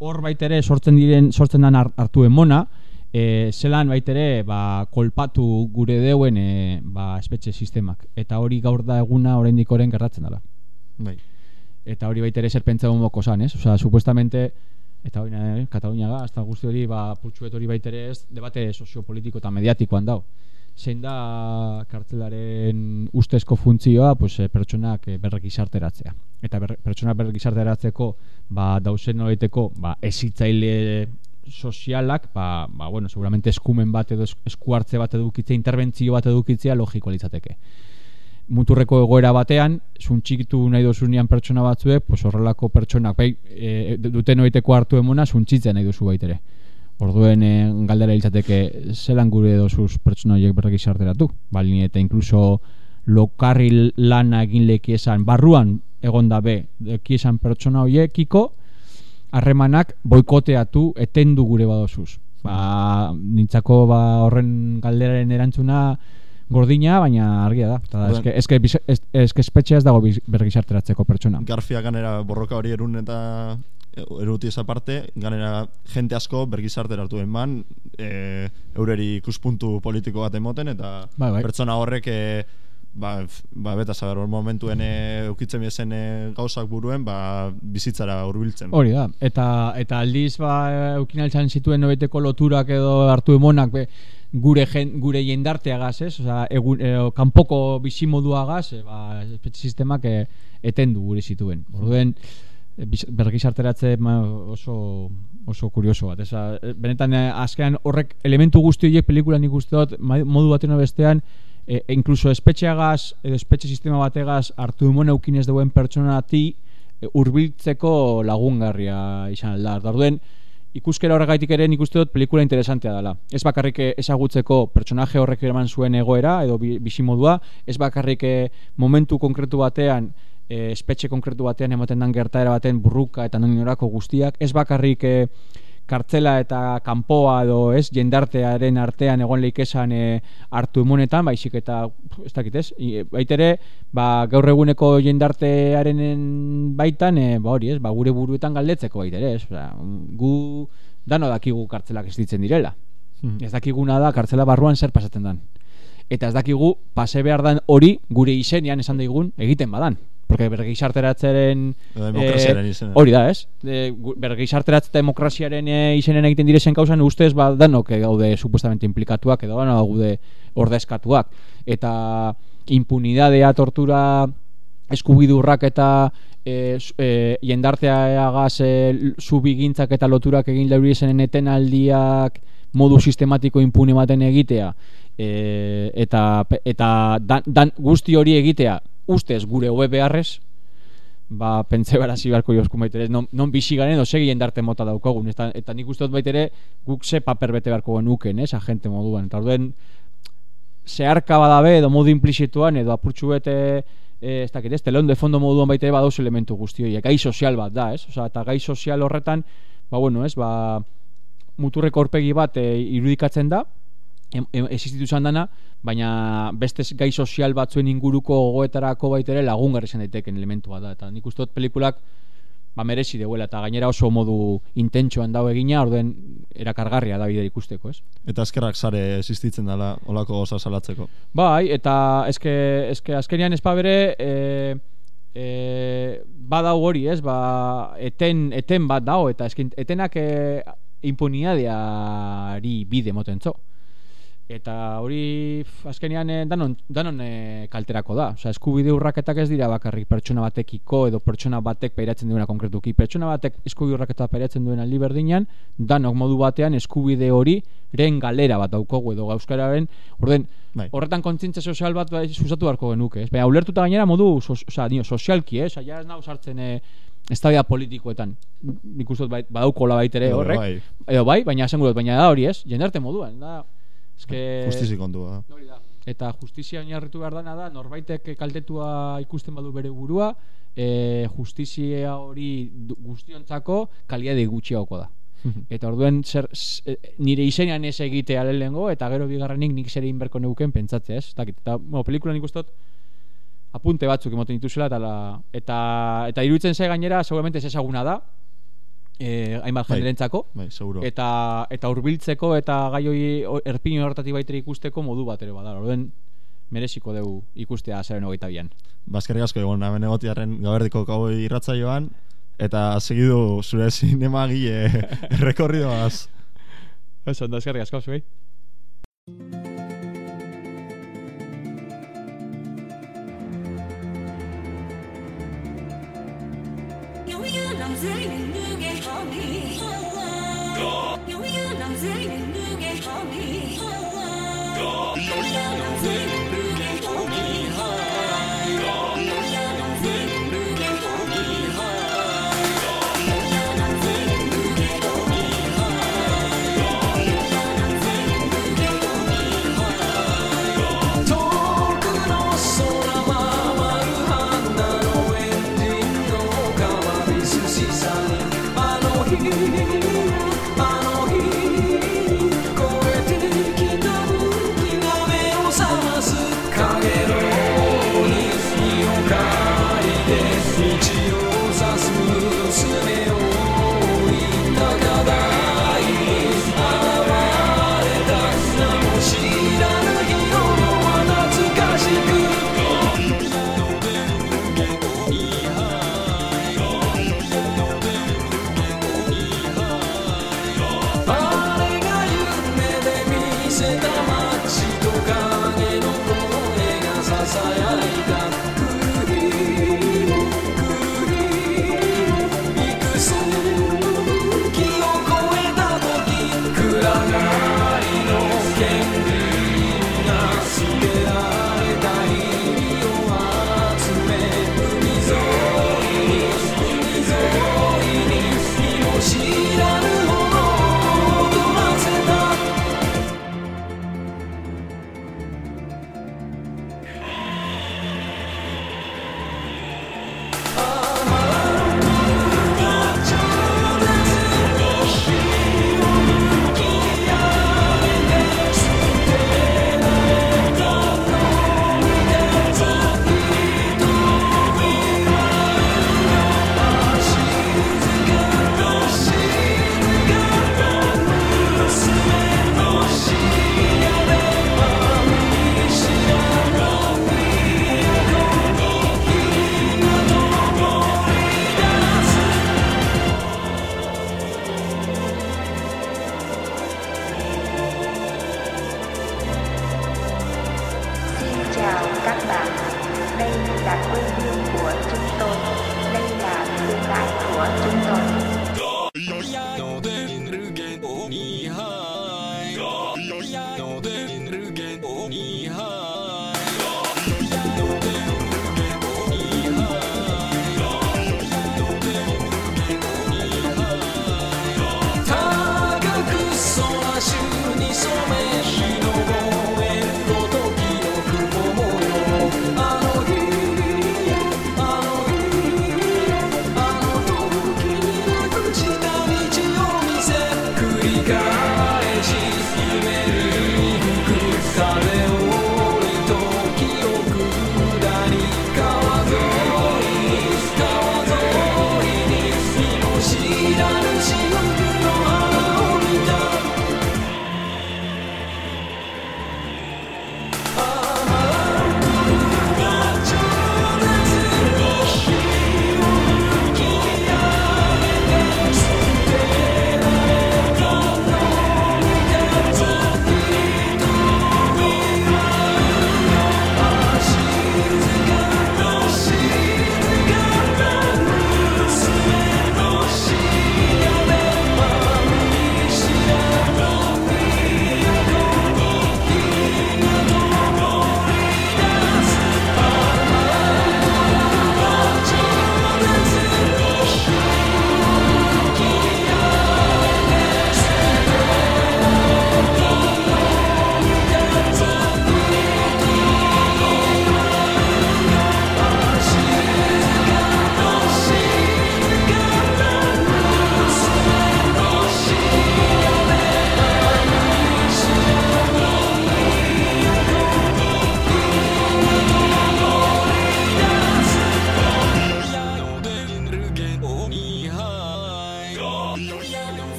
hor baitere sortzen diren, sortzen den har- hartu emona, e, zelan baitere ba, kolpatu gure deuen e, ba, espetxe sistemak. Eta hori gaur da eguna oraindik oren gertatzen dela. Bai. Eta hori baitere zer pentsa moko zan, ez? Osea, supuestamente eta hori eh, Katalunia ga, hasta guzti hori ba putxuet hori baitere ez debate soziopolitiko eta mediatikoan dau. Zein da kartzelaren ustezko funtzioa, pues, eh, pertsonak eh, berrekizarteratzea. Eta ber, pertsonak berrekizarteratzeko ba dausen noraiteko ba ezitzaile sozialak, ba, ba, bueno, seguramente eskumen bat edo es- esku hartze bat edukitzea, interbentzio bat edukitzea logikoa litzateke muturreko egoera batean, zuntxikitu nahi dozunean pertsona batzuek, pues horrelako pertsonak, bai, e, duten oiteko hartu emona, zuntxitzen nahi duzu baitere. Orduen e, galdera hiltzateke, zelan gure dozuz pertsona horiek berrek izarteratu? Bali eta inkluso lokarri lana egin leki esan, barruan egon da be, eki esan pertsona horiekiko, harremanak boikoteatu etendu gure badozuz. Ba, nintzako ba, horren galderaren erantzuna gordina, baina argia da. Eta eske, eske, bis- es- eske espetxea ez dago bergizarteratzeko pertsona. Garfia ganera borroka hori erun eta eruti esa parte, ganera jente asko bergizarte hartu eman, e, eureri ikuspuntu politiko bat emoten, eta Bai, bai. pertsona horrek e, ba, ba beta saber, momentuen e, eukitzen biezen e, gauzak buruen, ba, bizitzara hurbiltzen. Hori da, eta eta aldiz ba eukinaltzan zituen nobeteko loturak edo hartu emonak be, gure gen, gure jendarteagaz, ez? Osea, egun e, kanpoko bizimoduagaz, e, ba sistemak e, etendu gure zituen. Orduen e, biz- bergizarteratze oso oso kurioso bat. Esa, benetan e, azkenan horrek elementu guzti horiek pelikulan ikuste dut modu baten bestean e, e, incluso espetxeagaz edo espetxe sistema bategaz hartu emon eukin ez duen pertsonati e, hurbiltzeko lagungarria izan alda. Orduen ikuskera horregaitik ere nik uste dut pelikula interesantea dela. Ez bakarrik eh, ezagutzeko pertsonaje horrek eraman zuen egoera edo bi- bizimodua, ez bakarrik eh, momentu konkretu batean eh, espetxe konkretu batean ematen dan gertaera baten burruka eta nonorako guztiak, ez bakarrik eh, kartzela eta kanpoa edo ez jendartearen artean egon leikesan e, hartu emunetan, baizik eta ez dakit ez, I, baitere ba, gaur eguneko jendartearen baitan e, ba hori ez, ba, gure buruetan galdetzeko baitere ez, Osea, gu dano dakigu kartzelak ez ditzen direla. Mhm. ez dakiguna da kartzela barruan zer pasatzen dan. Eta ez dakigu pase behar dan hori gure izenean esan daigun egiten badan porque bergizarteratzeren Edo demokraziaren eh, izenean. hori da, ez? E, bergizarteratze eta demokraziaren e, izenen egiten direzen kausan ustez ba danok eh, gaude supuestamente implikatuak edo danok gaude ordezkatuak eta impunidadea, tortura eskubidurrak eta e, su- e, jendarteagaz e, zubigintzak eta loturak egin lauri esenen etenaldiak modu sistematiko impune baten egitea e, eta, eta dan, dan guzti hori egitea ustez gure hobe beharrez ba, pentsa barazi beharko josku baitere, non, non bizi garen edo segi jendarte mota daukagun, eta, eta nik uste dut baitere guk ze paper bete beharko genuken, ez, agente moduan, eta orduen zeharka badabe edo modu implizituan edo apurtxu bete e, ez dakit ez, telon de fondo moduan baitere badauz elementu guzti horiek, gai sozial bat da, ez, Osea, eta gai sozial horretan, ba bueno, ez, ba muturreko aurpegi bat e, irudikatzen da, existitu izan dana, baina beste gai sozial batzuen inguruko gogoetarako baitere lagungarri izan daiteken elementua da, eta nik uste dut pelikulak ba merezi deuela eta gainera oso modu intentsuan dago egina, orden erakargarria da bide ikusteko, ez? Eta eskerrak sare existitzen dela olako goza salatzeko. Bai, eta eske, eske azkenian espa bere e, e, badau hori, ez? Ba, eten, eten bat dago, eta eskin, etenak e, impunidadeari bide moten zo. Eta hori azkenean eh, danon, danon eh, kalterako da. Osea, eskubide urraketak ez dira bakarrik pertsona batekiko edo pertsona batek pairatzen duena konkretuki. Pertsona batek eskubide urraketa pairatzen duen aldi berdinan, danok modu batean eskubide hori ren galera bat daukogu edo gauzkararen, orden, Bai. horretan kontzientzia sozial bat bai, sustatu beharko genuke, ez? Baina ulertuta gainera modu, osea, dio, sozialki, eh? Osea, ja ez nau sartzen eh, eztabaida politikoetan. Nik uste dut bai, badaukola baitere Edo horrek. bai. Edo bai, baina esango dut, baina da hori, ez? Jendarte moduan, da. Eske Justizi kontua da. Hori da. Eta justizia oinarritu behar dana da, norbaitek kaltetua ikusten badu bere burua, e, justizia hori guztiontzako kaliade gutxiagoko da. eta orduen zer, e, nire izenean ez egitea lehengo eta gero bigarrenik nik zer egin berko neuken pentsatzea, ez? Ez dakit. Eta, bueno, pelikulan nik uste dut apunte batzuk emoten dituzela eta, la, eta, eta iruditzen zai gainera seguramente ez ezaguna da eh, hainbat Bai, jenderentzako bai, eta eta hurbiltzeko eta gai hori o- erpin horretatik baitere ikusteko modu bat ere bada. Orduen mereziko dugu ikustea azaren hogeita bian. Bazkerrik asko egon hemen egotiarren gaberdiko kau irratzaioan eta segidu zure zinema gile rekorridoaz. Eso, ondo eskerrik asko zuei. 有一样男子，另一嘅可以。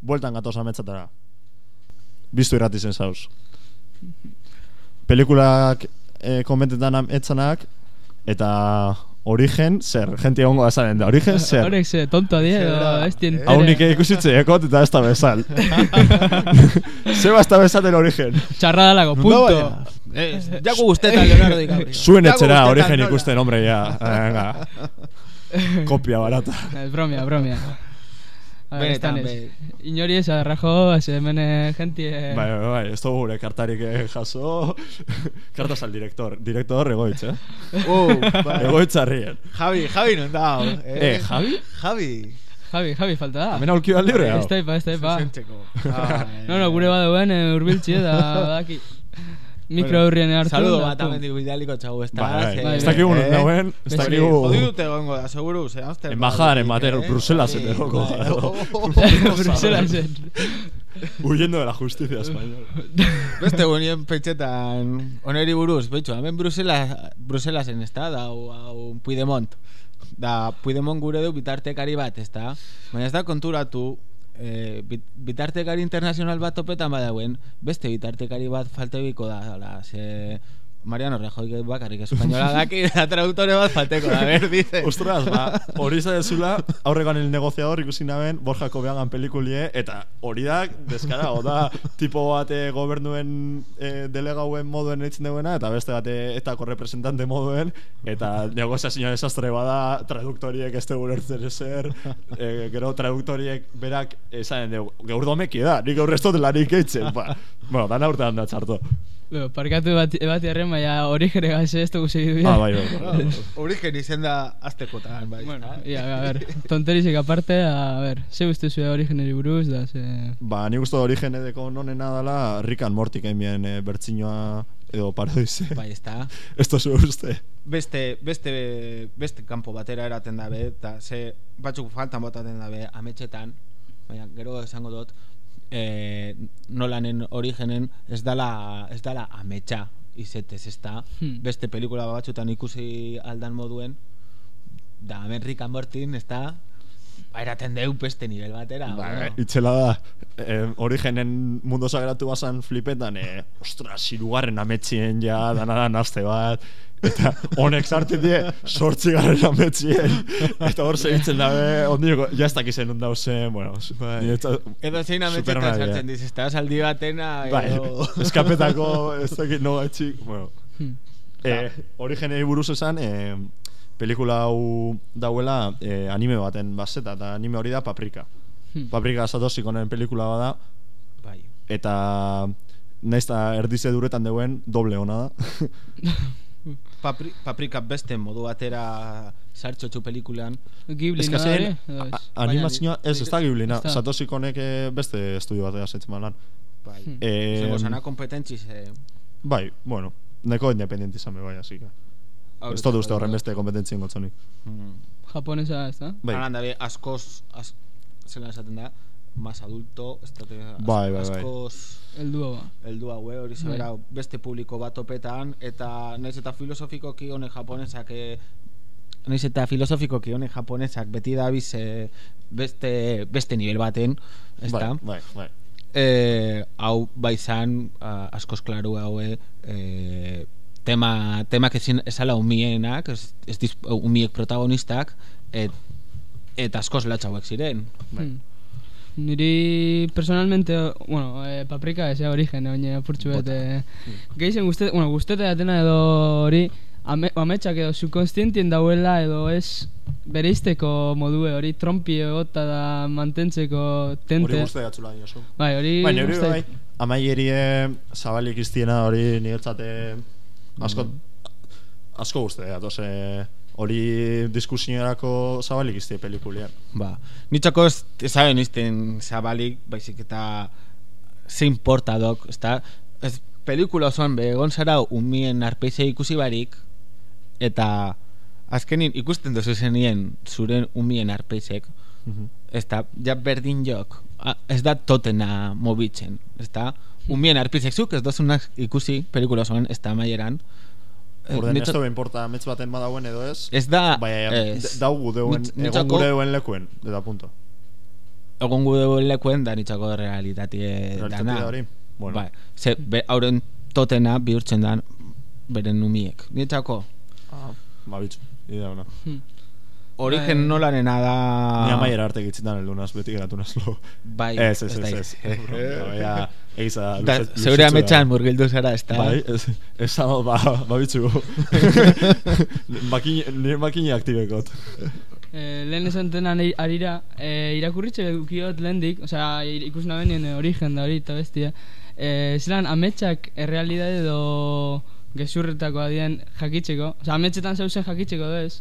Bueltan gatoz ametzatara Biztu irrati zen zauz Pelikulak eh, komentetan etzanak Eta origen zer, gente egongo da zaren da, origen zer? Horek zer, tonto die, edo ez dien Haunik ikusitze ekot eta ez da bezal. Zeba ez da bezaten origen. Txarra dalako, punto. no, Eh, ya con usted, Leonardo DiCaprio. Suen etxera, origen ikusten, hombre, ya. Venga. Kopia barata. Ez bromia, bromia. Benetan, ez. Inori ez adarrajo, ez hemen eh, gentie... Bai, bai, bai, ez dugu gure kartarik eh, jaso. Kartas al director. Director egoitz, eh? Uh, bai. Egoitz arrien. Javi, Javi non da. Eh, Javi? Javi. Javi, Javi, falta da. Hemen aulki bat libre, hau. Ez da ipa, ez da ipa. Zuzentzeko. No, no, gure badeuen eh, urbiltzi eta badaki. Mikro hurrien hartu. Saludo bat amendik bidaliko txau, ez da. Bai, bai. Ez dakigu non eh? dagoen, ez dakigu- Jodi dute egongo da, seguru, ze Amsterdam. Embajadaren bater, eh? Bruselasen Bai, egoko. Bruselasen. Huyendo de la justicia española. Beste guenien pentsetan oneri buruz, betxo, hemen Brusela, Bruselasen ez da, da, hau, Puigdemont. Da, Puigdemont gure du bitartekari bat, ez da? Baina ez da konturatu, eh, bit, bitartekari internazional bat topetan badauen, beste bitartekari bat faltebiko da, ala, ze... Mariano Rajoy bakarrik espainola daki, da traduktore bat falteko da, ber, dice. Ostras, ba, hori zaitzula, aurregan el negociador ikusi naben, Borja Kobeagan pelikulie, eta hori da, deskara, da, tipo bat eh, gobernuen eh, delegauen moduen eitzen duena, eta beste bat eh, etako representante moduen, eta negoziazioa desastre bada, traduktoriek ez dugu lertzen ezer, eh, gero traduktoriek berak, esanen dugu, gaur domeki da, nik gaur ez dut lanik eitzen, ba. Bueno, dana urtean da txarto. Bueno, parkatu bat, bat erren, baina hori jere gaze ez dugu segidu Ah, bai, bai. Origen izen da aztekotan, bai. Bueno, ia, a ver, tonterisek aparte, a ver, ze uste zue origeneri buruz, da, ze... Ba, ni gustu origen edeko nonena dala Rick and Morty gainbien e, bertzinoa edo parodize. Bai, ez da. Ez da zure uste. beste, beste, beste kanpo batera eraten dabe, eta ze batzuk faltan botaten dabe ametxetan, baina gero esango dut, e, nolanen origenen ez dala, ez dala ametxa izetez, ez da. Hmm. Beste pelikula batzutan ikusi aldan moduen, da hemen Rick and Mortin, ez da, ba, eraten deu beste nivel batera. bueno. Itxela da, eh, origenen mundo sagratu basan flipetan, eh, ostras, hirugarren ametxien ja, dana da nazte bat, eta honek sartzen die, sortzi garren ametxien, eta hor segitzen dabe, ondiko, ja ez dakizen ondau zen, bueno, niretzat- Edo zein ametxetan sartzen diz, ez da, saldi batena, Bai, edo... eskapetako, ez dakit no gaitxik, bueno. Hmm. Eh, origenei buruz esan, eh, pelikula hau dauela eh, anime baten baseta, eta anime hori da Paprika. Hmm. Paprika Satoshi konen pelikula bada, Bai. eta naiz eta erdize duretan deuen doble ona da. Papri, paprika beste modu batera sartxotxu pelikulan. Ghibli, Ez no, kasen, hori? Edo ez? animazioa, ez, ez da giblina, Ez da. Satoshi konek eh, beste estudio batera setzen lan. Bai. Eh, Zengo sana kompetentziz, eh, bai, bueno, neko independiente izan be bai, así que. Hau Ez dut uste bai, horren bai. beste kompetentzien gotzonik. Mm. Japonesa, ez da? Bai. Halan dabe, askoz, az, zela esaten da, más adulto, ez da, az, Bai, bai, bai. askoz... Heldua ba. Heldu hau, eh, hori Bai. zabera, beste publiko bat topetan, eta naiz eta filosofikoki honek japonesak, eh, naiz eta filosofikoki honek japonesak beti dabiz eh, beste, beste nivel baten, ez Bai, da? bai, bai. Eh, hau bai zan, ah, askoz klaru haue, eh, tema, temak ezin esala umienak, ez, ez diz, umiek protagonistak, et, eta askoz latxauek ziren. Hmm. Niri personalmente, bueno, eh, paprika ez origen, baina apurtxu bet, eh, gehizen guztet, bueno, guztete atena edo hori, ame, ametsak edo subkonstientien dauela edo ez bereizteko modue hori trompi egota da mantentzeko tente. Hori guzti gatzula diozu. Bai, hori Baina hori guzti- bai, amaierie zabalik iztiena hori niretzate asko, asko guzti datoz, eh, hori diskusiorako zabalik iztie pelikulian. Ba, nitzako ez ezaben izten zabalik, baizik eta zein porta dok, ezta? Ez pelikula osoan be, egon zara umien arpeize ikusi barik, eta azkenin ikusten duzu zenien zuren umien arpeizek, ez da, ja berdin jok, a- ez da totena mobitzen, ez da, umien arpeizek zuk ez dozunak ikusi pelikula osoan, ez da maieran, Eh, Orden ez du importa metz baten badauen edo ez. Ez da, Baina ez. daugu deuen, Nitz- egon gure deuen lekuen, eta punto. egon gude lekuen da nitzako realitatea Realitatea dana. hori? Bueno. Bai, ze, be, hauren totena bihurtzen dan beren numiek. Nitzako, Ah, ba, bitxu. Idea ona. Origen nolarena da... Ni amaiera arte gitzitan heldu naz, beti geratu nazlo. Bai, Ez, ez, ez da ez. Ba, egiza, Da, luzet- zeure ametxan da. murgildu zara, ez da? Bai, ez, ez da, ba, ba. Makine, nire makine aktibekot. Eh, lehen esan tenan arira, eh, irakurritxe ukiot lehendik, osea, ikus nabenien eh, origen da hori eta bestia, eh, zelan ametsak errealidade edo gezurretako adien jakitzeko, osea, ametsetan zeusen jakitzeko da ez,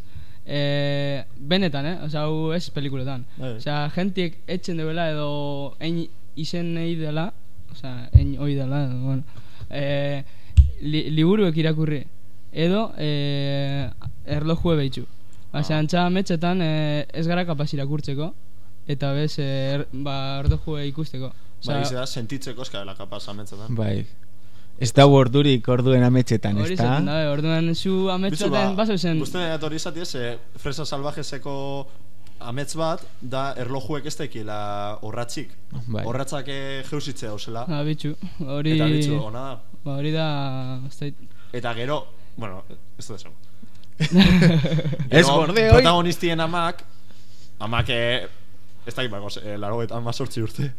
eh, benetan, eh? Osea, hau ez pelikuletan. Bai. Osea, jentiek etxen dela edo ein izen nahi dela, osea, ein hoi dela, edo, bueno, eh, li, liburuek irakurri, edo eh, erlojue behitxu. Ba, ah. antxa ametsetan eh, ez gara kapaz irakurtzeko, eta bez, eh, er, ba, erlojue ikusteko. Ba, izan da, sentitzeko eskabela kapaz ametzetan. Bai. Ez da ordurik orduen ametxetan, ez Hori da? zaten da, eh, orduan zu ametsetan baso zen... Uste nahi hori izati ez, eh, fresa salvajeseko amets bat, da erlojuek ez tekiela horratzik. Bai. Horratzak eh, jeusitzea osela. Ah, bitxu, hori... Eta bitxu, ona da. Ba, hori da... ez dakit. Eta gero, bueno, ez dut esan. Ez gorde, oi. Protagonistien amak, amak, ez dakit bako, eh, laro eta amazortzi urte,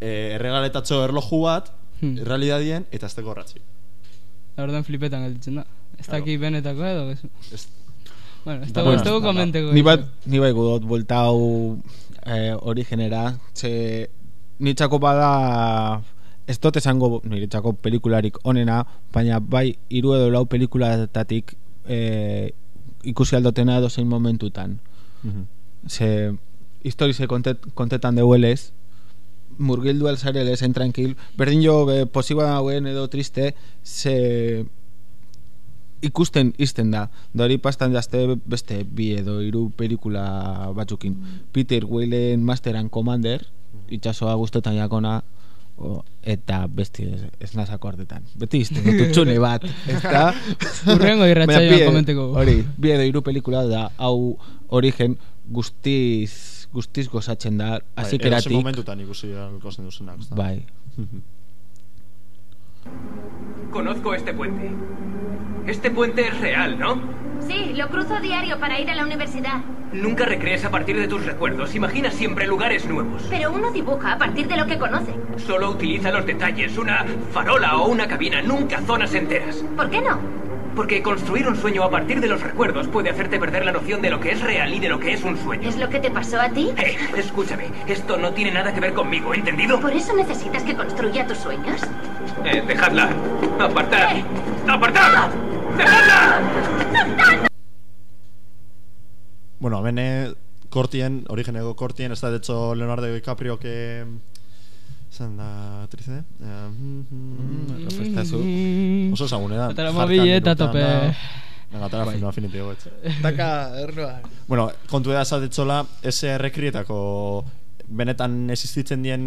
eh, erregaletatxo erloju bat, Hmm. realidadien, eta ez teko horratzik. Orduan flipetan gelditzen da. Ez Claro. daki benetako edo... Ez... Ez- Bueno, ez Da, dago, ez dago da, komenteko. Ni bat, ni bai gudot volta hau eh, origenera, ze nitzako bada ez dut esango niretzako pelikularik onena, baina bai hiru edo lau pelikulatatik eh, ikusi aldotena edo zein momentutan. Ze historize kontet, kontetan deuelez, murgildu alzarele zen tranquil, berdin jo be, posiba dauen edo triste, ze ikusten izten da. Hori pastan jazte beste bi edo hiru pelikula batzukin. Peter Whalen Master and Commander, itxasoa gustotan jakona, o, eta besti ez, ez nazako artetan. Beti izten dut utxune bat, ez da? Baina bi e- komenteko. Hori, bi edo hiru pelikula da, hau origen guztiz, guztiz gozatzen da, Bai, azikeratik. edozein momentutan ikusi alkozen duzenak. ezta? Bai. Conozco este puente. Este puente es real, ¿no? Sí, lo cruzo diario para ir a la universidad. Nunca recrees a partir de tus recuerdos. Imagina siempre lugares nuevos. Pero uno dibuja a partir de lo que conoce. Solo utiliza los detalles, una farola o una cabina, nunca zonas enteras. ¿Por qué no? Porque construir un sueño a partir de los recuerdos puede hacerte perder la noción de lo que es real y de lo que es un sueño. ¿Es lo que te pasó a ti? Eh, escúchame, esto no tiene nada que ver conmigo, ¿entendido? ¿Por eso necesitas que construya tus sueños? Eh, dejadla. Apartad. ¡Apartad! ¡Dejadla! Bueno, hemen kortien, origeneko kortien, ez da, de hecho, Leonardo DiCaprio que... Zan da, eh? Eh, mm, mm, refrestazu. Oso ezagune da. Atara mobile eta tope. Venga, atara film affinity goetz. Taka, erroa. Bueno, kontu da esatitzola, ese rekrietako benetan existitzen dien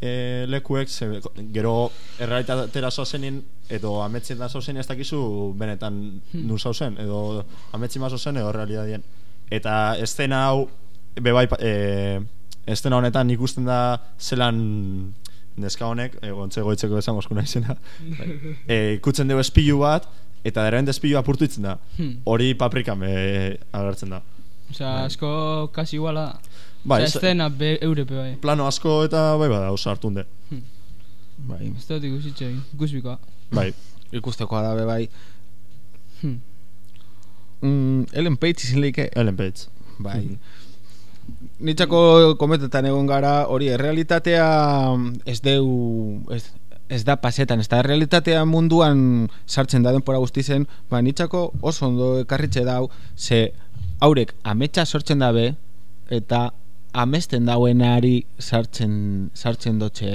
e, lekuek, ze, gero errealitatera zoazenin, edo ametzien da zoazen ez dakizu benetan Hmm. nu zauzen, edo ametzi ma zoazen, edo realidadien. Eta estena hau, bebai, e, estena honetan ikusten da zelan neska honek, e, gontze goitzeko esan oskuna izena, e, ikutzen dugu espilu bat, eta deren espilu apurtu itzen da. Hmm. Hori paprikan be, agertzen da. Osea, asko kasi iguala. Bai, Osea, estena be, europe bai. Plano asko eta bai bada oso hartunde. Bai. Ez dut ikusitxe, ikusbikoa. Bai. Ikustekoa da be bai. Hmm. Mm, Ellen Page izin leike. Ellen Page. Bai. Nitzako kometetan egon gara, hori, errealitatea ez deu, ez, ez da pasetan, ez da errealitatea munduan sartzen da denpora guztizen, ba, nitzako oso ondo ekarritxe dau, ze haurek ametsa sortzen dabe, eta amesten dauenari sartzen, sartzen dotxe,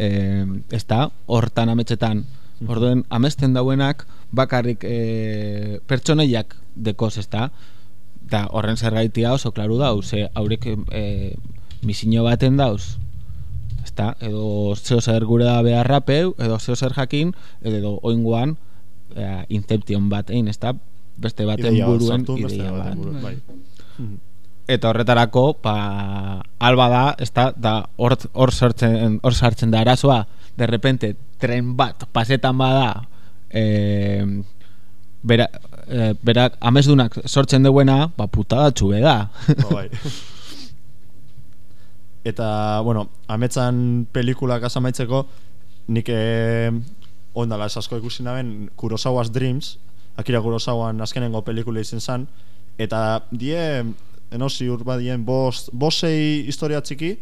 eh, ez da, hortan ametsetan, orduen amesten dauenak bakarrik eh, pertsoneiak dekoz, ez da, eta horren zergaitia oso klaru dau, ze haurek e, misino baten dauz, ezta, edo zeo zer gure da beharrapeu, edo zeo zer jakin, edo oingoan e, inception bat egin, ezta, beste baten Ideia buruen ideia bat. buruen, bai. Mhm. eta horretarako ba, alba da ezta da hor hor sartzen hor sartzen da arazoa de repente tren bat pasetan bada eh, bera, eh, berak amesdunak sortzen duena ba putada txube da Ba, bai. Eta, bueno, ametzan pelikulak asamaitzeko, nik eh, ondala ez asko ikusi naben Kurosawa's Dreams, Akira Kurosawan azkenengo pelikula izen zan, eta die, eno ziur badien, bost, bosei historia txiki,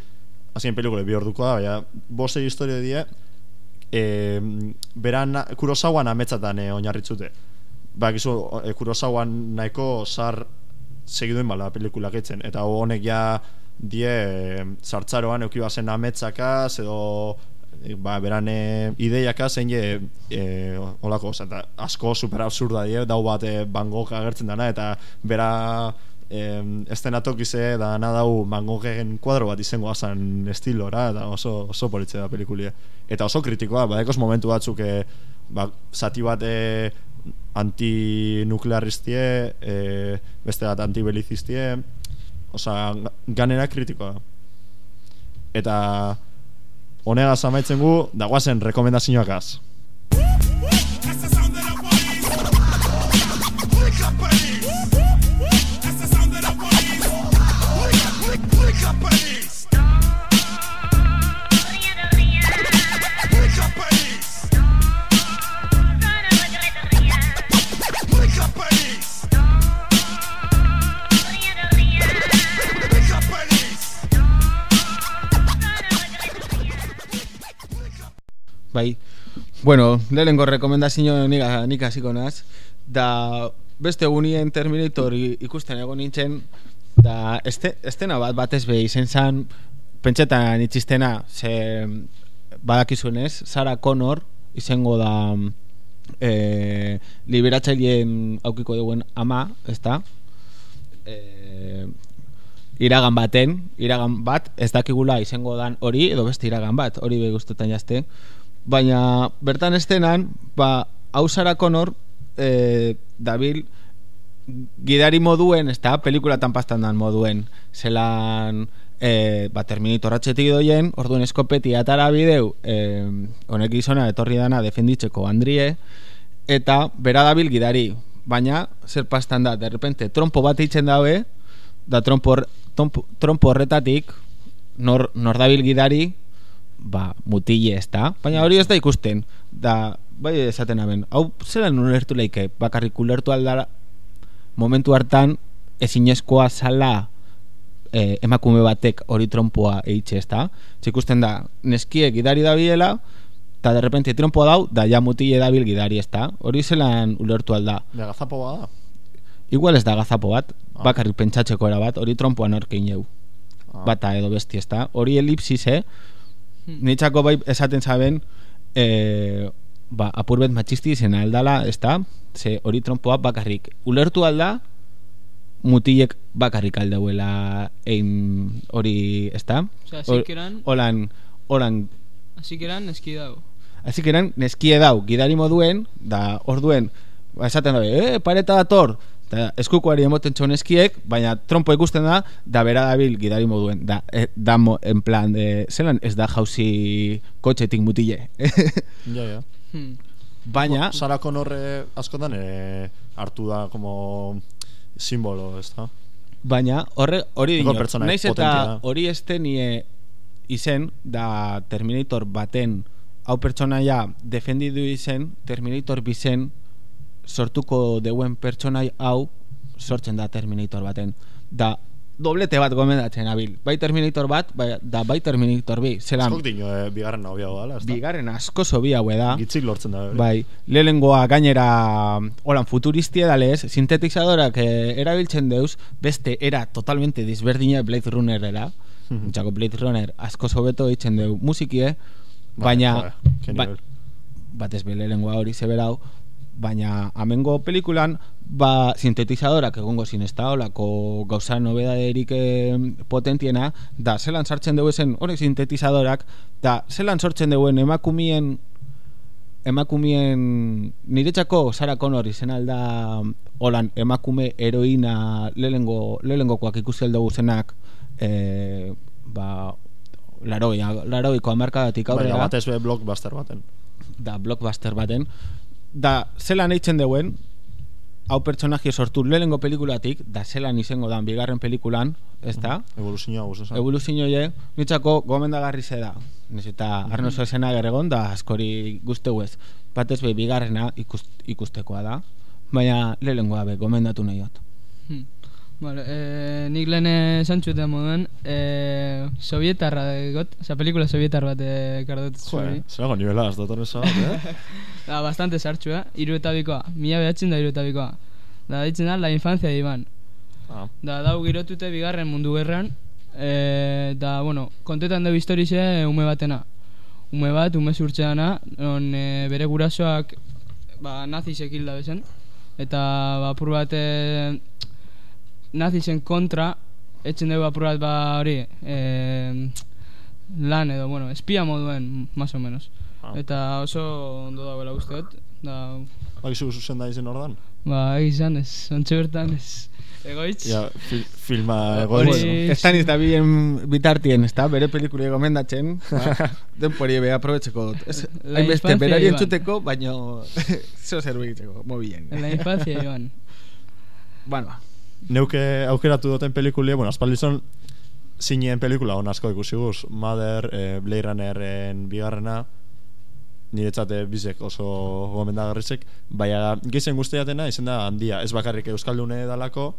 azken pelikula bi orduko da, baina bosei historia die, e, beran Kurosawan ametzatan e, oinarritzute. Ba, gizu, e, Kurosawan nahiko zar segiduen bala pelikulak etzen, eta honek ja die e, sartzaroan euki bazen ametzakaz edo e, ba, beran e, ideiaka zein je e, olako, eta asko super absurda die, dau bat e, Van Gogh agertzen dana, eta bera eh, estenatoki ze da nadau Van Goghen kuadro bat izango azan estilora eta oso, oso politxe da pelikulia eta oso kritikoa, badekos momentu batzuk e, ba, zati bat e, antinuklearistie e, beste bat antibelizistie Osa, ganera kritikoa. Eta honegaz amaitzen gu, dagoazen rekomendazioakaz. Bai. Bueno, lehenengo rekomendazio nik, nik hasiko naz. Da beste egunien Terminator ikusten egon nintzen da este, estena bat batez be izen zan pentsetan itxistena ze badakizuenez Sarah Connor izango da eh, liberatzaileen aukiko duen ama, ezta? Eh, iragan baten, iragan bat, ez dakigula izango dan hori, edo beste iragan bat, hori be guztetan jazte. Baina, bertan estenan, ba, hau Sarah Connor, eh, dabil, gidari moduen, ez da, pelikulatan pastan dan moduen, zelan, eh, ba, Terminator atxetik doien, orduen eskopeti atara bideu, eh, honek gizona etorri dana defenditzeko Andrie, eta bera dabil gidari, baina, zer pastan da, de repente, trompo bat eitzen dabe, da trompo, trompo horretatik, nor, nor dabil gidari, ba, mutile ez da, baina hori ez da ikusten, da, bai esaten aben, hau zelan ulertu leike, bakarrik ulertu aldara, momentu hartan, ezinezkoa zala eh, emakume batek hori trompoa eitxe ez da, ikusten da, neskiek gidari dabilela, eta de repente trompoa dau, da ja mutile dabil gidari ez da, hori zelan ulertu alda. De gazapo bada. Igual ez da gazapo bat, bakarrik pentsatzeko era bat, hori trompoan orkein jau. Ah. Bata edo besti ez da. Hori elipsis, eh? Nitzako bai esaten zaben, eh, ba, apurbet matxisti izen aldala, ez da? Ze hori trompoa bakarrik. Ulertu alda, mutilek bakarrik aldeuela ein hori, ez da? Osea, zikeran- Holan, holan Así que eran eski dago. Así que eran neskie dau gidari moduen da orduen ba, esaten dabe, eh, pareta dator da eskukoari emoten txon eskiek baina trompo ikusten da da bera dabil gidari moduen da, eh, da mo, en plan de, zelan ez da jauzi kotxetik mutile Ja, ja. Hmm. baina Sara Connor eh, askotan eh, hartu da como simbolo, ez da? Baina horre hori pertsona naiz eta da. hori este nie izen da Terminator baten hau pertsonaia defendidu izen Terminator bizen sortuko deuen pertsonai hau sortzen da Terminator baten da doblete bat gomendatzen abil bai Terminator bat bai, da bai Terminator bi zelan Askok dino, eh, bigarren hobiago dala, ez da? bigarren asko zobi haue da Gitzik lortzen da. Bai, lehenengoa gainera holan futuristia dalez, sintetizadorak eh, erabiltzen deuz, beste era totalmente disberdina Blade Runnerera. Mhm. Txako Blade Runner asko sobeto eitzen deu musikie, Bai, baina ba, be lehenengoa hori zeberau, baina amengo pelikulan ba sintetizadorak egongo zin ez da olako gauza nobedaderik eh, potentiena da zelan sartzen dugu zen honek sintetizadorak da zelan sortzen duen emakumien emakumeen niretzako Sara Connor izen alda holan emakume heroina lehengo lehengokoak ikusi aldugu zenak eh, ba laroi, laroiko amarkadatik aurrera Baina batez be blockbuster baten. da blockbuster baten da zelan eitzen deuen hau pertsonaje sortu lehenengo pelikulatik da zelan izango dan bigarren pelikulan ez da? Evoluzioa guz esan. Evoluzio je, nitzako gomendagarri ze da. Niz eta Arno Schwarzenegger egon da askori guzteu ez. Batez be bigarrena ikust, ikustekoa da. Baina lehenengoa be gomendatu nahi dut. Hmm. Vale, eh, nik lehen esan txuten moduen, eh, sovietarra got, oza, pelikula sovietar bat eh, kardot Joder, zerago nivela, ez zabat, eh? da, bastante sartxu, eh? Iru eta bikoa, mila behatzen da iru eta bikoa. Da, ditzen da, la infancia de Iban. Ah. Da, dau girotute bigarren mundu gerran, eh, da, bueno, kontetan dugu historize ume batena. Ume bat, ume zurtzeana, non eh, bere gurasoak ba, nazisek hilda bezen. Eta, ba, apur bat, eh, nazisen kontra, etxen dugu apur bat, ba, hori, eh, lan edo, bueno, espia moduen, más o menos. Ah. Eta oso ondo dagoela uste dut, da, Bakizu zuzen da izen ordan? ba, egizan ez, ontxe bertan ez, egoitz. Ja, fi, filma Hori- egoitz. Estan ez da bien bitartien, ez da? Bere pelikula gomendatzen, ba, denpori be aprobetzeko dut. Ez, hainbeste, berari entzuteko, baino zeo zer begitzeko, mobilen. En la infancia, Iban. Bueno, Neuke aukeratu duten pelikulie, bueno, aspaldizon zinien pelikula on asko ikusi guz. Mother, eh, Blade Runneren bigarrena, niretzate bizek oso gomendagarrizek, baina gizen guztiatena izen da handia, ez bakarrik Euskaldune dalako,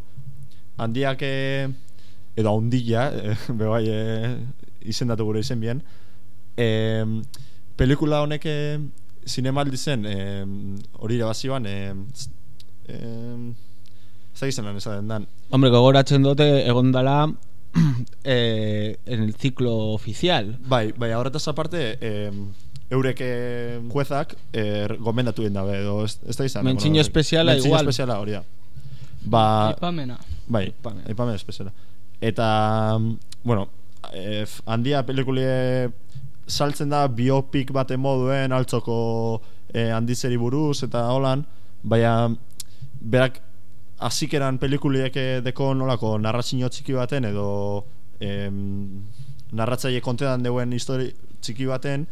handiak eh, edo handia, eh, bebai eh, izendatu gure izen bien, eh, pelikula honek eh, zinemaldi zen, eh, hori irabazioan, eh, eh, ez da izenan esaten dan, hombre, gogoratzen dute egon dala eh, en el ciclo oficial. Bai, bai, horretaz aparte, eh, eurek juezak eh, gomendatu den dabe, edo ez, ez da izan. Mentzino bueno, espeziala mentzino igual. espeziala hori da. Ba, Aipamena. Bai, aipamen espeziala. Eta, bueno, eh, handia pelikulie saltzen da biopik baten moduen altzoko eh, handizeri buruz eta holan, baina berak hasikeran pelikuliek eh, deko nolako narrazio txiki baten edo em, narratzaile kontetan deuen histori txiki baten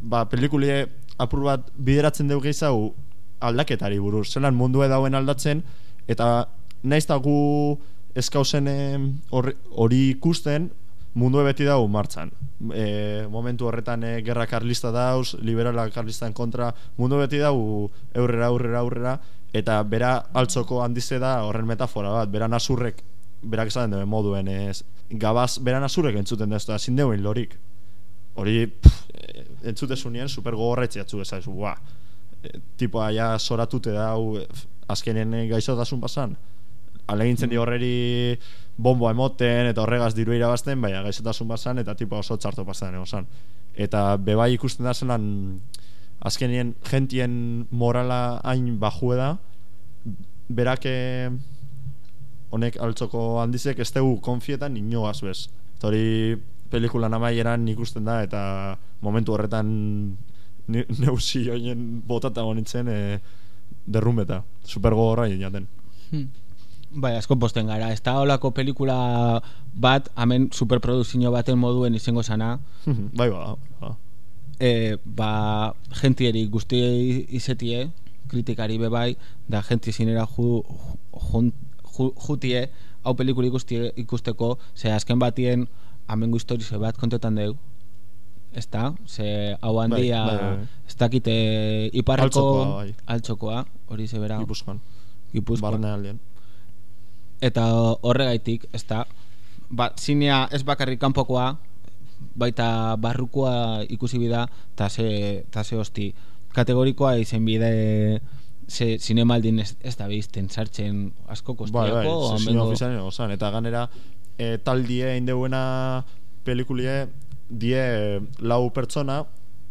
ba, pelikulie apur bat bideratzen dugu gehiago aldaketari buruz. Zelan mundue dauen aldatzen eta naiz da gu horri hori ikusten mundue beti dago martzan. E, momentu horretan e, gerra karlista dauz, liberala karlistan kontra, mundu beti dago aurrera, aurrera, aurrera, eta bera altzoko handize da horren metafora bat, bera nasurrek, berak esaten duen moduen, ez, gabaz, bera nasurrek entzuten da, ez da, zindeuen lorik. Hori, pff, e, entzutezunien, super gogorretzi atzu, ez buah, e, tipoa ja soratute da, hau, e, azkenen gaixotasun pasan, alegintzen di horreri bomboa emoten eta horregaz diru irabazten, baina gaixotasun basan eta tipo oso txarto pasan egon. Eta bebai ikusten da zelan azkenien gentien morala hain bajue da, berak eh, honek altzoko handizek ez dugu konfietan inoaz bez. Eta hori pelikulan amaieran ikusten da eta momentu horretan neusi hoinen botata nintzen e, derrumbeta. Super gogorra jaten. Bai, asko posten gara. Ez da holako pelikula bat, hemen superproduzio baten moduen izango sana. bai, ba, ba. E, ba, gentieri guzti izetie, kritikari bebai, da genti zinera ju, ju, ju, jutie, hau pelikuli ikusti, ikusteko, ze azken batien, amengo historize bat kontetan deu. Ez da, ze hau handia, Bai, bai, bai. ez dakite iparrako Altzokoa, bai. altzokoa, hori zebera. Gipuzkoan. Gipuzkoan. Barnealdean. Eta horregaitik, ez da, ba, zinea ez bakarrik kanpokoa, baita barrukoa ikusi bida, eta ze, ta hosti, kategorikoa izen bide, ze zinemaldin ez, ez da bizten sartzen asko Bai, kostiako, bai, amengo- ofizialen osan, eta ganera e, taldie indeuena pelikulie die lau pertsona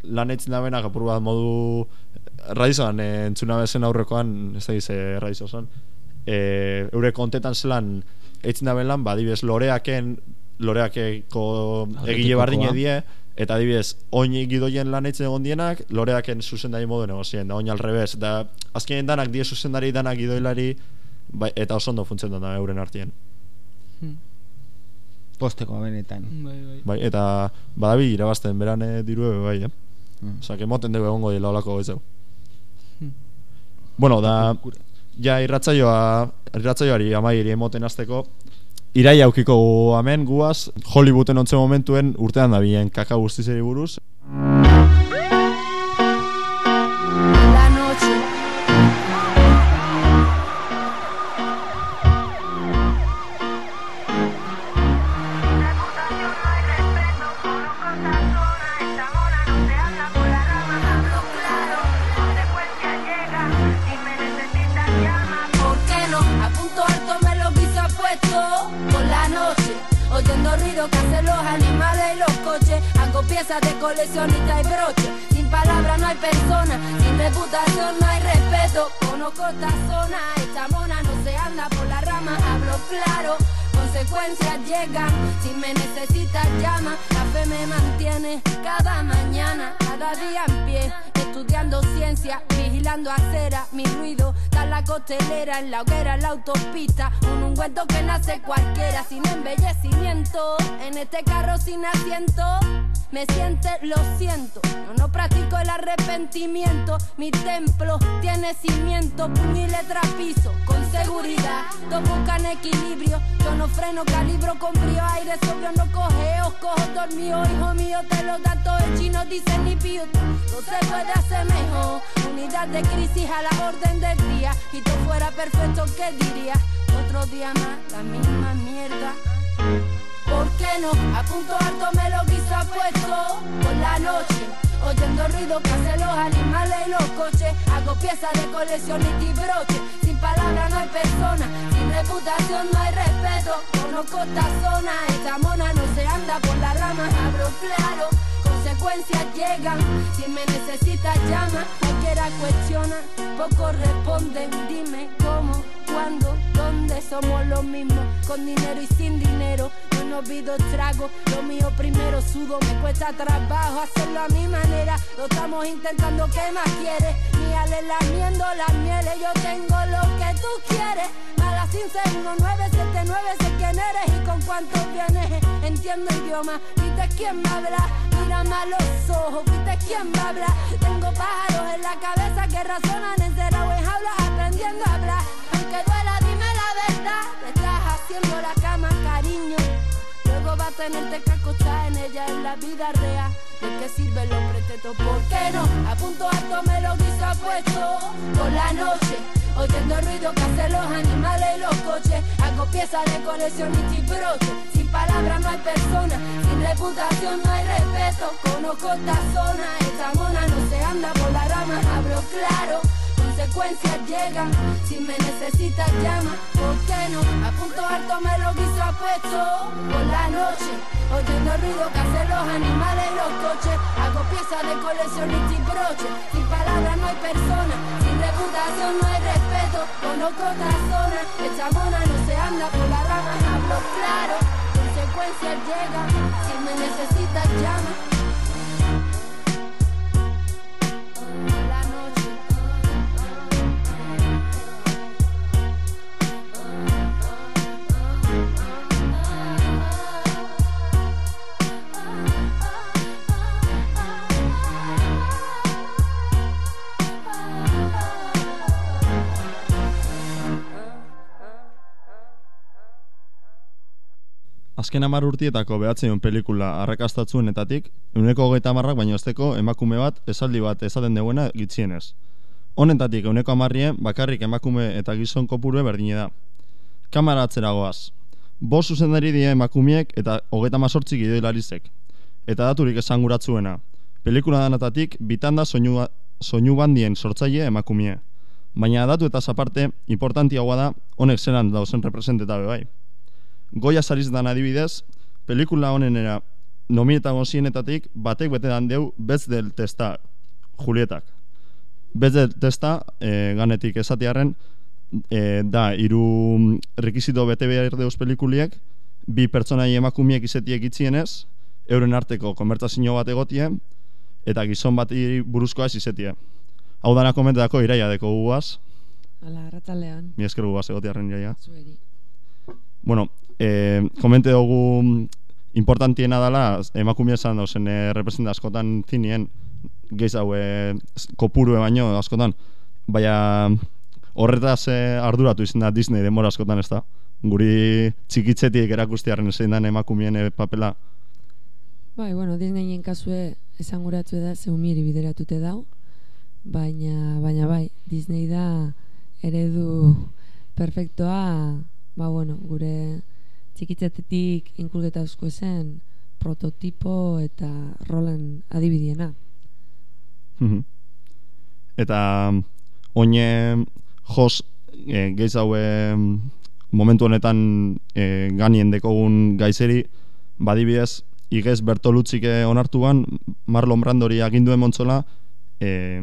lan eitzen da benak apur bat modu raizoan e, entzuna bezen aurrekoan ez da gize raizo zan e, eure kontetan zelan eitzen da lan badibes loreaken loreakeko egile bardine die Eta adibidez, oin gidoien lan eitzen egon dienak, loreaken zuzendari modu negozien, da oin alrebez. Da, azkenean danak die zuzendari, danak gidoilari, bai, eta oso ondo funtzionan da euren artien. Posteko benetan. Bai, bai. Bai, eta badabi irabazten beran eh, diru ebe bai, eh? Mm. Osa, que moten dugu egongo dira olako goizeu. Hmm. Bueno, da, ja irratzaioa, irratzaioari amairi emoten azteko, Irai aukiko hemen guaz Hollywooden ontze momentuen urtean da bien kaka guztizeri buruz De coleccionista y broche. Sin palabras no hay persona, sin reputación no hay respeto. Conozco esta zona, esta mona no se anda por la rama. Hablo claro, consecuencias llegan. Si me necesitas llama, la fe me mantiene cada mañana, cada día en pie. Estudiando ciencia, vigilando acera, mi ruido está en la costelera, en la hoguera, en la autopista. Un ungüento que nace cualquiera sin embellecimiento. En este carro sin asiento, me siente, lo siento. Yo no practico el arrepentimiento. Mi templo tiene cimiento, puño y letra piso, con seguridad. Todos buscan equilibrio. Yo no freno, calibro con brío, aire sobrio, no cogeo, cojo dormido, hijo mío, te lo da todo el chino, dice ni pío. No se puede hacer mejor. Unidad de crisis a la orden del día. Y tú fuera perfecto, ¿qué diría? Otro día más, la misma mierda. ¿Por qué no? A punto alto me lo quiso puesto por la noche. Oyendo ruido que hacen los animales y los coches. Hago piezas de coleccionista y broche. Sin palabras no hay persona, sin reputación no hay respeto. Conozco esta zona, esta mona no se anda por las ramas. Abro claro, consecuencias llegan. Si me necesitas llama, cualquiera cuestiona. Pocos responden, dime cómo, cuándo, dónde somos los mismos. Con dinero y sin dinero, yo no olvido trago. Lo mío primero sudo, me cuesta trabajo hacerlo a mi manera. Lo estamos intentando, ¿qué más quieres? Ni ale lamiendo las mieles, yo tengo lo que tú quieres. Mala sin ser 1979, sé quién eres y con cuánto vienes. Entiendo idioma, viste quién me habla. Mírame a los ojos, viste quién me habla. Tengo pájaros en la cabeza que razonan encerrado en jaula, aprendiendo a hablar. Aunque duela, dime la verdad. Me estás haciendo la cama, cariño. Luego va a tenerte que acostar en ella en la vida real. ¿De qué sirven los pretextos? ¿Por qué no? A punto alto me lo quiso puesto por la noche. Oyendo el ruido que hacen los animales y los coches. Hago piezas de coleccionista y broche. Sin palabras no hay persona, sin reputación no hay respeto. Conozco esta zona, esta mona no se anda por la rama. Hablo claro, consecuencias llegan. Si me necesitas llama, ¿por qué no? A punto alto me lo quiso puesto por la noche. Oyendo ruido que hacen los animales los coches. Hago piezas de coleccionista y broche. Sin palabras no hay persona, sin reputación no hay respeto. Conozco esta zona, esta mona no se anda por la rama. Hablo claro, consecuencias llegan. Si me necesitas llama. Azken hamar urtietako behatzen pelikula arrakastatzuenetatik, euneko hogeita hamarrak baino azteko emakume bat esaldi bat esaten deuena gitzienez. Honetatik euneko hamarrien bakarrik emakume eta gizon kopurue berdine da. Kamara atzeragoaz. Bos zuzendari die emakumeek eta hogeita mazortzik gidoilarizek. Eta daturik esanguratzuena. Pelikula danatatik bitanda soinu, soinu bandien sortzaile emakumie. Baina datu eta aparte, importantiagoa da honek zelan dauzen representetabe bai. Goya sarizdan adibidez, pelikula honenera nomineta gozienetatik batek bete dan deu bez del testa Julietak. Bez del testa e, ganetik esatearen e, da hiru rekizito bete behar deus pelikuliek, bi pertsonai emakumiek izetiek itzienez, euren arteko konbertsazio bat egotie, eta gizon bati buruzkoa izetie. Hau dana komentetako iraia deko guaz, Ala, arratzalean. mi esker guaz egotiarren iraia. Zueri. Bueno, eh, komente dugu mm, importantiena dela emakumea esan dauzen eh, representa askotan zinien gehiz hau kopurue baino askotan. Baina horretaz eh, arduratu izan da Disney demora askotan ez da guri txikitzetik erakustiaren zein den emakumeen eh, papela. Bai, bueno, Disneyen kasue esanguratzu da zeumiri bideratute dau, baina, baina bai, Disney da eredu perfektoa, ba bueno, gure txikitzetetik inkulgeta asko zen prototipo eta rolen adibidiena. Mhm. eta oine jos e, gehiz hau eh, momentu honetan e, ganien dekogun gaizeri badibidez igez Bertolutzik onartuan Marlon Brandori aginduen montzola e,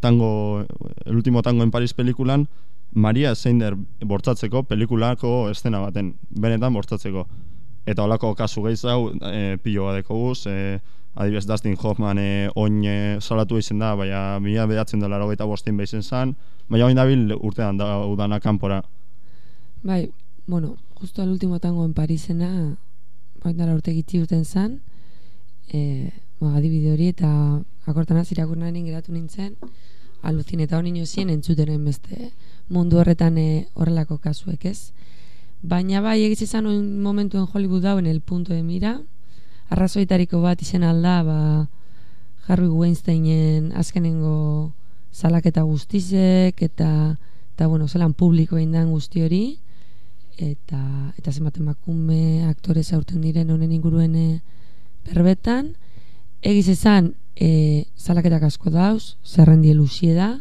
tango el último tango en Paris pelikulan Maria Seinder bortzatzeko pelikulako estena baten benetan bortzatzeko. Eta holako kasu gehiz hau e, pilo badeko guz e, adibidez Dustin Hoffman e, oin e, salatu izen da baina mila behatzen dela erogeita bostin behizen zan baina oin dabil urtean da udana kanpora. Bai, bueno, justo al último tango en Parisena, bain dara urte gitzi urten zan, e, ba, adibide hori eta akortan az irakurnarenin geratu nintzen, alucin eta honi zien entzuteren beste mundu horretan e, horrelako kasuek ez. Baina bai, egiz izan un momentu en Hollywood dauen el punto de mira, arrazoitariko bat izen alda, ba, Harvey Weinsteinen azkenengo salaketa guztizek, eta, eta bueno, zelan publiko indan guzti hori, eta eta zenbat emakume aktore zaurten diren honen inguruen berbetan egiz esan e, salaketak asko dauz zerrendi elusie da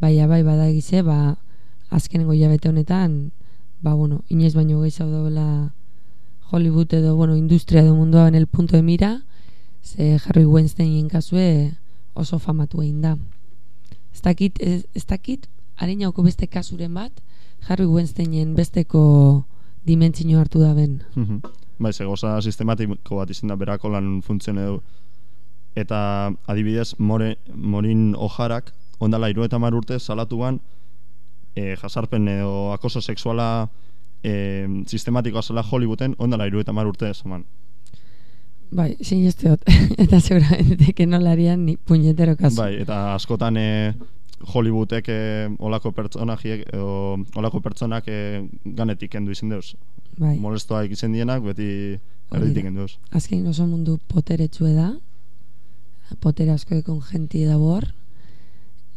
baina bai bada egize ba, azkenengo hilabete honetan ba bueno, inoiz baino gehiago daudela Hollywood edo bueno, industria edo mundua en el punto de mira ze Harry Weinsteinen kasue oso famatu egin da ez dakit, ez, ez dakit harinauko beste kasuren bat Harry Weinsteinen besteko dimentsio hartu da ben. Mhm. Bai, ze goza sistematiko bat izan da berako lan funtzione du. Eta adibidez, more, morin ojarak, ondala iru mar urte salatuan, e, jasarpen edo akoso sexuala e, sistematikoa zela Hollywooden, ondala iru mar urte esaman. Bai, sinesteot. eta seguramente que no le harían ni puñetero caso. Bai, eta askotan e, Hollywoodek e, olako pertsonajiek edo olako pertsonak e, ganetik kendu izan deuz. Bai. Molestoa ikizen dienak, beti erditik kendu. Azken oso mundu poteretsue da. Potere asko ekon jenti da bor.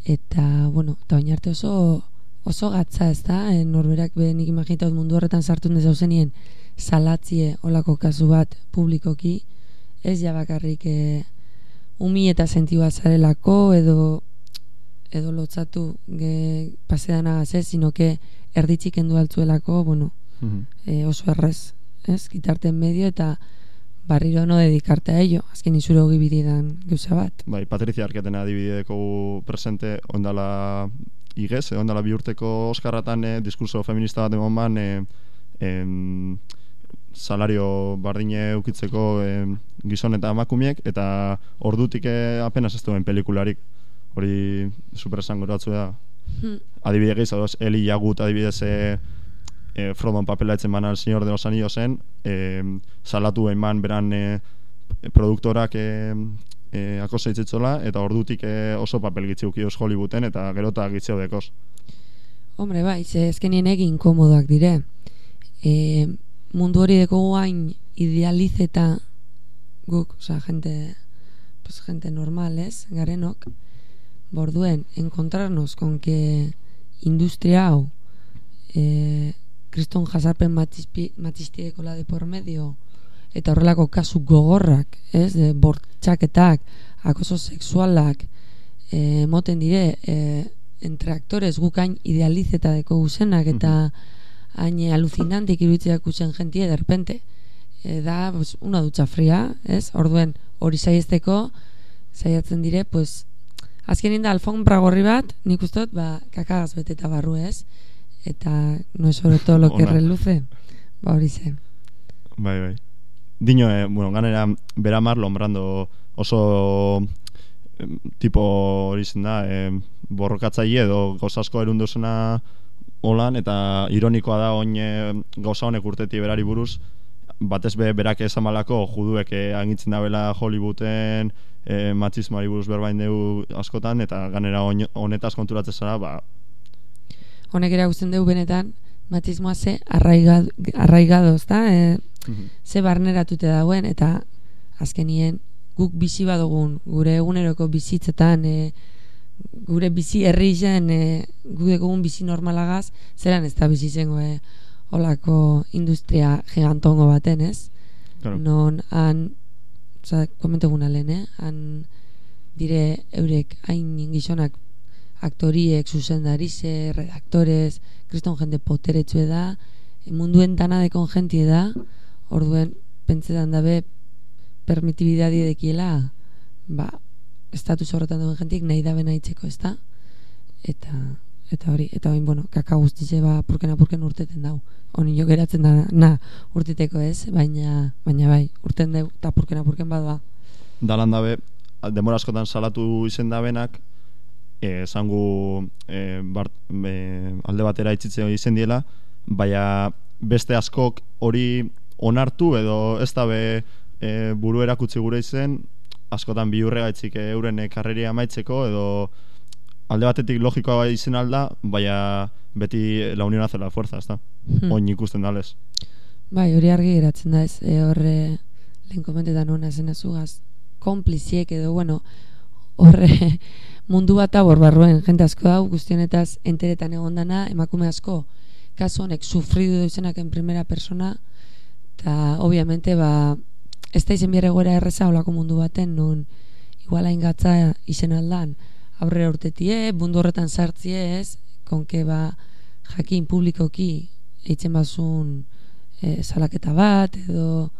Eta, bueno, eta oin arte oso oso gatza ez da, e, norberak be nik imaginaut mundu horretan sartu nez zauzenien salatzie olako kasu bat publikoki, ez ja bakarrik e, umi eta sentioa zarelako edo edo lotzatu ge, pasedan ez, sino que erditzik kendu altzuelako, bueno, Mhm. e, oso errez, ez? Kitarte en medio eta barriro no dedicarte a ello. Azken izure hogi bididan gauza bat. Bai, Patricia Arketena adibideko presente ondala igez, eh, ondala bi urteko Oskarratan eh, diskurso feminista bat emon ban eh, em, salario bardine ukitzeko em, gizon eta emakumiek eta ordutik eh, apenas ez duen pelikularik hori super esangoratzu da Hmm. adibide ados, Eli Jagut adibidez e, e, Frodon papela banan Señor de los Anillos zen e, salatu eman beran e, produktorak e, e, akosa itzitzola eta ordutik e, oso papel gitzi ukioz Hollywooden eta gerota gitzeo dekoz Hombre, bai, ezkenien egin komodoak dire. E, mundu hori deko guain idealizeta guk, oza, gente, pues, gente normal, ez, garenok, borduen, encontrarnos con que industria hau e, kriston jasarpen matizpi- matiztidekola de por medio. Eta horrelako kasu gogorrak, ez, de bortxaketak, akoso sexualak, e, moten dire, e, entre actores gukain idealizeta deko guzenak eta hain alucinantik iruditzeak guzen jentie, de repente, e, da, pues, una dutxa fria, ez, orduen, hori saiesteko, saiatzen dire, pues, azkenin da alfombra gorri bat, nik ustot, ba, kakagaz beteta barru ez, eta no es sobre todo lo que reluce, ba hori zen. Bai, bai. Dino, eh, bueno, ganera bera Marlon Brando oso em, tipo hori zen da, em, borrokatzaile edo gauza asko erunduzena holan, eta ironikoa da oin em, gauza honek urteti berari buruz, batez be berak esan malako juduek eh, agintzen dabela Hollywooden eh, matxismoari buruz berbain dugu askotan, eta ganera honetaz konturatzen zara, ba, Honek erakusten dugu benetan matismoa ze arraigado, arraigado ezta? E, ze barneratute dauen eta azkenien guk bizi badugun gure eguneroko bizitzetan e, gure bizi herri zen e, guk egun bizi normalagaz zelan ez da bizi zengo e, olako industria gigantongo baten ez Claro. non han oza, komenteguna lehen eh? han dire eurek hain gizonak aktoriek, zuzendarize, redaktorez, kriston jende poteretxue da, munduen dana dekon jentie da, orduen pentsetan dabe permitibidadi dekiela, ba, estatus horretan duen jentik nahi dabe nahitzeko, ez da? Eta, eta hori, eta bain, bueno, kaka guztize ba, purken apurken urteten dau. Honi jo geratzen da, na, urtiteko ez, baina, baina bai, urten deu, eta purken apurken badoa. dalan dabe, demora askotan salatu izen dabenak, esangu eh, bart, eh, alde batera itzitze izen diela, baina beste askok hori onartu edo ez dabe eh, buru erakutsi gure izen, askotan biurrega etzik euren karreria amaitzeko edo alde batetik logikoa bai izen alda, baina beti la unión hace la fuerza, ezta? Hmm. Oin ikusten dalez. Bai, hori argi geratzen da ez, e, horre lehen komentetan hona zen azugaz, konpliziek edo, bueno, horre mundu bat abor barruen, jente asko dau, guztionetaz enteretan egon dana, emakume asko, kasu honek sufridu duzenak en primera persona, eta obviamente ba, ez da izen bierre goera erreza olako mundu baten, non igual hain gatza izen aldan, aurrera urtetie, mundu horretan sartzie ez, konke ba, jakin publikoki eitzen bazun e, salaketa bat edo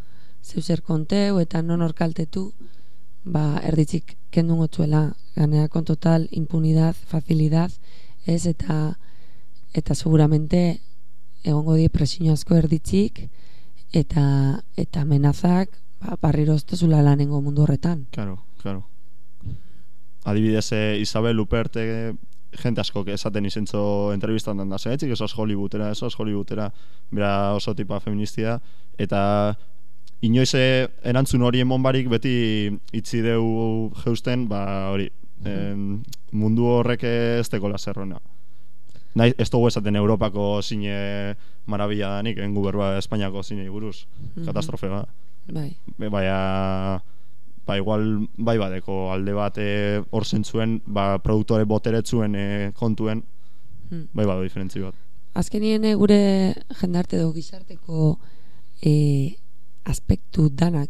zeu zer konteu eta non orkaltetu ba erditzik kendun otzuela ganea con total impunidad, facilidad ez eta eta seguramente egongo die presiño asko erditzik eta eta amenazak ba, barriro ez tozula lanengo mundu horretan. Claro, claro. Adibidez, eh, Isabel Lupert eh, jente asko esaten izentzo entrevistan da zegetzik, esos Hollywoodera, esos Hollywoodera, bera oso tipa feministia, eta inoiz eh, erantzun hori emon barik beti itzi deu jeusten, ba hori, em, mundu horrek ez dekola zerrona. Nahi, ez dugu esaten Europako zine marabila danik, engu berba Espainiako zinei buruz, katastrofe ba. bai baina ba igual bai badeko alde bat eh, hor zentzuen ba produktore boteretzuen eh, kontuen Hmm. bai bado diferentzi bat Azkenien gure jendarte edo gizarteko e, aspektu danak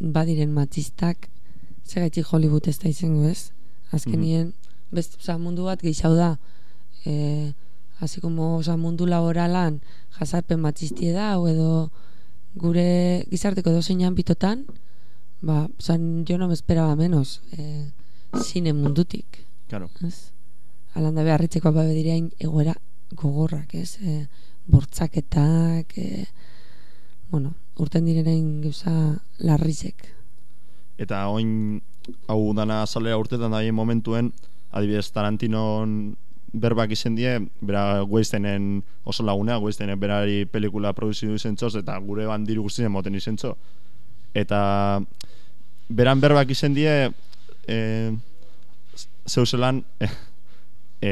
badiren matxistak segaitxik Hollywood ez da izango ez azkenien best, oza, mundu bat gehiago da e, así como oza, mundu laboralan jasarpen matxistie da edo gure gizarteko edo bitotan ba, oza, yo no me esperaba menos e, zine mundutik Claro. ez? Alanda beharritzeko ba bedirein egoera gogorrak, ez? E, bortzaketak, e, bueno, urten direnein gauza larrizek. eta oin hau dana azalera urtetan daien momentuen adibidez Tarantinon berbak izen die, bera Weistenen oso laguna, Weistenen berari pelikula produzidu izentzoz, eta gure bandiru guztien moten izentzo. Eta beran berbak izen die, e, zeuselan, e, e,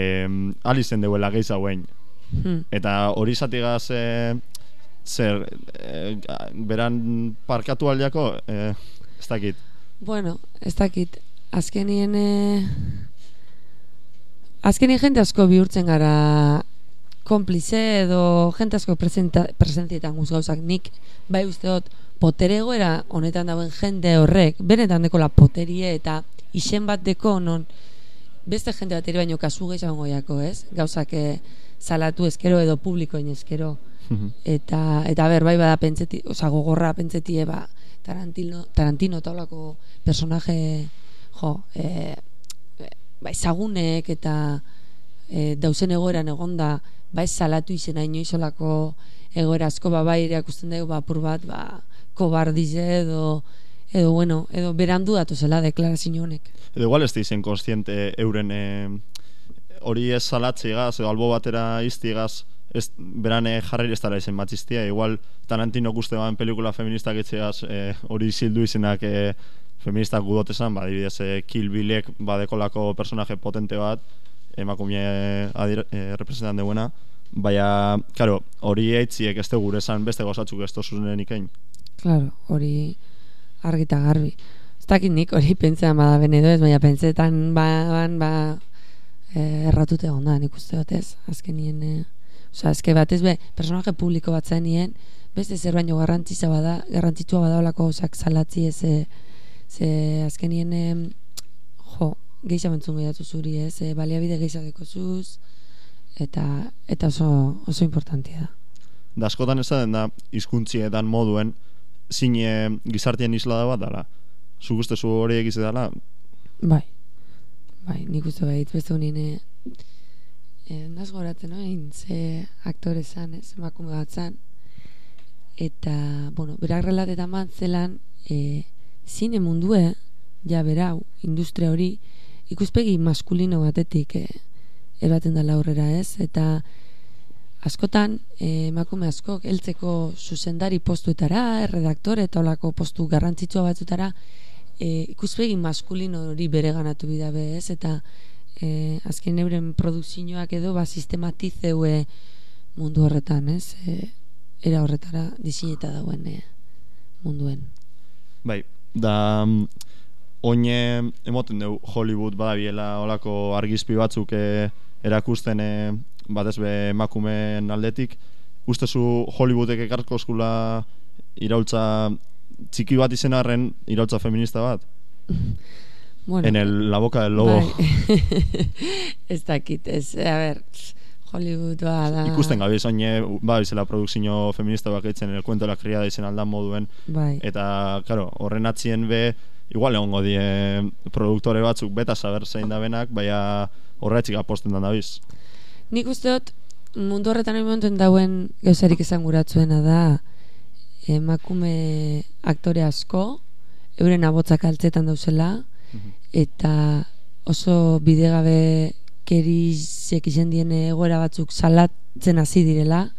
alizen deuela gehiza hauen. Hmm. Eta hori zatigaz, e, zer, e, beran parkatu aldeako, e, ez dakit. Bueno, ez dakit, azkenien e, azkenien jente asko bihurtzen gara konplize edo jente asko presentzietan guz gauzak nik bai uste dut poteregoera honetan dauen jende horrek benetan dekola poterie eta izen bat deko non beste jente bateri baino kasu gehiago goiako, ez? Gauzak eh, salatu eskero edo publikoen eskero eta eta ber bai bada pentseti, osea gogorra pentsetie ba Tarantino Tarantino taulako personaje jo, eh bai zagunek eta e, dauzen egoeran egonda ba ez salatu izena inoiz olako egoera asko ba bai erakusten dugu ba apur bat ba kobardize edo edo bueno, edo berandu datozela deklarazio honek. Edo igual ez dizen konstiente euren eh, hori ez salatzeigaz edo albo batera iztigaz ez berane jarri ez dara izen matxistia igual Tarantino uste ban pelikula feministak etxeaz eh, hori zildu izenak eh, feministak gudot esan, ba, adibidez, eh, Kill Billek badekolako personaje potente bat, emakume adir, eh, representan deuena, baina, karo, hori eitziek ez gure esan beste gozatzuk ez tozunen ikein. Claro, hori argita garbi. Ez dakit nik hori pentsa bada bene edo ez, baina pentsetan ba, ban, ba, eh, erratute onda, nik uste bat ez, azkenien, eh, Osa, azke batez be, personaje publiko bat zenien, beste zer baino garrantzitza bada, garrantzitsua bada olako osak salatzi ez, eh, ze azkenien, eh, jo, geisha bentzun gehiatu zuri ez, eh, baliabide geisha dekozuz, eta, eta oso, oso importantia da. Da askotan ez da hizkuntzietan moduen zine gizartien isla da bat dala. Zuk uste zu hori egize dala? Bai, bai, nik uste bait, beste honien, eh, eh, naz goratzen noin, ze aktore zan, ez, emakume bat zan, eta, bueno, berak relatetan man zelan, eh, zine mundue, ja berau, industria hori, ikuspegi maskulino batetik eh, ebaten dela aurrera ez, eta askotan eh, emakume askok heltzeko zuzendari postuetara, erredaktore eta olako postu garrantzitsua batzutara, eh, ikuspegi maskulino hori bere ganatu bidabe ez, eta eh, azken euren produkzioak edo ba, sistematizeue mundu horretan ez, eh, era horretara disineta dauen eh, munduen. Bai, da mm, oine emoten dugu Hollywood badabiela olako argizpi batzuk eh, erakusten eh, batez be emakumeen aldetik ustezu Hollywoodek ekarko eskula iraultza txiki bat izen arren iraultza feminista bat? Bueno, en el, la boca del lobo. Bai. ez dakit, ez, a ber, Hollywood ba da... Ikusten gabe oine ba bizela produkzio feminista bakaitzen el cuento de la criada izen aldan moduen. Bai. Eta, claro, horren atzien be igual egongo die produktore batzuk beta saber zein da benak, baina horretxik aposten dan dabiz. Nik uste dut mundu horretan momentuen dauen gauzarik esan guratzuena da emakume aktore asko euren abotzak altzetan dauzela eta oso bidegabe kerizek izen dien egoera batzuk salatzen hasi direla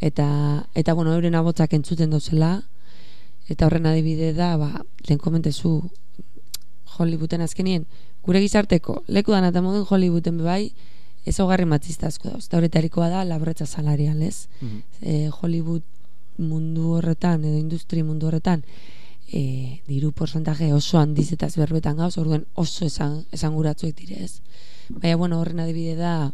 eta eta bueno euren abotzak entzuten dauzela eta horren adibide da ba lehen komentezu Hollywooden azkenien gure gizarteko leku dana eta moduen Hollywooden bai ezaugarri matxista asko dauz. Eta horretarikoa da labretza salarial, ez? Eh, Hollywood mundu horretan edo industri mundu horretan e, diru porcentaje oso handiz eta berbetan gauz, orduan oso esan, esanguratzuek dire, ez? Baina, bueno, horren adibide da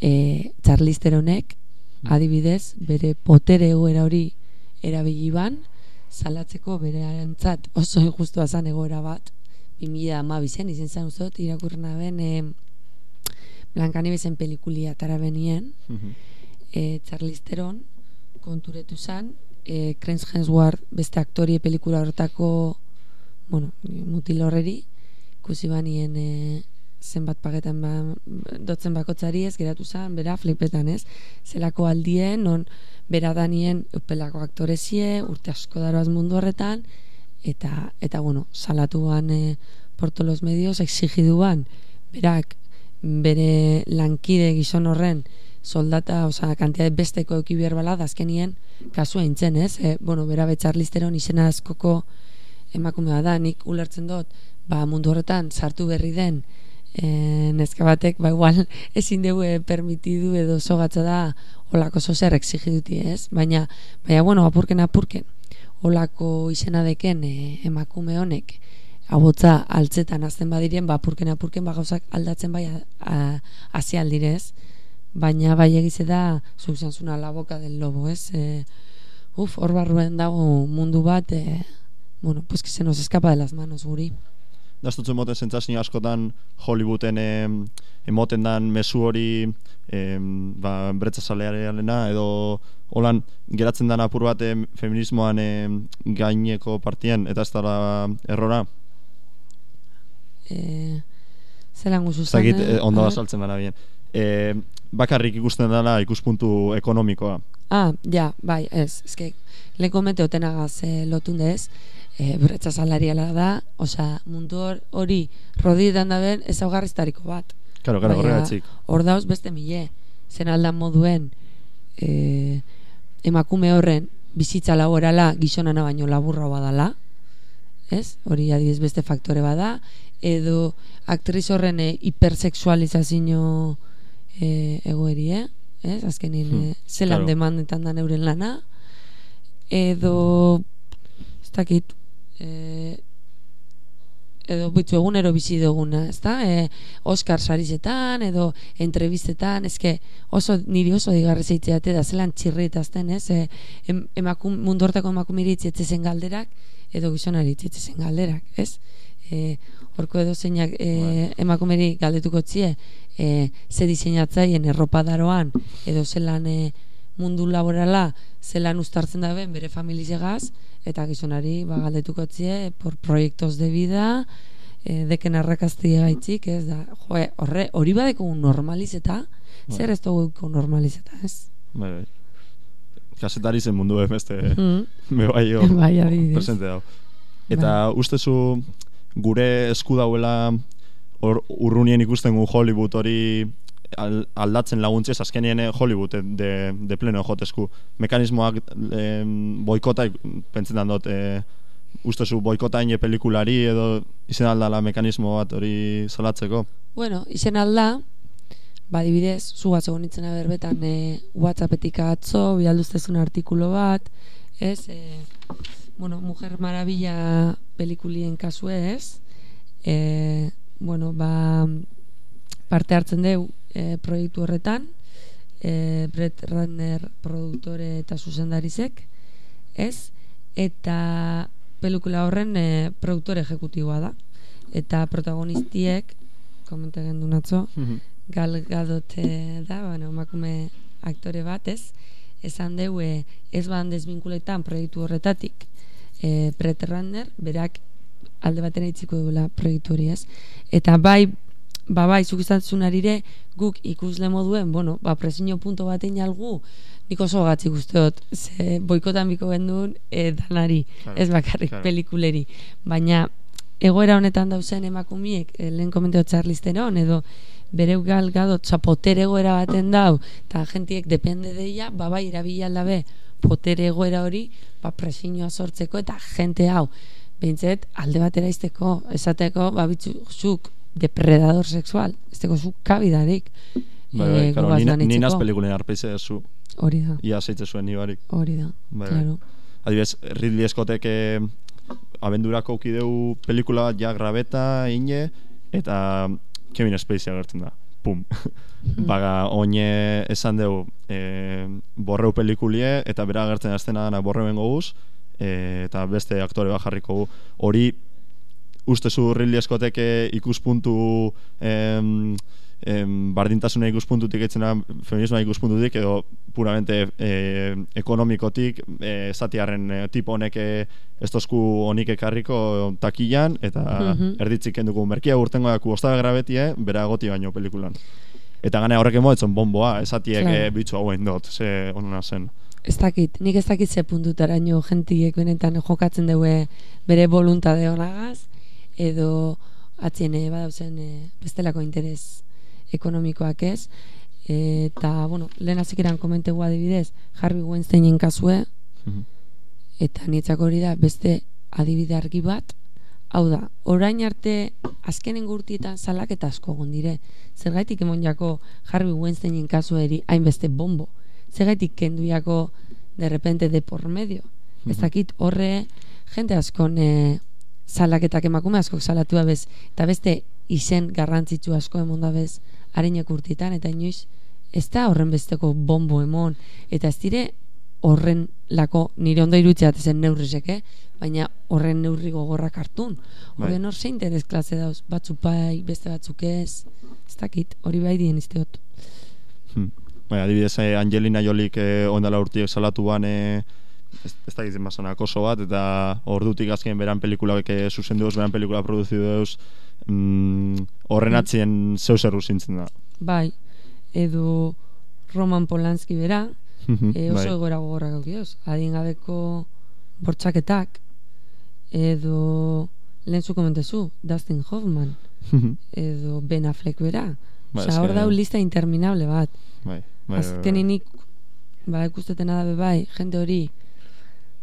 e, Charlize Theronek adibidez, bere potere egoera hori erabili ban, salatzeko bere arantzat oso injustua zan egoera bat, 2000 amabizen, izen zan uzot, irakurrena ben, e, Blancanievezen pelikulia atara benien, e, Charlize Theron konturetu zan, e, Chris Hemsworth beste aktorie pelikula horretako bueno, mutil horreri ikusi banien e, zenbat pagetan ba, dotzen bakotzari ez geratu zan, bera flipetan ez? Zelako aldien, non bera danien upelako aktorezie urte asko daroaz mundu horretan eta, eta bueno, salatuan e, porto los medios exigiduan berak bere lankide gizon horren soldata, osea, kantitate besteko euki behar bala, da azkenien kasua intzen, ez? E, bueno, bera betxarlisteron izena askoko emakumea da, nik ulertzen dut, ba, mundu horretan sartu berri den e, neska batek, ba, igual ezin dugu e, permitidu edo sogatza da olako zozer exigiduti, ez? Baina, baina, bueno, apurken apurken, olako izena deken e, emakume honek, abotza altzetan azten badirien, ba, apurken apurken, ba, gauzak aldatzen bai hasi aldirez, baina bai egize da zuk zuna la boca del lobo, ez? E, uf, hor barruen dago mundu bat, e, bueno, pues que se nos escapa de las manos guri. Dastutzen moten zentzazio askotan Hollywooden em, emoten dan mezu hori em, ba, bretza salearealena edo holan geratzen dan apur bat em, feminismoan em, gaineko partien eta ez dara errora E, zelan guzu Zagit, eh? eh, ondo A ver. azaltzen bana bien. E, bakarrik ikusten dela ikuspuntu ekonomikoa. Ah, ja, bai, ez, eske, lehen komente otenagaz e, lotunde ez, e, bretza salariala da, osea, mundu hor- hori rodietan da ben ezaugarriztariko bat. Claro, claro, Baina, horregatik. Hor dauz beste mile, zen aldan moduen e, emakume horren bizitza laborala gizonana baino laburra badala, ez? Hori adibidez beste faktore bada, edo aktriz horren e, hipersexualizazio e, egoeri, eh? Ez? Azkenin, Hmm, e, zelan claro. demandetan da neuren lana, edo ez dakit e, edo bitzu egunero bizi duguna, ezta? E, Oscar sarizetan edo entrevistetan, eske oso niri oso digarri zeitzeate da zelan txirritazten, ez? E, em, emakum, mundu hortako emakumiri itzetzen galderak edo gizonari itzetzen galderak, ez? E, horko edo zeinak e, emakumeri galdetuko tzie e, ze diseinatzaien erropadaroan edo zelan e, mundu laborala zelan ustartzen da ben bere familizegaz eta gizonari ba, galdetuko tzie por proiektos de vida e, deken arrakaztia gaitzik ez da joe, horre, hori badeko normalizeta Bai. zer ez dugu normalizeta ez Bai, bai. Kasetari zen mundu beste Mhm. me bai jo Bai, presente dago. Eta ustezu gure esku dauela hor urrunien ikusten gu Hollywood hori al, aldatzen laguntzez azkenien eh, Hollywood eh, de, de pleno jotesku mekanismoak em, boikota ik- pentsetan dut e, ustezu boikota ine pelikulari edo izen aldala mekanismo bat hori salatzeko? Bueno, izen alda, ba, adibidez, zu bat egon nintzen berbetan e, Whatsappetik atzo, bidalduztezun artikulo bat, ez, e, bueno, Mujer Maravilla pelikulien kasue, ez, e, bueno, ba, parte hartzen deu e, proiektu horretan, e, Brett Ratner produktore eta zuzendarizek, ez, eta pelikula horren e, produktore ejecutiboa da, eta protagonistiek, komenta gendu natzo, Gal Gadot eh, da, bueno, emakume aktore bat, ez? Esan deu, e, ez ban desbinkuletan proiektu horretatik, e, Brett Ratner, berak alde batera itziko duela proiektu hori, ez? Eta bai, ba bai, zuk izan zunarire, guk ikusle moduen, bueno, ba presio punto batein algu, nik oso gatzik usteot, ze boikotan biko gendun e, danari, Claro, ez bakarrik claro. pelikuleri, baina egoera honetan dauzen emakumiek, eh, lehen komenteo hon, edo bere gal gado txapoter egoera baten dau, eta gentiek depende deia, ba bai, erabila aldabe, potere egoera hori, ba presioa sortzeko, eta jente hau, behintzet, alde batera izteko, esateko, ba bitzu, zuk, depredador sexual, esteko zuk kabidarik, Bai, bai, eh, claro, gugaz ni, ni banitzeko. naz pelikulen arpeize zu. Hori da. Ia zeitze zuen ni barik. Hori da, Bai, bai. claro. Adibidez, Ridley Scottek eh, abendurako ukideu pelikula ja grabeta, ine, eta Kevin Spacey agertzen da. Pum. Baga, oine esan deu eh, borreu pelikulie, eta bera agertzen aztena dana borreuen goguz, eh, eta beste aktore bat jarriko gu. Hori, ustezu Ridley Scottek eh, ikuspuntu em, em, bardintasuna ikuspuntutik etzena feminismoa ikuspuntutik edo puramente eh, ekonomikotik eh, zatiarren eh, tipo honek ez tozku honik ekarriko takilan eta Mhm. erditzik kenduko merkia urtengo daku ostabe grabetie bera goti baino pelikulan eta gane horrek emoetzen bomboa esatiek Claro. claro. bitxu hauen dut ze onuna zen Ez dakit, nik ez dakit ze puntutaraino gentiek benetan jokatzen dugu bere voluntade honagaz, edo atzien eh, badauzen eh, bestelako interes ekonomikoak ez. eta, bueno, lehen azikeran komentegu adibidez, Harvey Weinsteinen kasue, eta nitzako hori da beste adibide argi bat, hau da, orain arte azkenen gurtietan salaketa asko egon dire. Zergaitik emon jako Harvey Weinsteinen kasueri hainbeste bombo. Zergaitik kenduiako de repente de por medio. Ez Mhm. dakit horre jente askon e, salaketak emakume askok salatu bez eta beste izen garrantzitsu asko emon da bez harinek urtietan eta inoiz ez da horren besteko bombo emon eta ez dire horren lako nire ondo irutzea zen neurrizek, eh? baina horren neurri gogorrak hartun. Bai. Horren hor zein interes klase dauz, batzuk bai, beste batzuk ez, ez dakit, hori bai dien izteot. Bai, adibidez, eh, Angelina Jolik eh, ondala urtiek salatu ban eh, ez, ez dakit zenbazanak oso bat, eta ordutik azken beran pelikulak eh, zuzendu beran pelikula produzidu deuz, mm, horren atzien zeu zerru zintzen da. Bai, edo Roman Polanski bera, e, oso bai. egoera gogorrak aukioz. Adingabeko bortxaketak, edo lehen zu komentezu, Dustin Hoffman, Mhm. edo Ben Affleck bera. Bai, Osea, hor dau lista interminable bat. Bai, bai, bai, Azkenin nik, ba, ikustetena da bai, jende hori,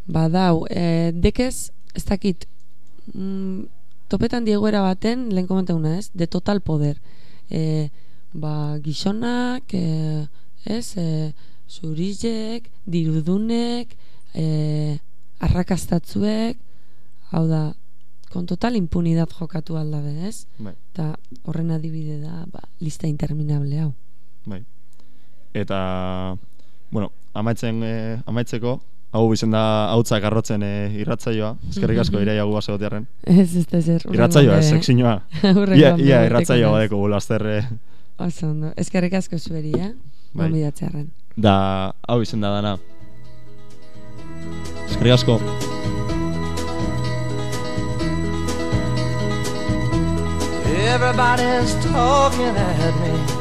badau, e, dekez, ez dakit, mm, topetan diegoera baten, lehen komenteuna ez, de total poder. E, ba, gizonak, e, ez, e, zurizek, dirudunek, e, arrakastatzuek, hau da, kon total impunidad jokatu aldabe, ez? Bai. Eta horren adibide da, ba, lista interminable hau. Bai. Eta, bueno, amaitzen, eh, amaitzeko, hau izen da hautzak arrotzen eh, irratzaioa, eskerrik asko iraia gu basegotiarren. Ez, ez da zer. Irratzaioa, ez, sekzinoa. Ia, ia irratzaioa badeko gula azter, eh, Oso ondo. Eskerrik asko zueri, eh? Bai. Da, hau izen da dana. Eskerrik asko. Everybody's talking at me.